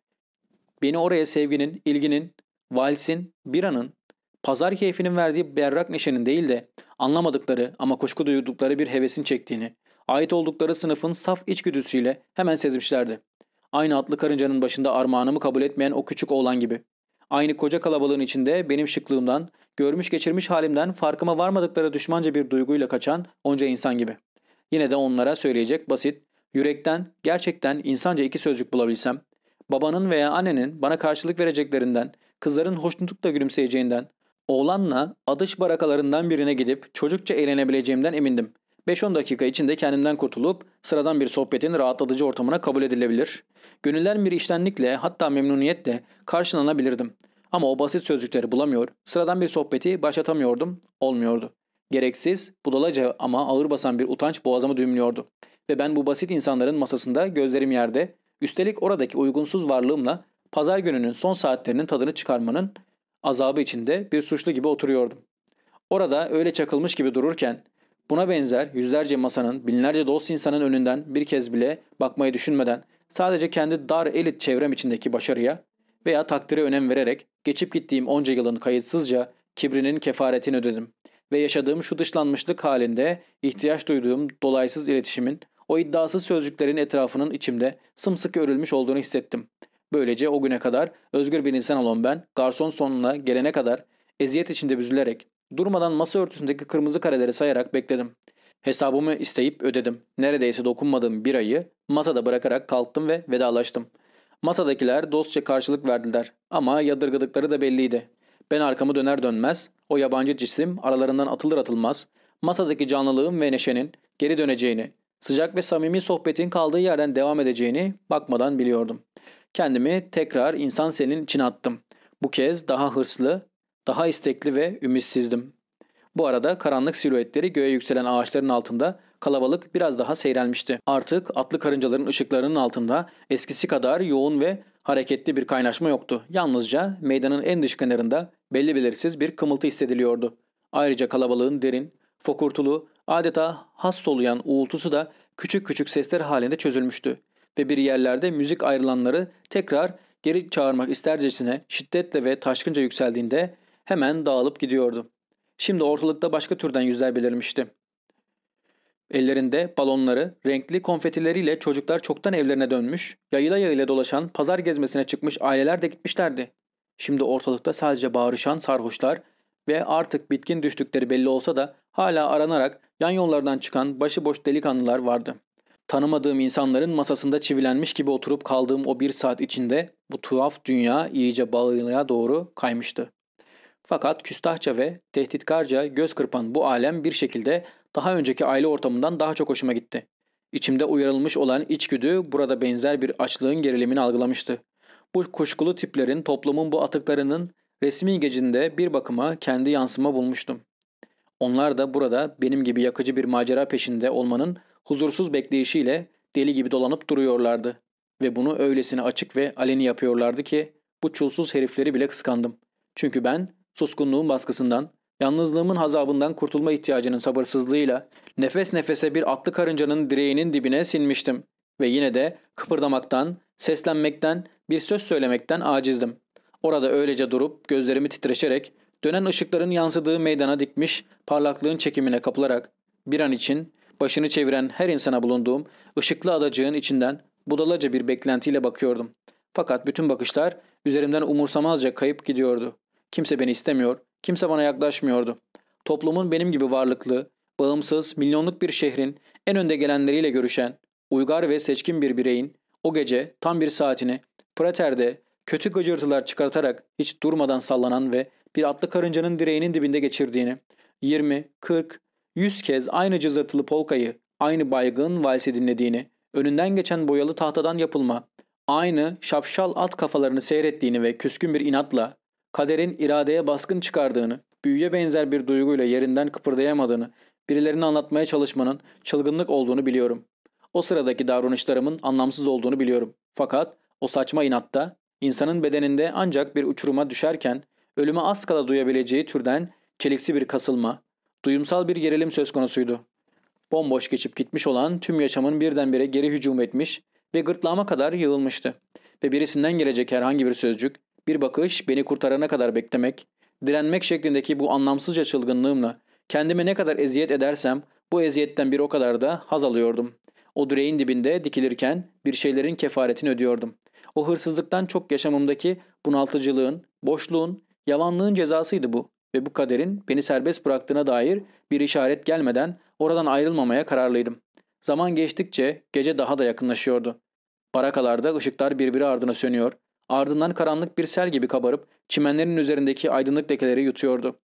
beni oraya sevginin, ilginin, valsin, biranın, pazar keyfinin verdiği berrak neşenin değil de anlamadıkları ama kuşku duydukları bir hevesin çektiğini, ait oldukları sınıfın saf içgüdüsüyle hemen sezmişlerdi. Aynı atlı karıncanın başında armağanımı kabul etmeyen o küçük oğlan gibi. Aynı koca kalabalığın içinde benim şıklığımdan, görmüş geçirmiş halimden farkıma varmadıkları düşmanca bir duyguyla kaçan onca insan gibi. Yine de onlara söyleyecek basit, yürekten, gerçekten insanca iki sözcük bulabilsem, babanın veya annenin bana karşılık vereceklerinden, kızların hoşnutlukla gülümseyeceğinden, oğlanla adış barakalarından birine gidip çocukça eğlenebileceğimden emindim. 5-10 dakika içinde kendimden kurtulup sıradan bir sohbetin rahatlatıcı ortamına kabul edilebilir. Gönüller bir iştenlikle hatta memnuniyetle karşılanabilirdim. Ama o basit sözcükleri bulamıyor, sıradan bir sohbeti başlatamıyordum, olmuyordu. Gereksiz, budalaca ama ağır basan bir utanç boğazımı düğümlüyordu. Ve ben bu basit insanların masasında gözlerim yerde, üstelik oradaki uygunsuz varlığımla pazar gününün son saatlerinin tadını çıkarmanın azabı içinde bir suçlu gibi oturuyordum. Orada öyle çakılmış gibi dururken buna benzer yüzlerce masanın, binlerce dost insanın önünden bir kez bile bakmayı düşünmeden sadece kendi dar elit çevrem içindeki başarıya veya takdire önem vererek geçip gittiğim onca yılın kayıtsızca kibrinin kefaretini ödedim ve yaşadığım şu dışlanmışlık halinde ihtiyaç duyduğum dolaysız iletişimin o iddiasız sözcüklerin etrafının içimde sımsıkı örülmüş olduğunu hissettim. Böylece o güne kadar özgür bir insan olan ben garson sonuna gelene kadar eziyet içinde büzülerek durmadan masa örtüsündeki kırmızı kareleri sayarak bekledim. Hesabımı isteyip ödedim. Neredeyse dokunmadığım bir ayı masada bırakarak kalktım ve vedalaştım. Masadakiler dostça karşılık verdiler ama yadırgadıkları da belliydi. Ben arkamı döner dönmez, o yabancı cisim aralarından atılır atılmaz, masadaki canlılığın ve neşenin geri döneceğini, sıcak ve samimi sohbetin kaldığı yerden devam edeceğini bakmadan biliyordum. Kendimi tekrar insan selinin içine attım. Bu kez daha hırslı, daha istekli ve ümitsizdim. Bu arada karanlık silüetleri göğe yükselen ağaçların altında kalabalık biraz daha seyrelmişti. Artık atlı karıncaların ışıklarının altında eskisi kadar yoğun ve hareketli bir kaynaşma yoktu. Yalnızca meydanın en dış kenarında belli belirsiz bir kımıltı hissediliyordu. Ayrıca kalabalığın derin, fokurtulu, adeta has soluyan uğultusu da küçük küçük sesler halinde çözülmüştü. Ve bir yerlerde müzik ayrılanları tekrar geri çağırmak istercesine şiddetle ve taşkınca yükseldiğinde hemen dağılıp gidiyordu. Şimdi ortalıkta başka türden yüzler belirmişti. Ellerinde balonları, renkli konfetileriyle çocuklar çoktan evlerine dönmüş, yayıla yayıla dolaşan, pazar gezmesine çıkmış aileler de gitmişlerdi. Şimdi ortalıkta sadece bağırışan sarhoşlar ve artık bitkin düştükleri belli olsa da hala aranarak yan yollardan çıkan başıboş delikanlılar vardı. Tanımadığım insanların masasında çivilenmiş gibi oturup kaldığım o bir saat içinde bu tuhaf dünya iyice bağlılığa doğru kaymıştı. Fakat küstahça ve tehditkarca göz kırpan bu alem bir şekilde daha önceki aile ortamından daha çok hoşuma gitti. İçimde uyarılmış olan içgüdü burada benzer bir açlığın gerilimini algılamıştı. Bu kuşkulu tiplerin toplumun bu atıklarının resmi gecinde bir bakıma kendi yansıma bulmuştum. Onlar da burada benim gibi yakıcı bir macera peşinde olmanın huzursuz bekleyişiyle deli gibi dolanıp duruyorlardı. Ve bunu öylesine açık ve aleni yapıyorlardı ki bu çulsuz herifleri bile kıskandım. Çünkü ben suskunluğun baskısından, yalnızlığımın hazabından kurtulma ihtiyacının sabırsızlığıyla nefes nefese bir atlı karıncanın direğinin dibine sinmiştim. Ve yine de kıpırdamaktan, seslenmekten, bir söz söylemekten acizdim. Orada öylece durup gözlerimi titreşerek dönen ışıkların yansıdığı meydana dikmiş parlaklığın çekimine kapılarak bir an için başını çeviren her insana bulunduğum ışıklı adacığın içinden budalaca bir beklentiyle bakıyordum. Fakat bütün bakışlar üzerimden umursamazca kayıp gidiyordu. Kimse beni istemiyor, kimse bana yaklaşmıyordu. Toplumun benim gibi varlıklı, bağımsız, milyonluk bir şehrin en önde gelenleriyle görüşen, uygar ve seçkin bir bireyin o gece tam bir saatini Prater'de kötü gıcırtılar çıkartarak hiç durmadan sallanan ve bir atlı karıncanın direğinin dibinde geçirdiğini, 20, 40, 100 kez aynı cızırtılı polkayı, aynı baygın valsi dinlediğini, önünden geçen boyalı tahtadan yapılma, aynı şapşal at kafalarını seyrettiğini ve küskün bir inatla kaderin iradeye baskın çıkardığını, büyüye benzer bir duyguyla yerinden kıpırdayamadığını, birilerini anlatmaya çalışmanın çılgınlık olduğunu biliyorum. O sıradaki davranışlarımın anlamsız olduğunu biliyorum. Fakat o saçma inatta insanın bedeninde ancak bir uçuruma düşerken ölüme az kala duyabileceği türden çeliksi bir kasılma, duyumsal bir gerilim söz konusuydu. Bomboş geçip gitmiş olan tüm yaşamın birdenbire geri hücum etmiş ve gırtlağıma kadar yığılmıştı. Ve birisinden gelecek herhangi bir sözcük, bir bakış beni kurtarana kadar beklemek, direnmek şeklindeki bu anlamsızca çılgınlığımla kendime ne kadar eziyet edersem bu eziyetten bir o kadar da haz alıyordum. O direğin dibinde dikilirken bir şeylerin kefaretini ödüyordum. O hırsızlıktan çok yaşamımdaki bunaltıcılığın, boşluğun, yavanlığın cezasıydı bu ve bu kaderin beni serbest bıraktığına dair bir işaret gelmeden oradan ayrılmamaya kararlıydım. Zaman geçtikçe gece daha da yakınlaşıyordu. Barakalarda ışıklar birbiri ardına sönüyor, ardından karanlık bir sel gibi kabarıp çimenlerin üzerindeki aydınlık lekeleri yutuyordu.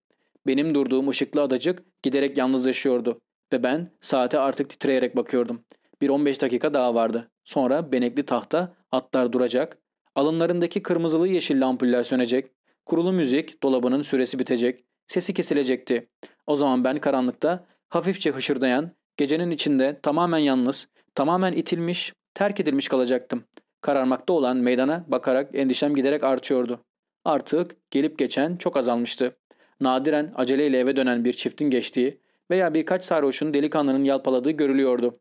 Benim durduğum ışıklı adacık giderek yalnızlaşıyordu ve ben saate artık titreyerek bakıyordum. Bir 15 dakika daha vardı. Sonra benekli tahta atlar duracak, alınlarındaki kırmızılı yeşil lampuller sönecek, kurulu müzik dolabının süresi bitecek, sesi kesilecekti. O zaman ben karanlıkta hafifçe hışırdayan, gecenin içinde tamamen yalnız, tamamen itilmiş, terk edilmiş kalacaktım. Kararmakta olan meydana bakarak endişem giderek artıyordu. Artık gelip geçen çok azalmıştı. Nadiren aceleyle eve dönen bir çiftin geçtiği veya birkaç sarhoşun delikanlının yalpaladığı görülüyordu.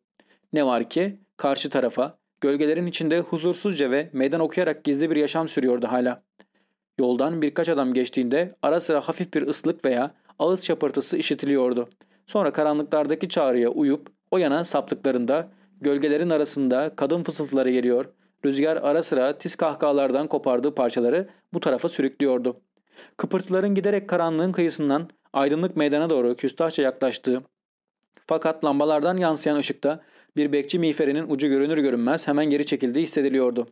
Ne var ki karşı tarafa gölgelerin içinde huzursuzca ve meydan okuyarak gizli bir yaşam sürüyordu hala. Yoldan birkaç adam geçtiğinde ara sıra hafif bir ıslık veya ağız çapırtısı işitiliyordu. Sonra karanlıklardaki çağrıya uyup o yana saptıklarında gölgelerin arasında kadın fısıltıları geliyor, rüzgar ara sıra tiz kahkahalardan kopardığı parçaları bu tarafa sürüklüyordu. Kıpırtıların giderek karanlığın kıyısından aydınlık meydana doğru küstahça yaklaştığı fakat lambalardan yansıyan ışıkta bir bekçi miğferinin ucu görünür görünmez hemen geri çekildiği hissediliyordu.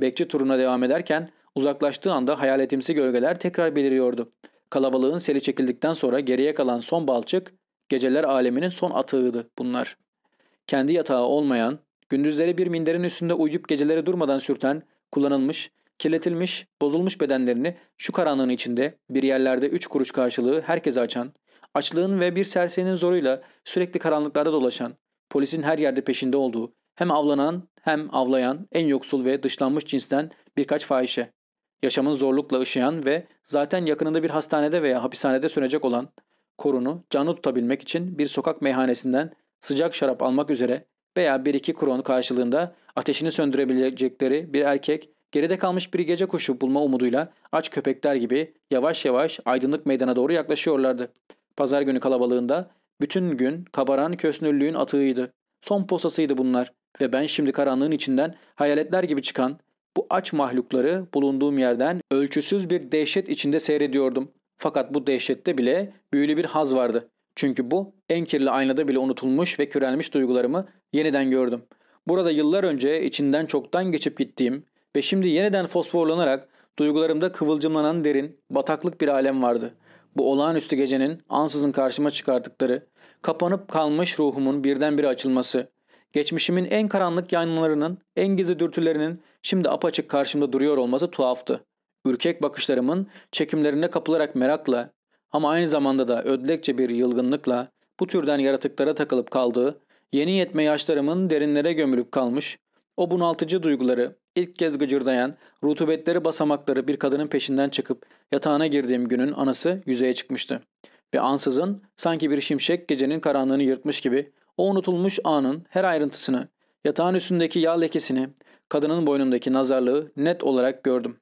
Bekçi turuna devam ederken uzaklaştığı anda hayaletimsi gölgeler tekrar beliriyordu. Kalabalığın seli çekildikten sonra geriye kalan son balçık geceler aleminin son atığıydı bunlar. Kendi yatağı olmayan, gündüzleri bir minderin üstünde uyuyup geceleri durmadan sürten, kullanılmış, kirletilmiş, bozulmuş bedenlerini şu karanlığın içinde bir yerlerde üç kuruş karşılığı herkese açan, açlığın ve bir serserinin zoruyla sürekli karanlıklarda dolaşan, polisin her yerde peşinde olduğu, hem avlanan hem avlayan en yoksul ve dışlanmış cinsten birkaç fahişe. Yaşamın zorlukla ışıyan ve zaten yakınında bir hastanede veya hapishanede sönecek olan korunu canlı tutabilmek için bir sokak meyhanesinden sıcak şarap almak üzere veya bir iki kron karşılığında ateşini söndürebilecekleri bir erkek geride kalmış bir gece kuşu bulma umuduyla aç köpekler gibi yavaş yavaş aydınlık meydana doğru yaklaşıyorlardı. Pazar günü kalabalığında bütün gün kabaran kösnürlüğün atığıydı. Son posasıydı bunlar ve ben şimdi karanlığın içinden hayaletler gibi çıkan bu aç mahlukları bulunduğum yerden ölçüsüz bir dehşet içinde seyrediyordum. Fakat bu dehşette bile büyülü bir haz vardı. Çünkü bu en kirli aynada bile unutulmuş ve körelmiş duygularımı yeniden gördüm. Burada yıllar önce içinden çoktan geçip gittiğim ve şimdi yeniden fosforlanarak duygularımda kıvılcımlanan derin, bataklık bir alem vardı. Bu olağanüstü gecenin ansızın karşıma çıkarttıkları, kapanıp kalmış ruhumun birdenbire açılması, geçmişimin en karanlık yanlarının, en gizli dürtülerinin şimdi apaçık karşımda duruyor olması tuhaftı. Ürkek bakışlarımın çekimlerine kapılarak merakla ama aynı zamanda da ödlekçe bir yılgınlıkla bu türden yaratıklara takılıp kaldığı, yeni yetme yaşlarımın derinlere gömülüp kalmış, o bunaltıcı duyguları ilk kez gıcırdayan, rutubetleri basamakları bir kadının peşinden çıkıp yatağına girdiğim günün anısı yüzeye çıkmıştı. Ve ansızın sanki bir şimşek gecenin karanlığını yırtmış gibi o unutulmuş anın her ayrıntısını, yatağın üstündeki yağ lekesini, kadının boynundaki nazarlığı net olarak gördüm.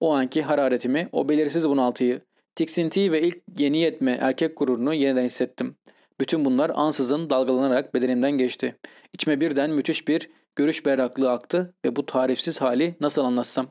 O anki hararetimi, o belirsiz bunaltıyı, tiksintiyi ve ilk yeni yetme erkek gururunu yeniden hissettim. Bütün bunlar ansızın dalgalanarak bedenimden geçti. İçime birden müthiş bir görüş berraklığı aktı ve bu tarifsiz hali nasıl anlatsam?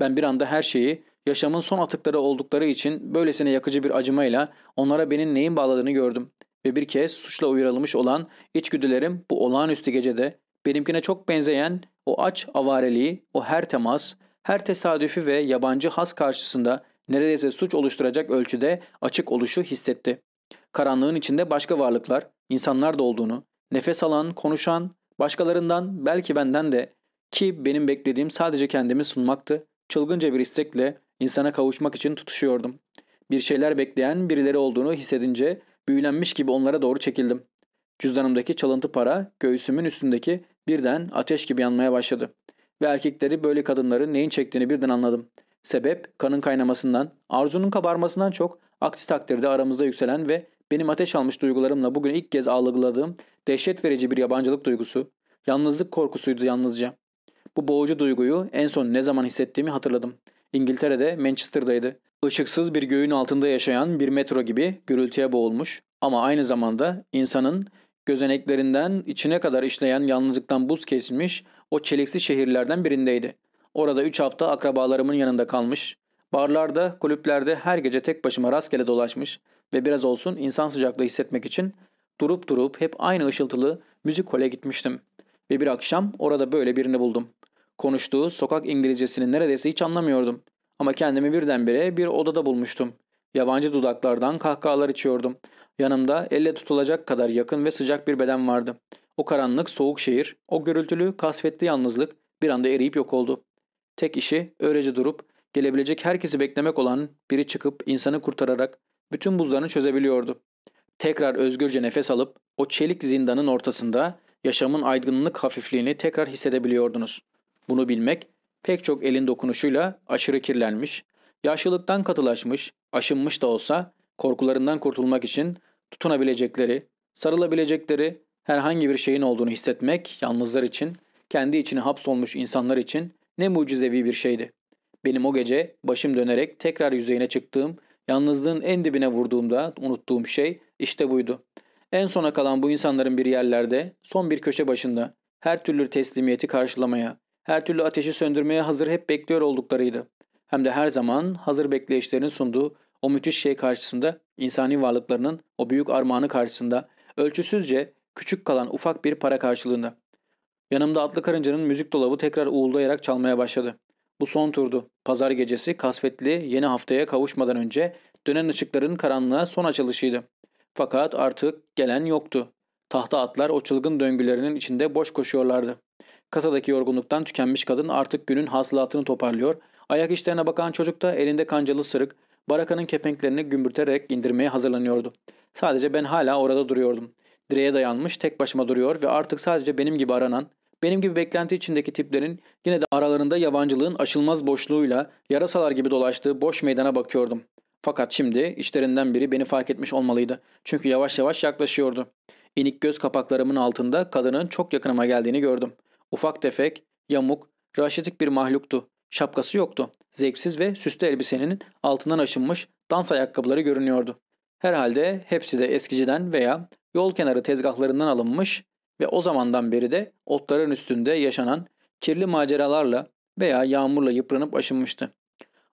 Ben bir anda her şeyi, yaşamın son atıkları oldukları için böylesine yakıcı bir acımayla onlara benim neyin bağladığını gördüm. Ve bir kez suçla uyarılmış olan içgüdülerim bu olağanüstü gecede benimkine çok benzeyen o aç avareliği, o her temas, her tesadüfi ve yabancı has karşısında neredeyse suç oluşturacak ölçüde açık oluşu hissetti. Karanlığın içinde başka varlıklar, insanlar da olduğunu, nefes alan, konuşan, başkalarından belki benden de ki benim beklediğim sadece kendimi sunmaktı, çılgınca bir istekle insana kavuşmak için tutuşuyordum. Bir şeyler bekleyen birileri olduğunu hissedince büyülenmiş gibi onlara doğru çekildim. Cüzdanımdaki çalıntı para göğsümün üstündeki birden ateş gibi yanmaya başladı. Ve erkekleri böyle kadınları neyin çektiğini birden anladım. Sebep kanın kaynamasından, arzunun kabarmasından çok aksi takdirde aramızda yükselen ve benim ateş almış duygularımla bugün ilk kez algıladığım dehşet verici bir yabancılık duygusu, yalnızlık korkusuydu yalnızca. Bu boğucu duyguyu en son ne zaman hissettiğimi hatırladım. İngiltere'de Manchester'daydı. Işıksız bir göğün altında yaşayan bir metro gibi gürültüye boğulmuş ama aynı zamanda insanın gözeneklerinden içine kadar işleyen yalnızlıktan buz kesilmiş o çeliksi şehirlerden birindeydi. Orada 3 hafta akrabalarımın yanında kalmış, barlarda, kulüplerde her gece tek başıma rastgele dolaşmış ve biraz olsun insan sıcaklığı hissetmek için durup durup hep aynı ışıltılı müzik hole gitmiştim. Ve bir akşam orada böyle birini buldum. Konuştuğu sokak İngilizcesini neredeyse hiç anlamıyordum. Ama kendimi birdenbire bir odada bulmuştum. Yabancı dudaklardan kahkahalar içiyordum. Yanımda elle tutulacak kadar yakın ve sıcak bir beden vardı. O karanlık, soğuk şehir, o gürültülü, kasvetli yalnızlık bir anda eriyip yok oldu. Tek işi öylece durup gelebilecek herkesi beklemek olan biri çıkıp insanı kurtararak bütün buzlarını çözebiliyordu. Tekrar özgürce nefes alıp o çelik zindanın ortasında yaşamın aydınlık hafifliğini tekrar hissedebiliyordunuz. Bunu bilmek pek çok elin dokunuşuyla aşırı kirlenmiş, yaşlılıktan katılaşmış, aşınmış da olsa korkularından kurtulmak için tutunabilecekleri, sarılabilecekleri herhangi bir şeyin olduğunu hissetmek yalnızlar için, kendi içine hapsolmuş insanlar için ne mucizevi bir şeydi. Benim o gece başım dönerek tekrar yüzeyine çıktığım, yalnızlığın en dibine vurduğumda unuttuğum şey işte buydu. En sona kalan bu insanların bir yerlerde, son bir köşe başında, her türlü teslimiyeti karşılamaya, her türlü ateşi söndürmeye hazır hep bekliyor olduklarıydı. Hem de her zaman hazır bekleyişlerin sunduğu o müthiş şey karşısında, insani varlıklarının o büyük armağanı karşısında, ölçüsüzce küçük kalan ufak bir para karşılığında. Yanımda atlı karıncanın müzik dolabı tekrar uğuldayarak çalmaya başladı. Bu son turdu. Pazar gecesi kasvetli yeni haftaya kavuşmadan önce dönen ışıkların karanlığa son açılışıydı. Fakat artık gelen yoktu. Tahta atlar o çılgın döngülerinin içinde boş koşuyorlardı. Kasadaki yorgunluktan tükenmiş kadın artık günün hasılatını toparlıyor. Ayak işlerine bakan çocuk da elinde kancalı sırık, barakanın kepenklerini gümbürterek indirmeye hazırlanıyordu. Sadece ben hala orada duruyordum. Direğe dayanmış tek başıma duruyor ve artık sadece benim gibi aranan, benim gibi beklenti içindeki tiplerin yine de aralarında yabancılığın aşılmaz boşluğuyla yarasalar gibi dolaştığı boş meydana bakıyordum. Fakat şimdi işlerinden biri beni fark etmiş olmalıydı. Çünkü yavaş yavaş yaklaşıyordu. İnik göz kapaklarımın altında kadının çok yakınıma geldiğini gördüm. Ufak tefek, yamuk, raşitik bir mahluktu. Şapkası yoktu. Zevksiz ve süslü elbisenin altından aşınmış dans ayakkabıları görünüyordu. Herhalde hepsi de eskiciden veya yol kenarı tezgahlarından alınmış ve o zamandan beri de otların üstünde yaşanan kirli maceralarla veya yağmurla yıpranıp aşınmıştı.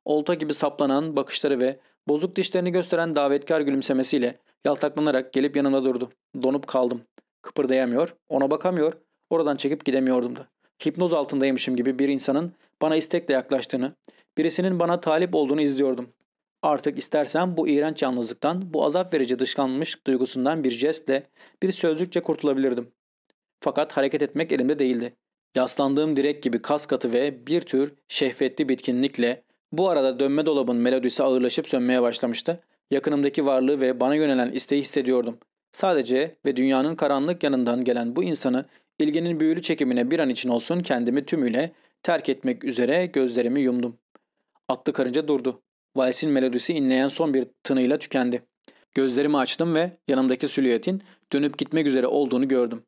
Olta gibi saplanan bakışları ve bozuk dişlerini gösteren davetkar gülümsemesiyle yaltaklanarak gelip yanımda durdu. Donup kaldım. Kıpırdayamıyor, ona bakamıyor, oradan çekip gidemiyordum da. Hipnoz altındaymışım gibi bir insanın bana istekle yaklaştığını, birisinin bana talip olduğunu izliyordum. Artık istersem bu iğrenç yalnızlıktan, bu azap verici dışkanmış duygusundan bir jestle, bir sözcükçe kurtulabilirdim. Fakat hareket etmek elimde değildi. Yaslandığım direk gibi kas katı ve bir tür şehvetli bitkinlikle bu arada dönme dolabın melodisi ağırlaşıp sönmeye başlamıştı. Yakınımdaki varlığı ve bana yönelen isteği hissediyordum. Sadece ve dünyanın karanlık yanından gelen bu insanı ilginin büyülü çekimine bir an için olsun kendimi tümüyle terk etmek üzere gözlerimi yumdum. Atlı karınca durdu. Valsin melodisi inleyen son bir tınıyla tükendi. Gözlerimi açtım ve yanımdaki silüetin dönüp gitmek üzere olduğunu gördüm.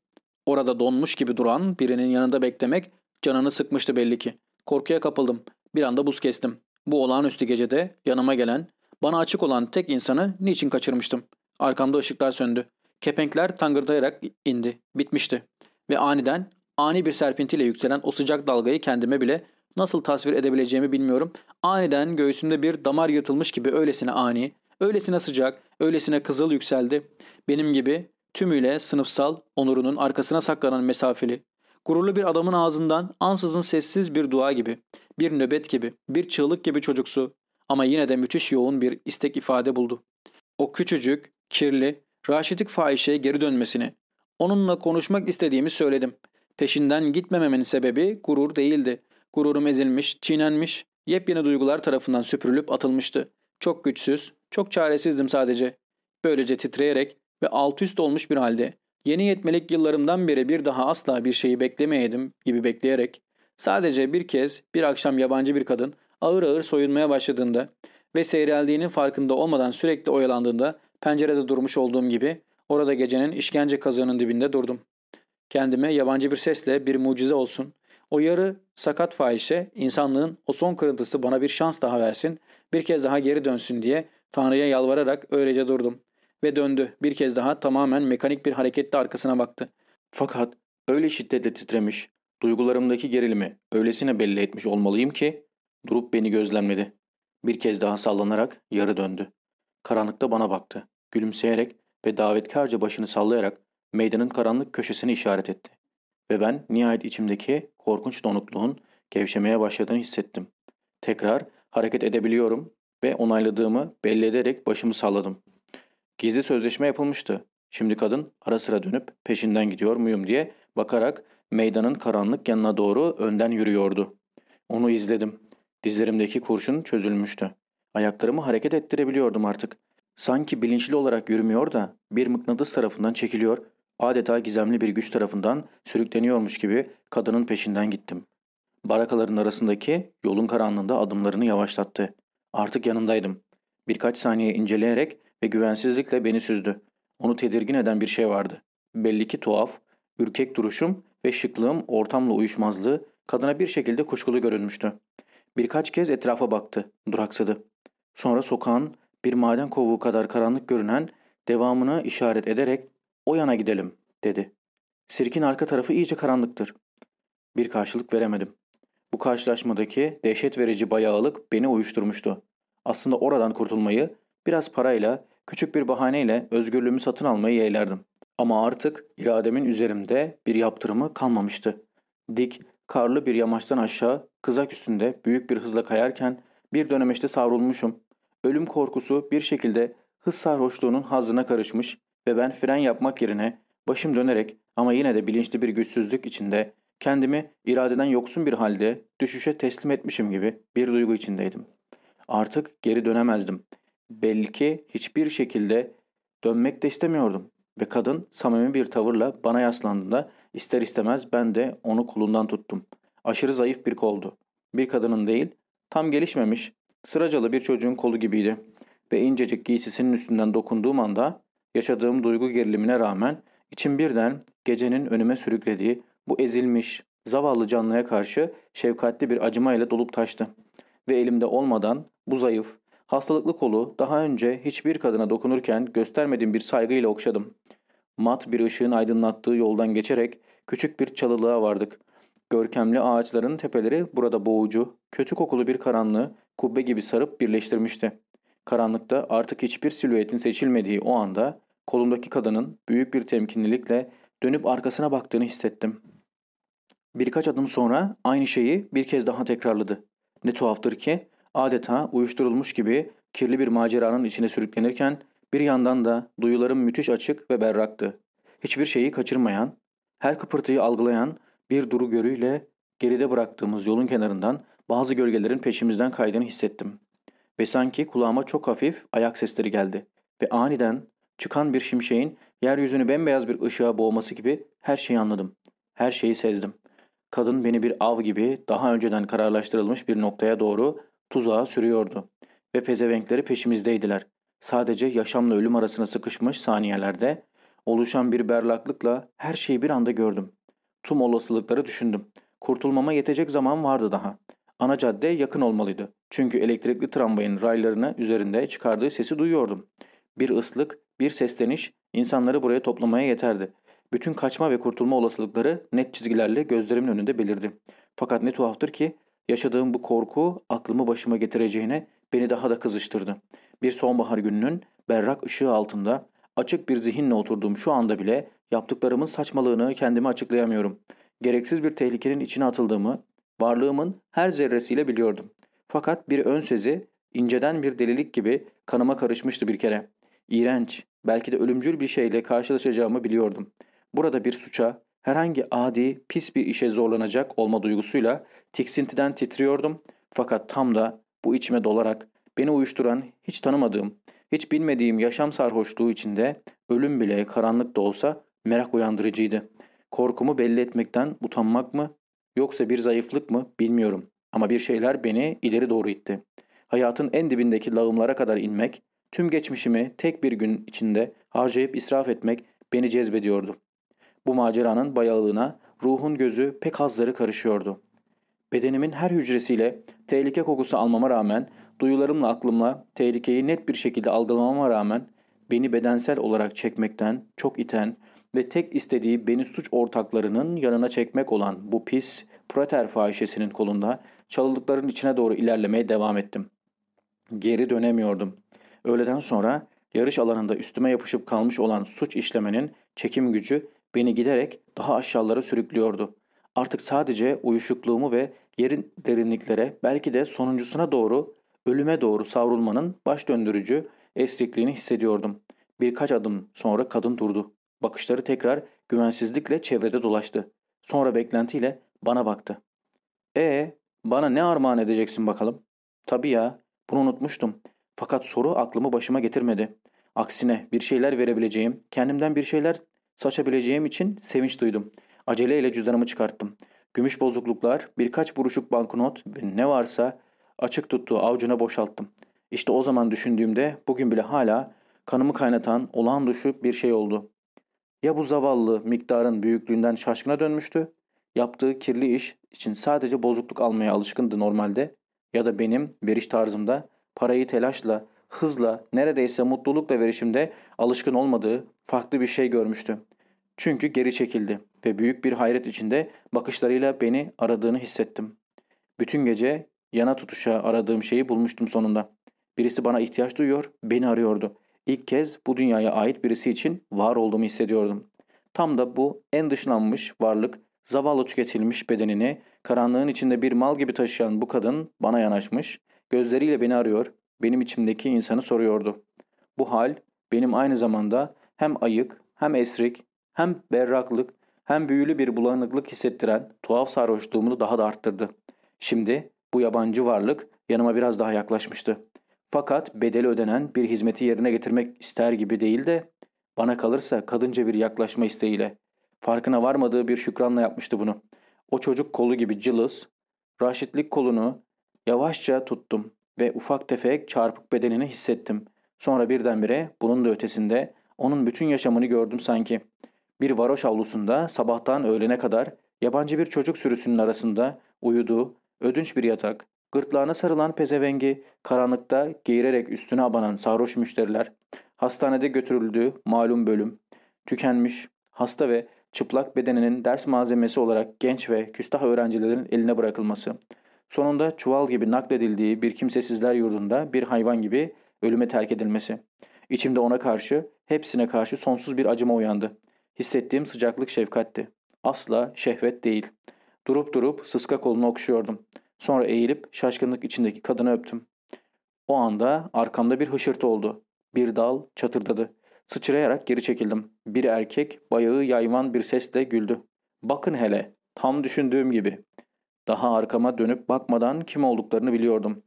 Orada donmuş gibi duran birinin yanında beklemek canını sıkmıştı belli ki. Korkuya kapıldım. Bir anda buz kestim. Bu olağanüstü gecede yanıma gelen, bana açık olan tek insanı niçin kaçırmıştım? Arkamda ışıklar söndü. Kepenkler tangırdayarak indi. Bitmişti. Ve aniden, ani bir serpintiyle yükselen o sıcak dalgayı kendime bile nasıl tasvir edebileceğimi bilmiyorum. Aniden göğsümde bir damar yırtılmış gibi öylesine ani, öylesine sıcak, öylesine kızıl yükseldi. Benim gibi tümüyle sınıfsal onurunun arkasına saklanan mesafeli, gururlu bir adamın ağzından ansızın sessiz bir dua gibi, bir nöbet gibi, bir çığlık gibi çocuksu ama yine de müthiş yoğun bir istek ifade buldu. O küçücük, kirli, raşitik fahişeye geri dönmesini, onunla konuşmak istediğimi söyledim. Peşinden gitmememin sebebi gurur değildi. Gururum ezilmiş, çiğnenmiş, yepyeni duygular tarafından süpürülüp atılmıştı. Çok güçsüz, çok çaresizdim sadece. Böylece titreyerek ve alt üst olmuş bir halde Yeni yetmelik yıllarımdan beri bir daha asla bir şeyi beklemeyeydim gibi bekleyerek sadece bir kez bir akşam yabancı bir kadın ağır ağır soyunmaya başladığında ve seyreldiğinin farkında olmadan sürekli oyalandığında pencerede durmuş olduğum gibi orada gecenin işkence kazığının dibinde durdum. Kendime yabancı bir sesle bir mucize olsun, o yarı sakat fahişe insanlığın o son kırıntısı bana bir şans daha versin, bir kez daha geri dönsün diye Tanrı'ya yalvararak öylece durdum. Ve döndü. Bir kez daha tamamen mekanik bir hareketle arkasına baktı. Fakat öyle şiddetle titremiş, duygularımdaki gerilimi öylesine belli etmiş olmalıyım ki durup beni gözlemledi. Bir kez daha sallanarak yarı döndü. Karanlıkta bana baktı. Gülümseyerek ve davetkarca başını sallayarak meydanın karanlık köşesini işaret etti. Ve ben nihayet içimdeki korkunç donukluğun gevşemeye başladığını hissettim. Tekrar hareket edebiliyorum ve onayladığımı belli ederek başımı salladım. Gizli sözleşme yapılmıştı. Şimdi kadın ara sıra dönüp peşinden gidiyor muyum diye bakarak meydanın karanlık yanına doğru önden yürüyordu. Onu izledim. Dizlerimdeki kurşun çözülmüştü. Ayaklarımı hareket ettirebiliyordum artık. Sanki bilinçli olarak yürümüyor da bir mıknatıs tarafından çekiliyor, adeta gizemli bir güç tarafından sürükleniyormuş gibi kadının peşinden gittim. Barakaların arasındaki yolun karanlığında adımlarını yavaşlattı. Artık yanındaydım. Birkaç saniye inceleyerek ve güvensizlikle beni süzdü. Onu tedirgin eden bir şey vardı. Belli ki tuhaf, ürkek duruşum ve şıklığım ortamla uyuşmazlığı kadına bir şekilde kuşkulu görünmüştü. Birkaç kez etrafa baktı, duraksadı. Sonra sokağın bir maden kovuğu kadar karanlık görünen devamını işaret ederek o yana gidelim dedi. Sirkin arka tarafı iyice karanlıktır. Bir karşılık veremedim. Bu karşılaşmadaki dehşet verici bayağılık beni uyuşturmuştu. Aslında oradan kurtulmayı biraz parayla, küçük bir bahaneyle özgürlüğümü satın almayı yeğlerdim. Ama artık irademin üzerimde bir yaptırımı kalmamıştı. Dik, karlı bir yamaçtan aşağı, kızak üstünde büyük bir hızla kayarken bir dönemeçte savrulmuşum. Ölüm korkusu bir şekilde hız sarhoşluğunun hazına karışmış ve ben fren yapmak yerine başım dönerek ama yine de bilinçli bir güçsüzlük içinde kendimi iradeden yoksun bir halde düşüşe teslim etmişim gibi bir duygu içindeydim. Artık geri dönemezdim. Belki hiçbir şekilde dönmek de istemiyordum. Ve kadın samimi bir tavırla bana yaslandığında ister istemez ben de onu kolundan tuttum. Aşırı zayıf bir koldu. Bir kadının değil, tam gelişmemiş, sıracalı bir çocuğun kolu gibiydi. Ve incecik giysisinin üstünden dokunduğum anda yaşadığım duygu gerilimine rağmen içim birden gecenin önüme sürüklediği bu ezilmiş, zavallı canlıya karşı şefkatli bir acımayla dolup taştı. Ve elimde olmadan bu zayıf, hastalıklı kolu daha önce hiçbir kadına dokunurken göstermediğim bir saygıyla okşadım. Mat bir ışığın aydınlattığı yoldan geçerek küçük bir çalılığa vardık. Görkemli ağaçların tepeleri burada boğucu, kötü kokulu bir karanlığı kubbe gibi sarıp birleştirmişti. Karanlıkta artık hiçbir silüetin seçilmediği o anda kolumdaki kadının büyük bir temkinlilikle dönüp arkasına baktığını hissettim. Birkaç adım sonra aynı şeyi bir kez daha tekrarladı. Ne tuhaftır ki adeta uyuşturulmuş gibi kirli bir maceranın içine sürüklenirken bir yandan da duyularım müthiş açık ve berraktı. Hiçbir şeyi kaçırmayan, her kıpırtıyı algılayan bir duru görüyle geride bıraktığımız yolun kenarından bazı gölgelerin peşimizden kaydığını hissettim. Ve sanki kulağıma çok hafif ayak sesleri geldi. Ve aniden çıkan bir şimşeğin yeryüzünü bembeyaz bir ışığa boğması gibi her şeyi anladım. Her şeyi sezdim. Kadın beni bir av gibi daha önceden kararlaştırılmış bir noktaya doğru tuzağa sürüyordu. Ve pezevenkleri peşimizdeydiler. Sadece yaşamla ölüm arasına sıkışmış saniyelerde oluşan bir berlaklıkla her şeyi bir anda gördüm. Tüm olasılıkları düşündüm. Kurtulmama yetecek zaman vardı daha. Ana cadde yakın olmalıydı. Çünkü elektrikli tramvayın raylarını üzerinde çıkardığı sesi duyuyordum. Bir ıslık, bir sesleniş insanları buraya toplamaya yeterdi. Bütün kaçma ve kurtulma olasılıkları net çizgilerle gözlerimin önünde belirdi. Fakat ne tuhaftır ki yaşadığım bu korku aklımı başıma getireceğine beni daha da kızıştırdı. Bir sonbahar gününün berrak ışığı altında açık bir zihinle oturduğum şu anda bile yaptıklarımın saçmalığını kendime açıklayamıyorum. Gereksiz bir tehlikenin içine atıldığımı, varlığımın her zerresiyle biliyordum. Fakat bir ön sezi, inceden bir delilik gibi kanıma karışmıştı bir kere. İğrenç, belki de ölümcül bir şeyle karşılaşacağımı biliyordum. Burada bir suça, herhangi adi, pis bir işe zorlanacak olma duygusuyla tiksintiden titriyordum. Fakat tam da bu içime dolarak beni uyuşturan, hiç tanımadığım, hiç bilmediğim yaşam sarhoşluğu içinde ölüm bile karanlık da olsa Merak uyandırıcıydı. Korkumu belli etmekten utanmak mı yoksa bir zayıflık mı bilmiyorum. Ama bir şeyler beni ileri doğru itti. Hayatın en dibindeki lağımlara kadar inmek, tüm geçmişimi tek bir gün içinde harcayıp israf etmek beni cezbediyordu. Bu maceranın bayağılığına ruhun gözü pek hazları karışıyordu. Bedenimin her hücresiyle tehlike kokusu almama rağmen, duyularımla aklımla tehlikeyi net bir şekilde algılamama rağmen beni bedensel olarak çekmekten çok iten ve tek istediği beni suç ortaklarının yanına çekmek olan bu pis prater fahişesinin kolunda çalılıkların içine doğru ilerlemeye devam ettim. Geri dönemiyordum. Öğleden sonra yarış alanında üstüme yapışıp kalmış olan suç işlemenin çekim gücü beni giderek daha aşağılara sürüklüyordu. Artık sadece uyuşukluğumu ve yerin derinliklere belki de sonuncusuna doğru, ölüme doğru savrulmanın baş döndürücü esrikliğini hissediyordum. Birkaç adım sonra kadın durdu. Bakışları tekrar güvensizlikle çevrede dolaştı. Sonra beklentiyle bana baktı. E bana ne armağan edeceksin bakalım? Tabii ya, bunu unutmuştum. Fakat soru aklımı başıma getirmedi. Aksine bir şeyler verebileceğim, kendimden bir şeyler saçabileceğim için sevinç duydum. Aceleyle cüzdanımı çıkarttım. Gümüş bozukluklar, birkaç buruşuk banknot ve ne varsa açık tuttuğu avucuna boşalttım. İşte o zaman düşündüğümde bugün bile hala kanımı kaynatan olağan dışı bir şey oldu. Ya bu zavallı miktarın büyüklüğünden şaşkına dönmüştü, yaptığı kirli iş için sadece bozukluk almaya alışkındı normalde ya da benim veriş tarzımda parayı telaşla, hızla, neredeyse mutlulukla verişimde alışkın olmadığı farklı bir şey görmüştü. Çünkü geri çekildi ve büyük bir hayret içinde bakışlarıyla beni aradığını hissettim. Bütün gece yana tutuşa aradığım şeyi bulmuştum sonunda. Birisi bana ihtiyaç duyuyor, beni arıyordu. İlk kez bu dünyaya ait birisi için var olduğumu hissediyordum. Tam da bu en dışlanmış varlık, zavallı tüketilmiş bedenini karanlığın içinde bir mal gibi taşıyan bu kadın bana yanaşmış, gözleriyle beni arıyor, benim içimdeki insanı soruyordu. Bu hal benim aynı zamanda hem ayık, hem esrik, hem berraklık, hem büyülü bir bulanıklık hissettiren tuhaf sarhoşluğumu daha da arttırdı. Şimdi bu yabancı varlık yanıma biraz daha yaklaşmıştı. Fakat bedeli ödenen bir hizmeti yerine getirmek ister gibi değil de bana kalırsa kadınca bir yaklaşma isteğiyle. Farkına varmadığı bir şükranla yapmıştı bunu. O çocuk kolu gibi cılız, raşitlik kolunu yavaşça tuttum ve ufak tefek çarpık bedenini hissettim. Sonra birdenbire bunun da ötesinde onun bütün yaşamını gördüm sanki. Bir varoş avlusunda sabahtan öğlene kadar yabancı bir çocuk sürüsünün arasında uyuduğu ödünç bir yatak, gırtlağına sarılan pezevengi, karanlıkta geğirerek üstüne abanan sarhoş müşteriler, hastanede götürüldüğü malum bölüm, tükenmiş, hasta ve çıplak bedeninin ders malzemesi olarak genç ve küstah öğrencilerin eline bırakılması, sonunda çuval gibi nakledildiği bir kimsesizler yurdunda bir hayvan gibi ölüme terk edilmesi. İçimde ona karşı, hepsine karşı sonsuz bir acıma uyandı. Hissettiğim sıcaklık şefkatti. Asla şehvet değil. Durup durup sıska kolunu okşuyordum. Sonra eğilip şaşkınlık içindeki kadını öptüm. O anda arkamda bir hışırtı oldu. Bir dal çatırdadı. Sıçrayarak geri çekildim. Bir erkek bayağı yayvan bir sesle güldü. Bakın hele, tam düşündüğüm gibi. Daha arkama dönüp bakmadan kim olduklarını biliyordum.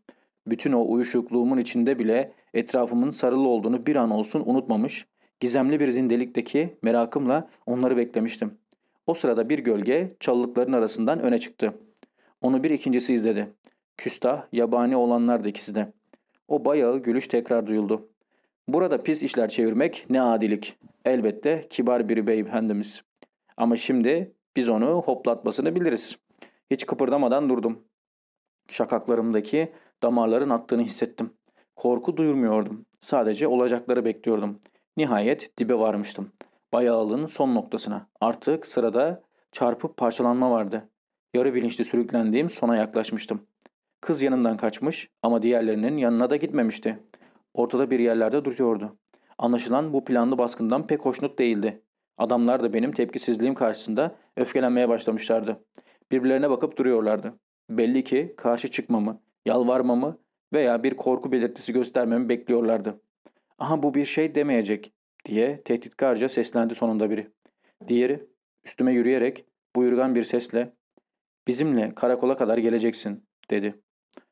Bütün o uyuşukluğumun içinde bile etrafımın sarılı olduğunu bir an olsun unutmamış, gizemli bir zindelikteki merakımla onları beklemiştim. O sırada bir gölge çalılıkların arasından öne çıktı. Onu bir ikincisi izledi. Küstah, yabani olanlar da ikisi de. O bayağı gülüş tekrar duyuldu. Burada pis işler çevirmek ne adilik. Elbette kibar bir beyefendimiz. Ama şimdi biz onu hoplatmasını biliriz. Hiç kıpırdamadan durdum. Şakaklarımdaki damarların attığını hissettim. Korku duyurmuyordum. Sadece olacakları bekliyordum. Nihayet dibe varmıştım. Bayağılığın son noktasına. Artık sırada çarpıp parçalanma vardı. Yarı bilinçli sürüklendiğim sona yaklaşmıştım. Kız yanından kaçmış ama diğerlerinin yanına da gitmemişti. Ortada bir yerlerde duruyordu. Anlaşılan bu planlı baskından pek hoşnut değildi. Adamlar da benim tepkisizliğim karşısında öfkelenmeye başlamışlardı. Birbirlerine bakıp duruyorlardı. Belli ki karşı çıkmamı, yalvarmamı veya bir korku belirtisi göstermemi bekliyorlardı. Aha bu bir şey demeyecek diye tehditkarca seslendi sonunda biri. Diğeri üstüme yürüyerek buyurgan bir sesle bizimle karakola kadar geleceksin dedi.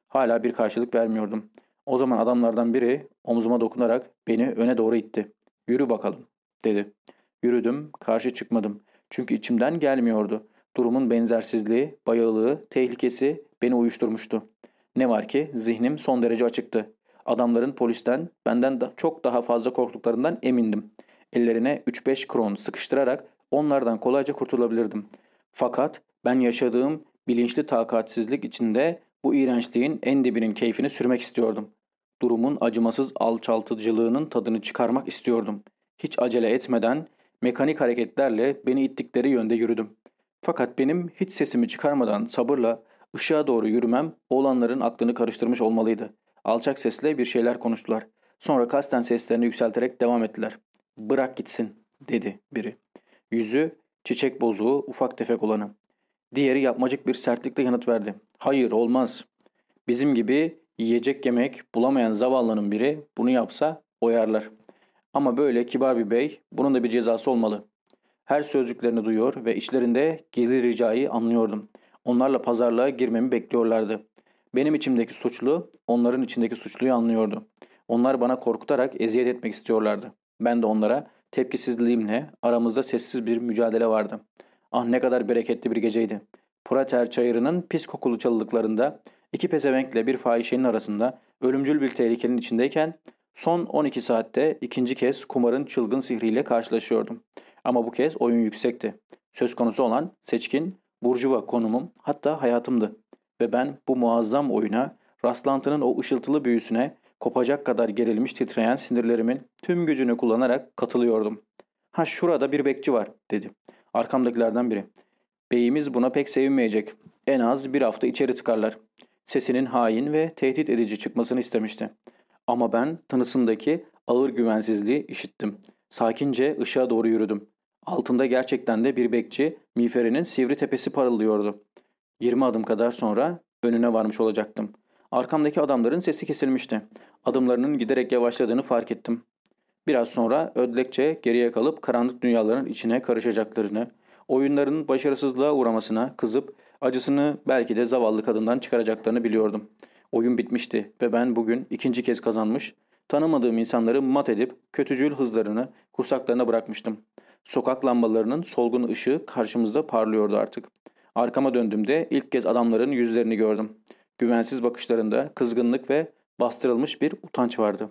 Hala bir karşılık vermiyordum. O zaman adamlardan biri omzuma dokunarak beni öne doğru itti. Yürü bakalım dedi. Yürüdüm, karşı çıkmadım. Çünkü içimden gelmiyordu. Durumun benzersizliği, bayağılığı, tehlikesi beni uyuşturmuştu. Ne var ki zihnim son derece açıktı. Adamların polisten benden da çok daha fazla korktuklarından emindim. Ellerine 3-5 kron sıkıştırarak onlardan kolayca kurtulabilirdim. Fakat ben yaşadığım bilinçli takatsizlik içinde bu iğrençliğin en dibinin keyfini sürmek istiyordum. Durumun acımasız alçaltıcılığının tadını çıkarmak istiyordum. Hiç acele etmeden mekanik hareketlerle beni ittikleri yönde yürüdüm. Fakat benim hiç sesimi çıkarmadan sabırla ışığa doğru yürümem oğlanların aklını karıştırmış olmalıydı. Alçak sesle bir şeyler konuştular. Sonra kasten seslerini yükselterek devam ettiler. Bırak gitsin dedi biri. Yüzü çiçek bozuğu ufak tefek olanı. Diğeri yapmacık bir sertlikle yanıt verdi. Hayır olmaz. Bizim gibi yiyecek yemek bulamayan zavallının biri bunu yapsa oyarlar. Ama böyle kibar bir bey bunun da bir cezası olmalı. Her sözcüklerini duyuyor ve içlerinde gizli ricayı anlıyordum. Onlarla pazarlığa girmemi bekliyorlardı. Benim içimdeki suçlu, onların içindeki suçluyu anlıyordu. Onlar bana korkutarak eziyet etmek istiyorlardı. Ben de onlara tepkisizliğimle aramızda sessiz bir mücadele vardı. Ah ne kadar bereketli bir geceydi. Prater çayırının pis kokulu çalılıklarında iki pezevenkle bir fahişenin arasında ölümcül bir tehlikenin içindeyken son 12 saatte ikinci kez kumarın çılgın sihriyle karşılaşıyordum. Ama bu kez oyun yüksekti. Söz konusu olan seçkin, burjuva konumum hatta hayatımdı. Ve ben bu muazzam oyuna, rastlantının o ışıltılı büyüsüne kopacak kadar gerilmiş titreyen sinirlerimin tüm gücünü kullanarak katılıyordum. Ha şurada bir bekçi var dedi. Arkamdakilerden biri. Beyimiz buna pek sevinmeyecek. En az bir hafta içeri tıkarlar. Sesinin hain ve tehdit edici çıkmasını istemişti. Ama ben tanısındaki ağır güvensizliği işittim. Sakince ışığa doğru yürüdüm. Altında gerçekten de bir bekçi miğferinin sivri tepesi parıldıyordu. 20 adım kadar sonra önüne varmış olacaktım. Arkamdaki adamların sesi kesilmişti. Adımlarının giderek yavaşladığını fark ettim. Biraz sonra ödlekçe geriye kalıp karanlık dünyaların içine karışacaklarını, oyunların başarısızlığa uğramasına kızıp acısını belki de zavallı kadından çıkaracaklarını biliyordum. Oyun bitmişti ve ben bugün ikinci kez kazanmış, tanımadığım insanları mat edip kötücül hızlarını kursaklarına bırakmıştım. Sokak lambalarının solgun ışığı karşımızda parlıyordu artık. Arkama döndüğümde ilk kez adamların yüzlerini gördüm. Güvensiz bakışlarında kızgınlık ve bastırılmış bir utanç vardı.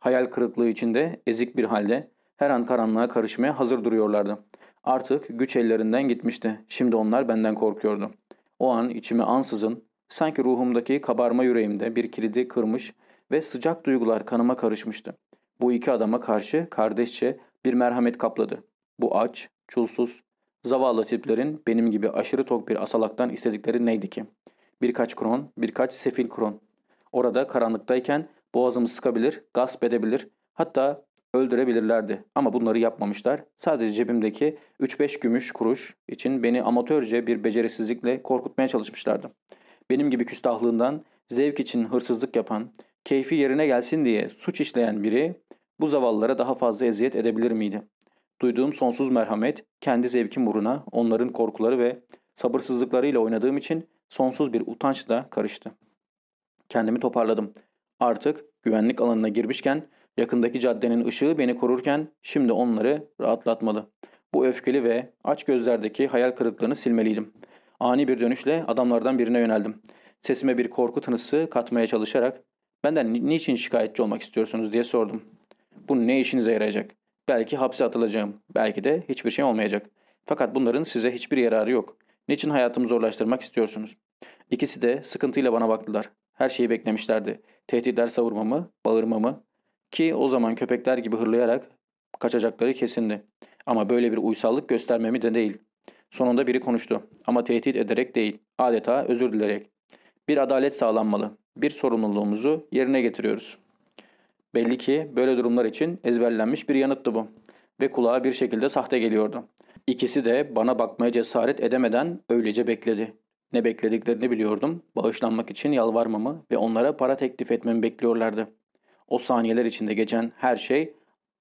Hayal kırıklığı içinde ezik bir halde her an karanlığa karışmaya hazır duruyorlardı. Artık güç ellerinden gitmişti. Şimdi onlar benden korkuyordu. O an içime ansızın, sanki ruhumdaki kabarma yüreğimde bir kilidi kırmış ve sıcak duygular kanıma karışmıştı. Bu iki adama karşı kardeşçe bir merhamet kapladı. Bu aç, çulsuz, zavallı tiplerin benim gibi aşırı tok bir asalaktan istedikleri neydi ki? Birkaç kron, birkaç sefil kron. Orada karanlıktayken boğazımı sıkabilir, gasp edebilir, hatta öldürebilirlerdi. Ama bunları yapmamışlar. Sadece cebimdeki 3-5 gümüş kuruş için beni amatörce bir becerisizlikle korkutmaya çalışmışlardı. Benim gibi küstahlığından zevk için hırsızlık yapan, keyfi yerine gelsin diye suç işleyen biri bu zavallılara daha fazla eziyet edebilir miydi? Duyduğum sonsuz merhamet kendi zevkim uğruna onların korkuları ve sabırsızlıklarıyla oynadığım için sonsuz bir utançla karıştı. Kendimi toparladım. Artık güvenlik alanına girmişken yakındaki caddenin ışığı beni korurken şimdi onları rahatlatmalı. Bu öfkeli ve aç gözlerdeki hayal kırıklığını silmeliydim. Ani bir dönüşle adamlardan birine yöneldim. Sesime bir korku tınısı katmaya çalışarak benden niçin şikayetçi olmak istiyorsunuz diye sordum. Bu ne işinize yarayacak? Belki hapse atılacağım. Belki de hiçbir şey olmayacak. Fakat bunların size hiçbir yararı yok. Niçin hayatımı zorlaştırmak istiyorsunuz? İkisi de sıkıntıyla bana baktılar. Her şeyi beklemişlerdi. Tehditler savurmamı, bağırmamı ki o zaman köpekler gibi hırlayarak kaçacakları kesindi. Ama böyle bir uysallık göstermemi de değil. Sonunda biri konuştu ama tehdit ederek değil, adeta özür dilerek. Bir adalet sağlanmalı. Bir sorumluluğumuzu yerine getiriyoruz. Belli ki böyle durumlar için ezberlenmiş bir yanıttı bu. Ve kulağa bir şekilde sahte geliyordu. İkisi de bana bakmaya cesaret edemeden öylece bekledi. Ne beklediklerini biliyordum. Bağışlanmak için yalvarmamı ve onlara para teklif etmemi bekliyorlardı. O saniyeler içinde geçen her şey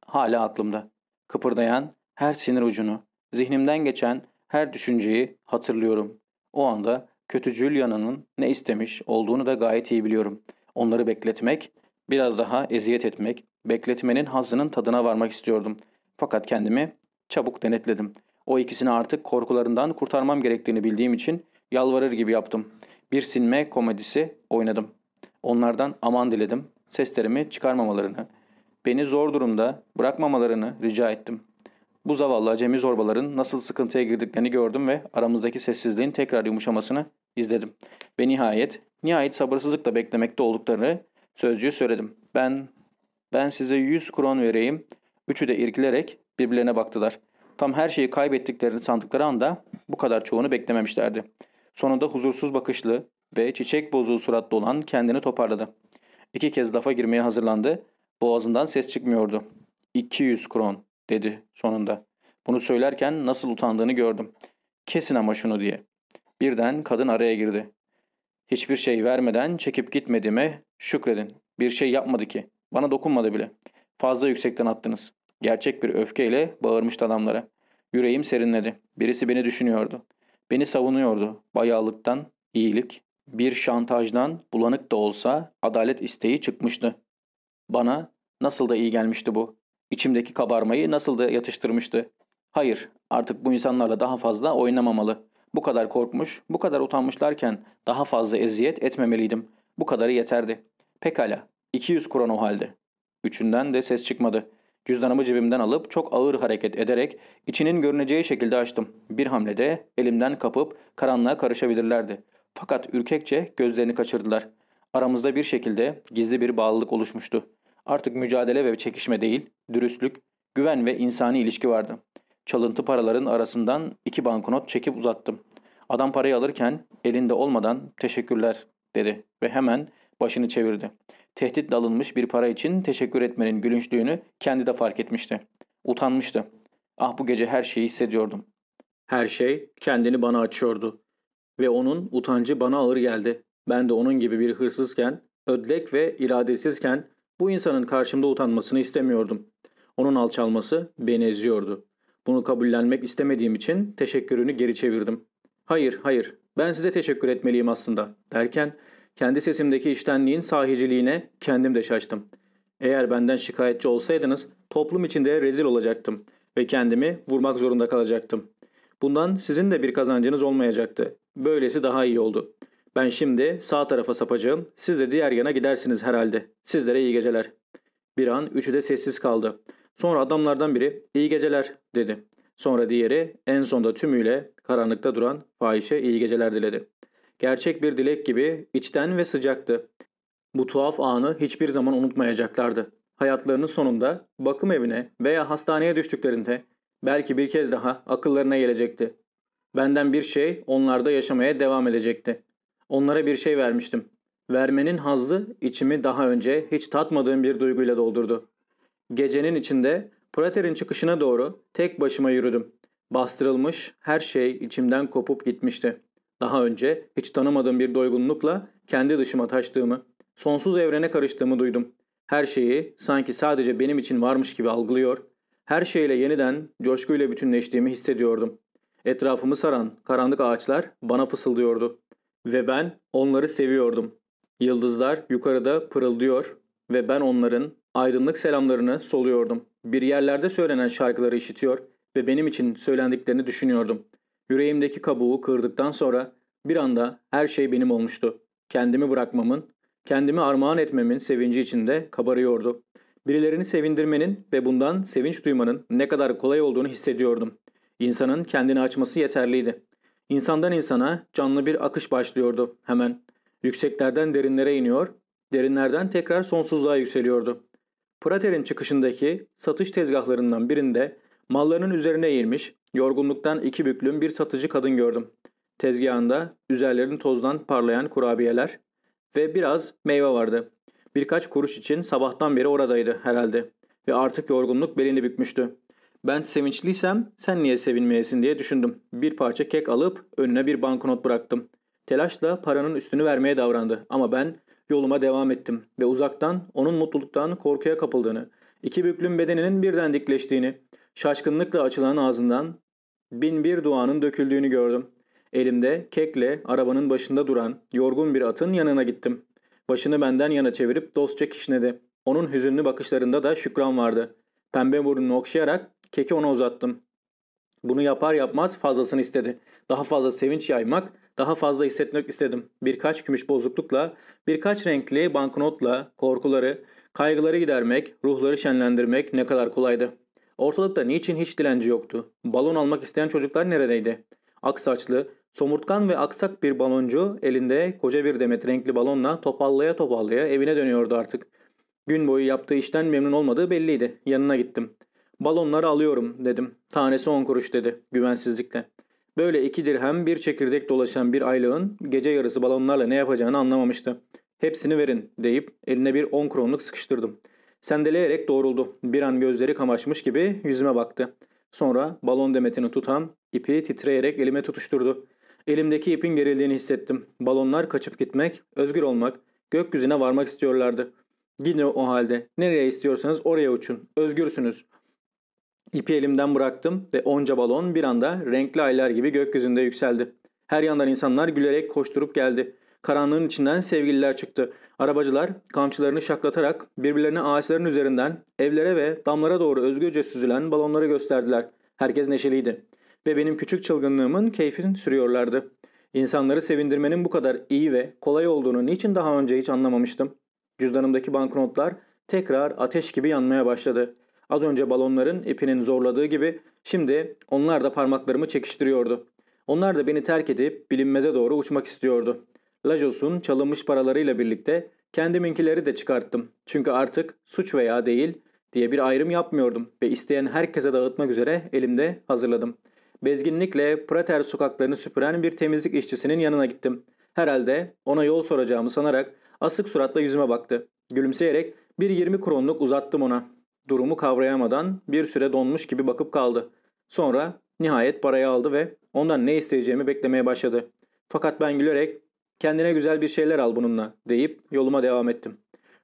hala aklımda. Kıpırdayan her sinir ucunu, zihnimden geçen her düşünceyi hatırlıyorum. O anda kötü Julian'ın ne istemiş olduğunu da gayet iyi biliyorum. Onları bekletmek, biraz daha eziyet etmek, bekletmenin hazının tadına varmak istiyordum. Fakat kendimi Çabuk denetledim. O ikisini artık korkularından kurtarmam gerektiğini bildiğim için yalvarır gibi yaptım. Bir sinme komedisi oynadım. Onlardan aman diledim. Seslerimi çıkarmamalarını, beni zor durumda bırakmamalarını rica ettim. Bu zavallı acemi zorbaların nasıl sıkıntıya girdiklerini gördüm ve aramızdaki sessizliğin tekrar yumuşamasını izledim. Ve nihayet, nihayet sabırsızlıkla beklemekte olduklarını sözcüğü söyledim. Ben, ben size yüz kron vereyim. Üçü de irkilerek birbirlerine baktılar. Tam her şeyi kaybettiklerini sandıkları anda bu kadar çoğunu beklememişlerdi. Sonunda huzursuz bakışlı ve çiçek bozuğu suratlı olan kendini toparladı. İki kez lafa girmeye hazırlandı. Boğazından ses çıkmıyordu. 200 kron dedi sonunda. Bunu söylerken nasıl utandığını gördüm. Kesin ama şunu diye. Birden kadın araya girdi. Hiçbir şey vermeden çekip gitmediğime şükredin. Bir şey yapmadı ki. Bana dokunmadı bile. Fazla yüksekten attınız. Gerçek bir öfkeyle bağırmıştı adamlara. Yüreğim serinledi. Birisi beni düşünüyordu. Beni savunuyordu. Bayağılıktan, iyilik, bir şantajdan bulanık da olsa adalet isteği çıkmıştı. Bana nasıl da iyi gelmişti bu. İçimdeki kabarmayı nasıl da yatıştırmıştı. Hayır, artık bu insanlarla daha fazla oynamamalı. Bu kadar korkmuş, bu kadar utanmışlarken daha fazla eziyet etmemeliydim. Bu kadarı yeterdi. Pekala, 200 kron o halde. Üçünden de ses çıkmadı. Cüzdanımı cebimden alıp çok ağır hareket ederek içinin görüneceği şekilde açtım. Bir hamlede elimden kapıp karanlığa karışabilirlerdi. Fakat ürkekçe gözlerini kaçırdılar. Aramızda bir şekilde gizli bir bağlılık oluşmuştu. Artık mücadele ve çekişme değil, dürüstlük, güven ve insani ilişki vardı. Çalıntı paraların arasından iki banknot çekip uzattım. Adam parayı alırken elinde olmadan teşekkürler dedi ve hemen başını çevirdi. Tehdit alınmış bir para için teşekkür etmenin gülünçlüğünü kendi de fark etmişti. Utanmıştı. Ah bu gece her şeyi hissediyordum. Her şey kendini bana açıyordu. Ve onun utancı bana ağır geldi. Ben de onun gibi bir hırsızken, ödlek ve iradesizken bu insanın karşımda utanmasını istemiyordum. Onun alçalması beni eziyordu. Bunu kabullenmek istemediğim için teşekkürünü geri çevirdim. Hayır, hayır, ben size teşekkür etmeliyim aslında derken kendi sesimdeki iştenliğin sahiciliğine kendim de şaştım. Eğer benden şikayetçi olsaydınız toplum içinde rezil olacaktım ve kendimi vurmak zorunda kalacaktım. Bundan sizin de bir kazancınız olmayacaktı. Böylesi daha iyi oldu. Ben şimdi sağ tarafa sapacağım. Siz de diğer yana gidersiniz herhalde. Sizlere iyi geceler. Bir an üçü de sessiz kaldı. Sonra adamlardan biri iyi geceler dedi. Sonra diğeri en sonda tümüyle karanlıkta duran fahişe iyi geceler diledi. Gerçek bir dilek gibi içten ve sıcaktı. Bu tuhaf anı hiçbir zaman unutmayacaklardı. Hayatlarının sonunda bakım evine veya hastaneye düştüklerinde belki bir kez daha akıllarına gelecekti. Benden bir şey onlarda yaşamaya devam edecekti. Onlara bir şey vermiştim. Vermenin hazzı içimi daha önce hiç tatmadığım bir duyguyla doldurdu. Gecenin içinde Prater'in çıkışına doğru tek başıma yürüdüm. Bastırılmış her şey içimden kopup gitmişti. Daha önce hiç tanımadığım bir doygunlukla kendi dışıma taştığımı, sonsuz evrene karıştığımı duydum. Her şeyi sanki sadece benim için varmış gibi algılıyor, her şeyle yeniden coşkuyla bütünleştiğimi hissediyordum. Etrafımı saran karanlık ağaçlar bana fısıldıyordu. Ve ben onları seviyordum. Yıldızlar yukarıda pırıldıyor ve ben onların aydınlık selamlarını soluyordum. Bir yerlerde söylenen şarkıları işitiyor ve benim için söylendiklerini düşünüyordum. Yüreğimdeki kabuğu kırdıktan sonra bir anda her şey benim olmuştu. Kendimi bırakmamın, kendimi armağan etmemin sevinci içinde kabarıyordu. Birilerini sevindirmenin ve bundan sevinç duymanın ne kadar kolay olduğunu hissediyordum. İnsanın kendini açması yeterliydi. İnsandan insana canlı bir akış başlıyordu hemen. Yükseklerden derinlere iniyor, derinlerden tekrar sonsuzluğa yükseliyordu. Prater'in çıkışındaki satış tezgahlarından birinde mallarının üzerine eğilmiş, yorgunluktan iki büklüm bir satıcı kadın gördüm. Tezgahında üzerlerini tozdan parlayan kurabiyeler ve biraz meyve vardı. Birkaç kuruş için sabahtan beri oradaydı herhalde ve artık yorgunluk belini bükmüştü. Ben sevinçliysem sen niye sevinmeyesin diye düşündüm. Bir parça kek alıp önüne bir banknot bıraktım. Telaşla paranın üstünü vermeye davrandı ama ben yoluma devam ettim ve uzaktan onun mutluluktan korkuya kapıldığını, iki büklüm bedeninin birden dikleştiğini, şaşkınlıkla açılan ağzından bin bir duanın döküldüğünü gördüm. Elimde kekle arabanın başında duran yorgun bir atın yanına gittim. Başını benden yana çevirip dostça kişnedi. Onun hüzünlü bakışlarında da şükran vardı. Pembe burnunu okşayarak keki ona uzattım. Bunu yapar yapmaz fazlasını istedi. Daha fazla sevinç yaymak, daha fazla hissetmek istedim. Birkaç gümüş bozuklukla, birkaç renkli banknotla korkuları, kaygıları gidermek, ruhları şenlendirmek ne kadar kolaydı. Ortalıkta niçin hiç dilenci yoktu? Balon almak isteyen çocuklar neredeydi? Aksaçlı, somurtkan ve aksak bir baloncu elinde koca bir demet renkli balonla topallaya topallaya evine dönüyordu artık. Gün boyu yaptığı işten memnun olmadığı belliydi. Yanına gittim. Balonları alıyorum dedim. Tanesi on kuruş dedi güvensizlikle. Böyle iki dirhem bir çekirdek dolaşan bir aylığın gece yarısı balonlarla ne yapacağını anlamamıştı. Hepsini verin deyip eline bir on kronluk sıkıştırdım. Sendeleyerek doğruldu. Bir an gözleri kamaşmış gibi yüzüme baktı. Sonra balon demetini tutan ipi titreyerek elime tutuşturdu. Elimdeki ipin gerildiğini hissettim. Balonlar kaçıp gitmek, özgür olmak, gökyüzüne varmak istiyorlardı. Gidin o halde. Nereye istiyorsanız oraya uçun. Özgürsünüz. İpi elimden bıraktım ve onca balon bir anda renkli aylar gibi gökyüzünde yükseldi. Her yandan insanlar gülerek koşturup geldi. Karanlığın içinden sevgililer çıktı. Arabacılar kamçılarını şaklatarak birbirlerine ağaçların üzerinden evlere ve damlara doğru özgürce süzülen balonları gösterdiler. Herkes neşeliydi. Ve benim küçük çılgınlığımın keyfini sürüyorlardı. İnsanları sevindirmenin bu kadar iyi ve kolay olduğunu niçin daha önce hiç anlamamıştım. Cüzdanımdaki banknotlar tekrar ateş gibi yanmaya başladı. Az önce balonların ipinin zorladığı gibi şimdi onlar da parmaklarımı çekiştiriyordu. Onlar da beni terk edip bilinmeze doğru uçmak istiyordu. Lajos'un çalınmış paralarıyla birlikte kendiminkileri de çıkarttım. Çünkü artık suç veya değil diye bir ayrım yapmıyordum ve isteyen herkese dağıtmak üzere elimde hazırladım. Bezginlikle Prater sokaklarını süpüren bir temizlik işçisinin yanına gittim. Herhalde ona yol soracağımı sanarak asık suratla yüzüme baktı. Gülümseyerek bir 20 kronluk uzattım ona. Durumu kavrayamadan bir süre donmuş gibi bakıp kaldı. Sonra nihayet parayı aldı ve ondan ne isteyeceğimi beklemeye başladı. Fakat ben gülerek kendine güzel bir şeyler al bununla deyip yoluma devam ettim.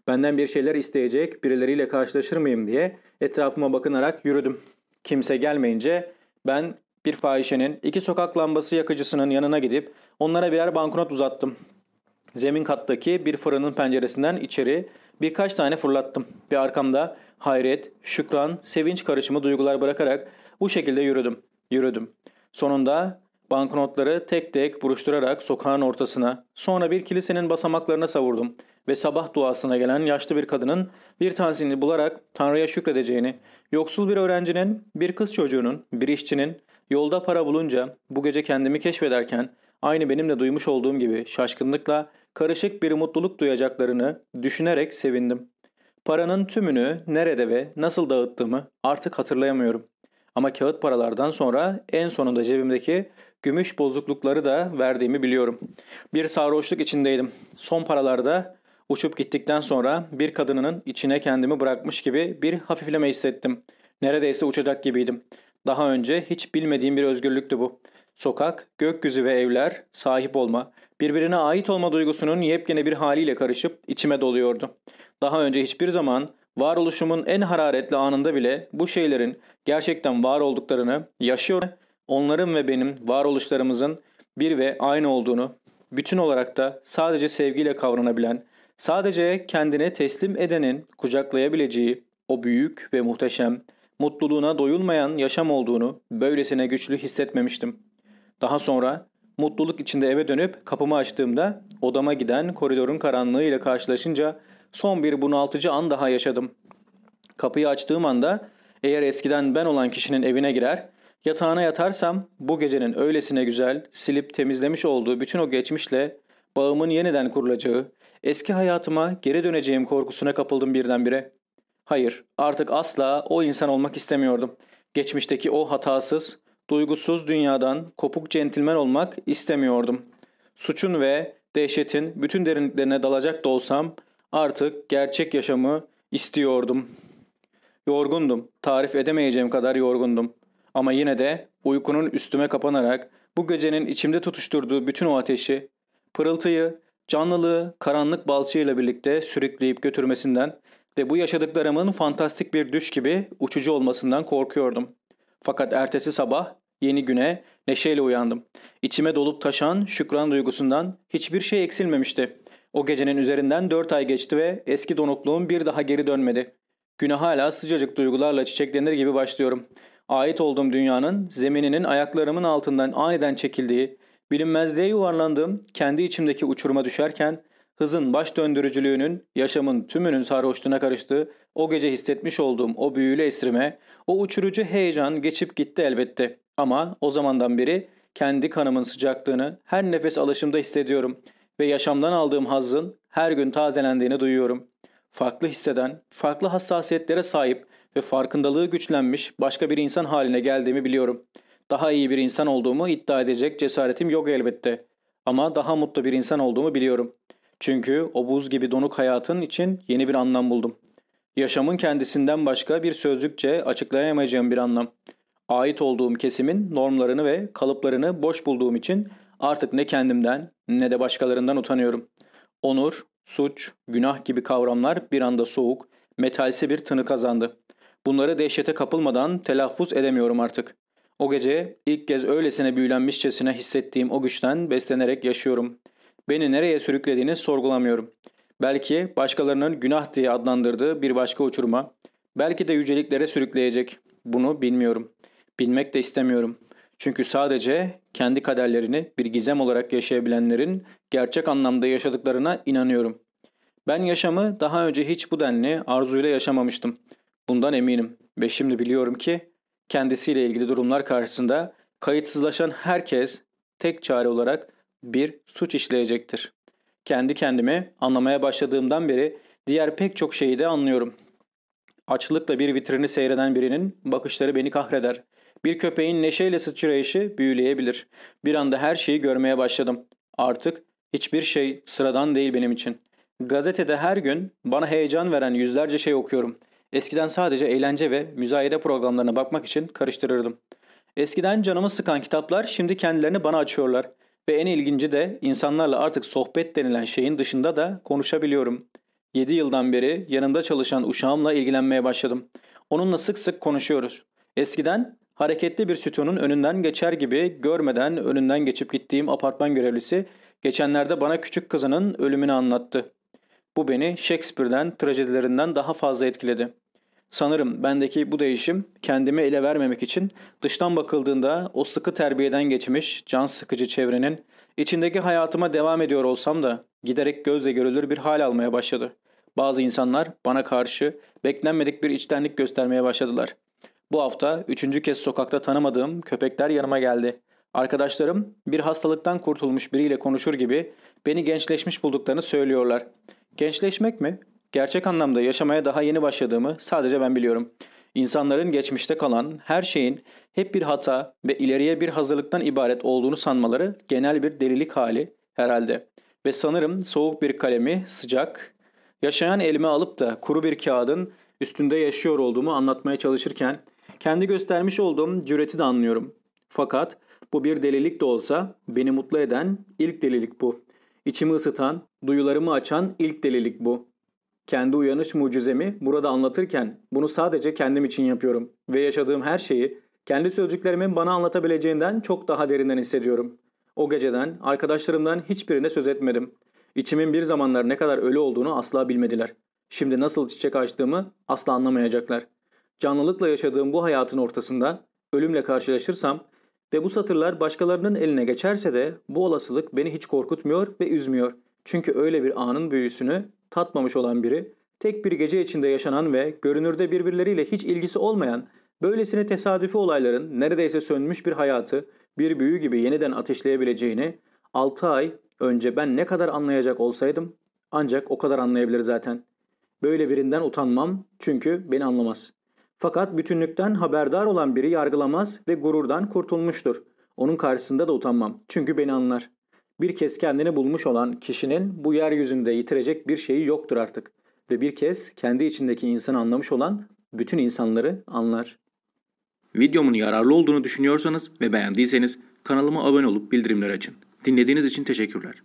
Benden bir şeyler isteyecek birileriyle karşılaşır mıyım diye etrafıma bakınarak yürüdüm. Kimse gelmeyince ben bir fahişenin iki sokak lambası yakıcısının yanına gidip onlara birer banknot uzattım. Zemin kattaki bir fırının penceresinden içeri birkaç tane fırlattım. Bir arkamda hayret, şükran, sevinç karışımı duygular bırakarak bu şekilde yürüdüm. Yürüdüm. Sonunda banknotları tek tek buruşturarak sokağın ortasına, sonra bir kilisenin basamaklarına savurdum ve sabah duasına gelen yaşlı bir kadının bir tanesini bularak Tanrı'ya şükredeceğini, yoksul bir öğrencinin, bir kız çocuğunun, bir işçinin yolda para bulunca bu gece kendimi keşfederken aynı benim de duymuş olduğum gibi şaşkınlıkla karışık bir mutluluk duyacaklarını düşünerek sevindim. Paranın tümünü nerede ve nasıl dağıttığımı artık hatırlayamıyorum. Ama kağıt paralardan sonra en sonunda cebimdeki gümüş bozuklukları da verdiğimi biliyorum. Bir sarhoşluk içindeydim. Son paralarda uçup gittikten sonra bir kadının içine kendimi bırakmış gibi bir hafifleme hissettim. Neredeyse uçacak gibiydim. Daha önce hiç bilmediğim bir özgürlüktü bu. Sokak, gökyüzü ve evler, sahip olma, birbirine ait olma duygusunun yepyeni bir haliyle karışıp içime doluyordu. Daha önce hiçbir zaman varoluşumun en hararetli anında bile bu şeylerin gerçekten var olduklarını yaşıyor, onların ve benim varoluşlarımızın bir ve aynı olduğunu, bütün olarak da sadece sevgiyle kavranabilen, sadece kendine teslim edenin kucaklayabileceği o büyük ve muhteşem, mutluluğuna doyulmayan yaşam olduğunu böylesine güçlü hissetmemiştim. Daha sonra mutluluk içinde eve dönüp kapımı açtığımda odama giden koridorun karanlığı ile karşılaşınca son bir bunaltıcı an daha yaşadım. Kapıyı açtığım anda eğer eskiden ben olan kişinin evine girer, yatağına yatarsam bu gecenin öylesine güzel, silip temizlemiş olduğu bütün o geçmişle bağımın yeniden kurulacağı, eski hayatıma geri döneceğim korkusuna kapıldım birdenbire. Hayır, artık asla o insan olmak istemiyordum. Geçmişteki o hatasız, duygusuz dünyadan kopuk centilmen olmak istemiyordum. Suçun ve dehşetin bütün derinliklerine dalacak da olsam artık gerçek yaşamı istiyordum. Yorgundum, tarif edemeyeceğim kadar yorgundum. Ama yine de uykunun üstüme kapanarak bu gecenin içimde tutuşturduğu bütün o ateşi, pırıltıyı, canlılığı karanlık balçığıyla birlikte sürükleyip götürmesinden ve bu yaşadıklarımın fantastik bir düş gibi uçucu olmasından korkuyordum. Fakat ertesi sabah yeni güne neşeyle uyandım. İçime dolup taşan şükran duygusundan hiçbir şey eksilmemişti. O gecenin üzerinden dört ay geçti ve eski donukluğum bir daha geri dönmedi. Güne hala sıcacık duygularla çiçeklenir gibi başlıyorum. Ait olduğum dünyanın zemininin ayaklarımın altından aniden çekildiği, bilinmezliğe yuvarlandığım kendi içimdeki uçuruma düşerken hızın baş döndürücülüğünün yaşamın tümünün sarhoşluğuna karıştığı o gece hissetmiş olduğum o büyülü esrime, o uçurucu heyecan geçip gitti elbette. Ama o zamandan beri kendi kanımın sıcaklığını her nefes alışımda hissediyorum ve yaşamdan aldığım hazzın her gün tazelendiğini duyuyorum. Farklı hisseden, farklı hassasiyetlere sahip ve farkındalığı güçlenmiş başka bir insan haline geldiğimi biliyorum. Daha iyi bir insan olduğumu iddia edecek cesaretim yok elbette. Ama daha mutlu bir insan olduğumu biliyorum. Çünkü o buz gibi donuk hayatın için yeni bir anlam buldum. Yaşamın kendisinden başka bir sözlükçe açıklayamayacağım bir anlam. Ait olduğum kesimin normlarını ve kalıplarını boş bulduğum için artık ne kendimden ne de başkalarından utanıyorum. Onur, suç, günah gibi kavramlar bir anda soğuk, metalsi bir tını kazandı. Bunları dehşete kapılmadan telaffuz edemiyorum artık. O gece ilk kez öylesine büyülenmişçesine hissettiğim o güçten beslenerek yaşıyorum. Beni nereye sürüklediğini sorgulamıyorum. Belki başkalarının günah diye adlandırdığı bir başka uçuruma, belki de yüceliklere sürükleyecek. Bunu bilmiyorum. Bilmek de istemiyorum. Çünkü sadece kendi kaderlerini bir gizem olarak yaşayabilenlerin gerçek anlamda yaşadıklarına inanıyorum. Ben yaşamı daha önce hiç bu denli arzuyla yaşamamıştım. Bundan eminim ve şimdi biliyorum ki kendisiyle ilgili durumlar karşısında kayıtsızlaşan herkes tek çare olarak bir suç işleyecektir. Kendi kendimi anlamaya başladığımdan beri diğer pek çok şeyi de anlıyorum. Açlıkla bir vitrini seyreden birinin bakışları beni kahreder. Bir köpeğin neşeyle sıçrayışı büyüleyebilir. Bir anda her şeyi görmeye başladım. Artık hiçbir şey sıradan değil benim için. Gazetede her gün bana heyecan veren yüzlerce şey okuyorum. Eskiden sadece eğlence ve müzayede programlarına bakmak için karıştırırdım. Eskiden canımı sıkan kitaplar şimdi kendilerini bana açıyorlar. Ve en ilginci de insanlarla artık sohbet denilen şeyin dışında da konuşabiliyorum. 7 yıldan beri yanımda çalışan uşağımla ilgilenmeye başladım. Onunla sık sık konuşuyoruz. Eskiden hareketli bir sütunun önünden geçer gibi görmeden önünden geçip gittiğim apartman görevlisi geçenlerde bana küçük kızının ölümünü anlattı. Bu beni Shakespeare'den, trajedilerinden daha fazla etkiledi. Sanırım bendeki bu değişim kendimi ele vermemek için dıştan bakıldığında o sıkı terbiyeden geçmiş can sıkıcı çevrenin içindeki hayatıma devam ediyor olsam da giderek gözle görülür bir hal almaya başladı. Bazı insanlar bana karşı beklenmedik bir içtenlik göstermeye başladılar. Bu hafta üçüncü kez sokakta tanımadığım köpekler yanıma geldi. Arkadaşlarım bir hastalıktan kurtulmuş biriyle konuşur gibi beni gençleşmiş bulduklarını söylüyorlar. Gençleşmek mi? Gerçek anlamda yaşamaya daha yeni başladığımı sadece ben biliyorum. İnsanların geçmişte kalan her şeyin hep bir hata ve ileriye bir hazırlıktan ibaret olduğunu sanmaları genel bir delilik hali herhalde. Ve sanırım soğuk bir kalemi sıcak, yaşayan elime alıp da kuru bir kağıdın üstünde yaşıyor olduğumu anlatmaya çalışırken kendi göstermiş olduğum cüreti de anlıyorum. Fakat bu bir delilik de olsa beni mutlu eden ilk delilik bu. İçimi ısıtan, duyularımı açan ilk delilik bu. Kendi uyanış mucizemi burada anlatırken bunu sadece kendim için yapıyorum ve yaşadığım her şeyi kendi sözcüklerimin bana anlatabileceğinden çok daha derinden hissediyorum. O geceden arkadaşlarımdan hiçbirine söz etmedim. İçimin bir zamanlar ne kadar ölü olduğunu asla bilmediler. Şimdi nasıl çiçek açtığımı asla anlamayacaklar. Canlılıkla yaşadığım bu hayatın ortasında ölümle karşılaşırsam ve bu satırlar başkalarının eline geçerse de bu olasılık beni hiç korkutmuyor ve üzmüyor. Çünkü öyle bir anın büyüsünü tatmamış olan biri, tek bir gece içinde yaşanan ve görünürde birbirleriyle hiç ilgisi olmayan, böylesine tesadüfi olayların neredeyse sönmüş bir hayatı bir büyü gibi yeniden ateşleyebileceğini 6 ay önce ben ne kadar anlayacak olsaydım ancak o kadar anlayabilir zaten. Böyle birinden utanmam çünkü beni anlamaz. Fakat bütünlükten haberdar olan biri yargılamaz ve gururdan kurtulmuştur. Onun karşısında da utanmam çünkü beni anlar. Bir kez kendini bulmuş olan kişinin bu yeryüzünde yitirecek bir şeyi yoktur artık. Ve bir kez kendi içindeki insanı anlamış olan bütün insanları anlar. Videomun yararlı olduğunu düşünüyorsanız ve beğendiyseniz kanalıma abone olup bildirimleri açın. Dinlediğiniz için teşekkürler.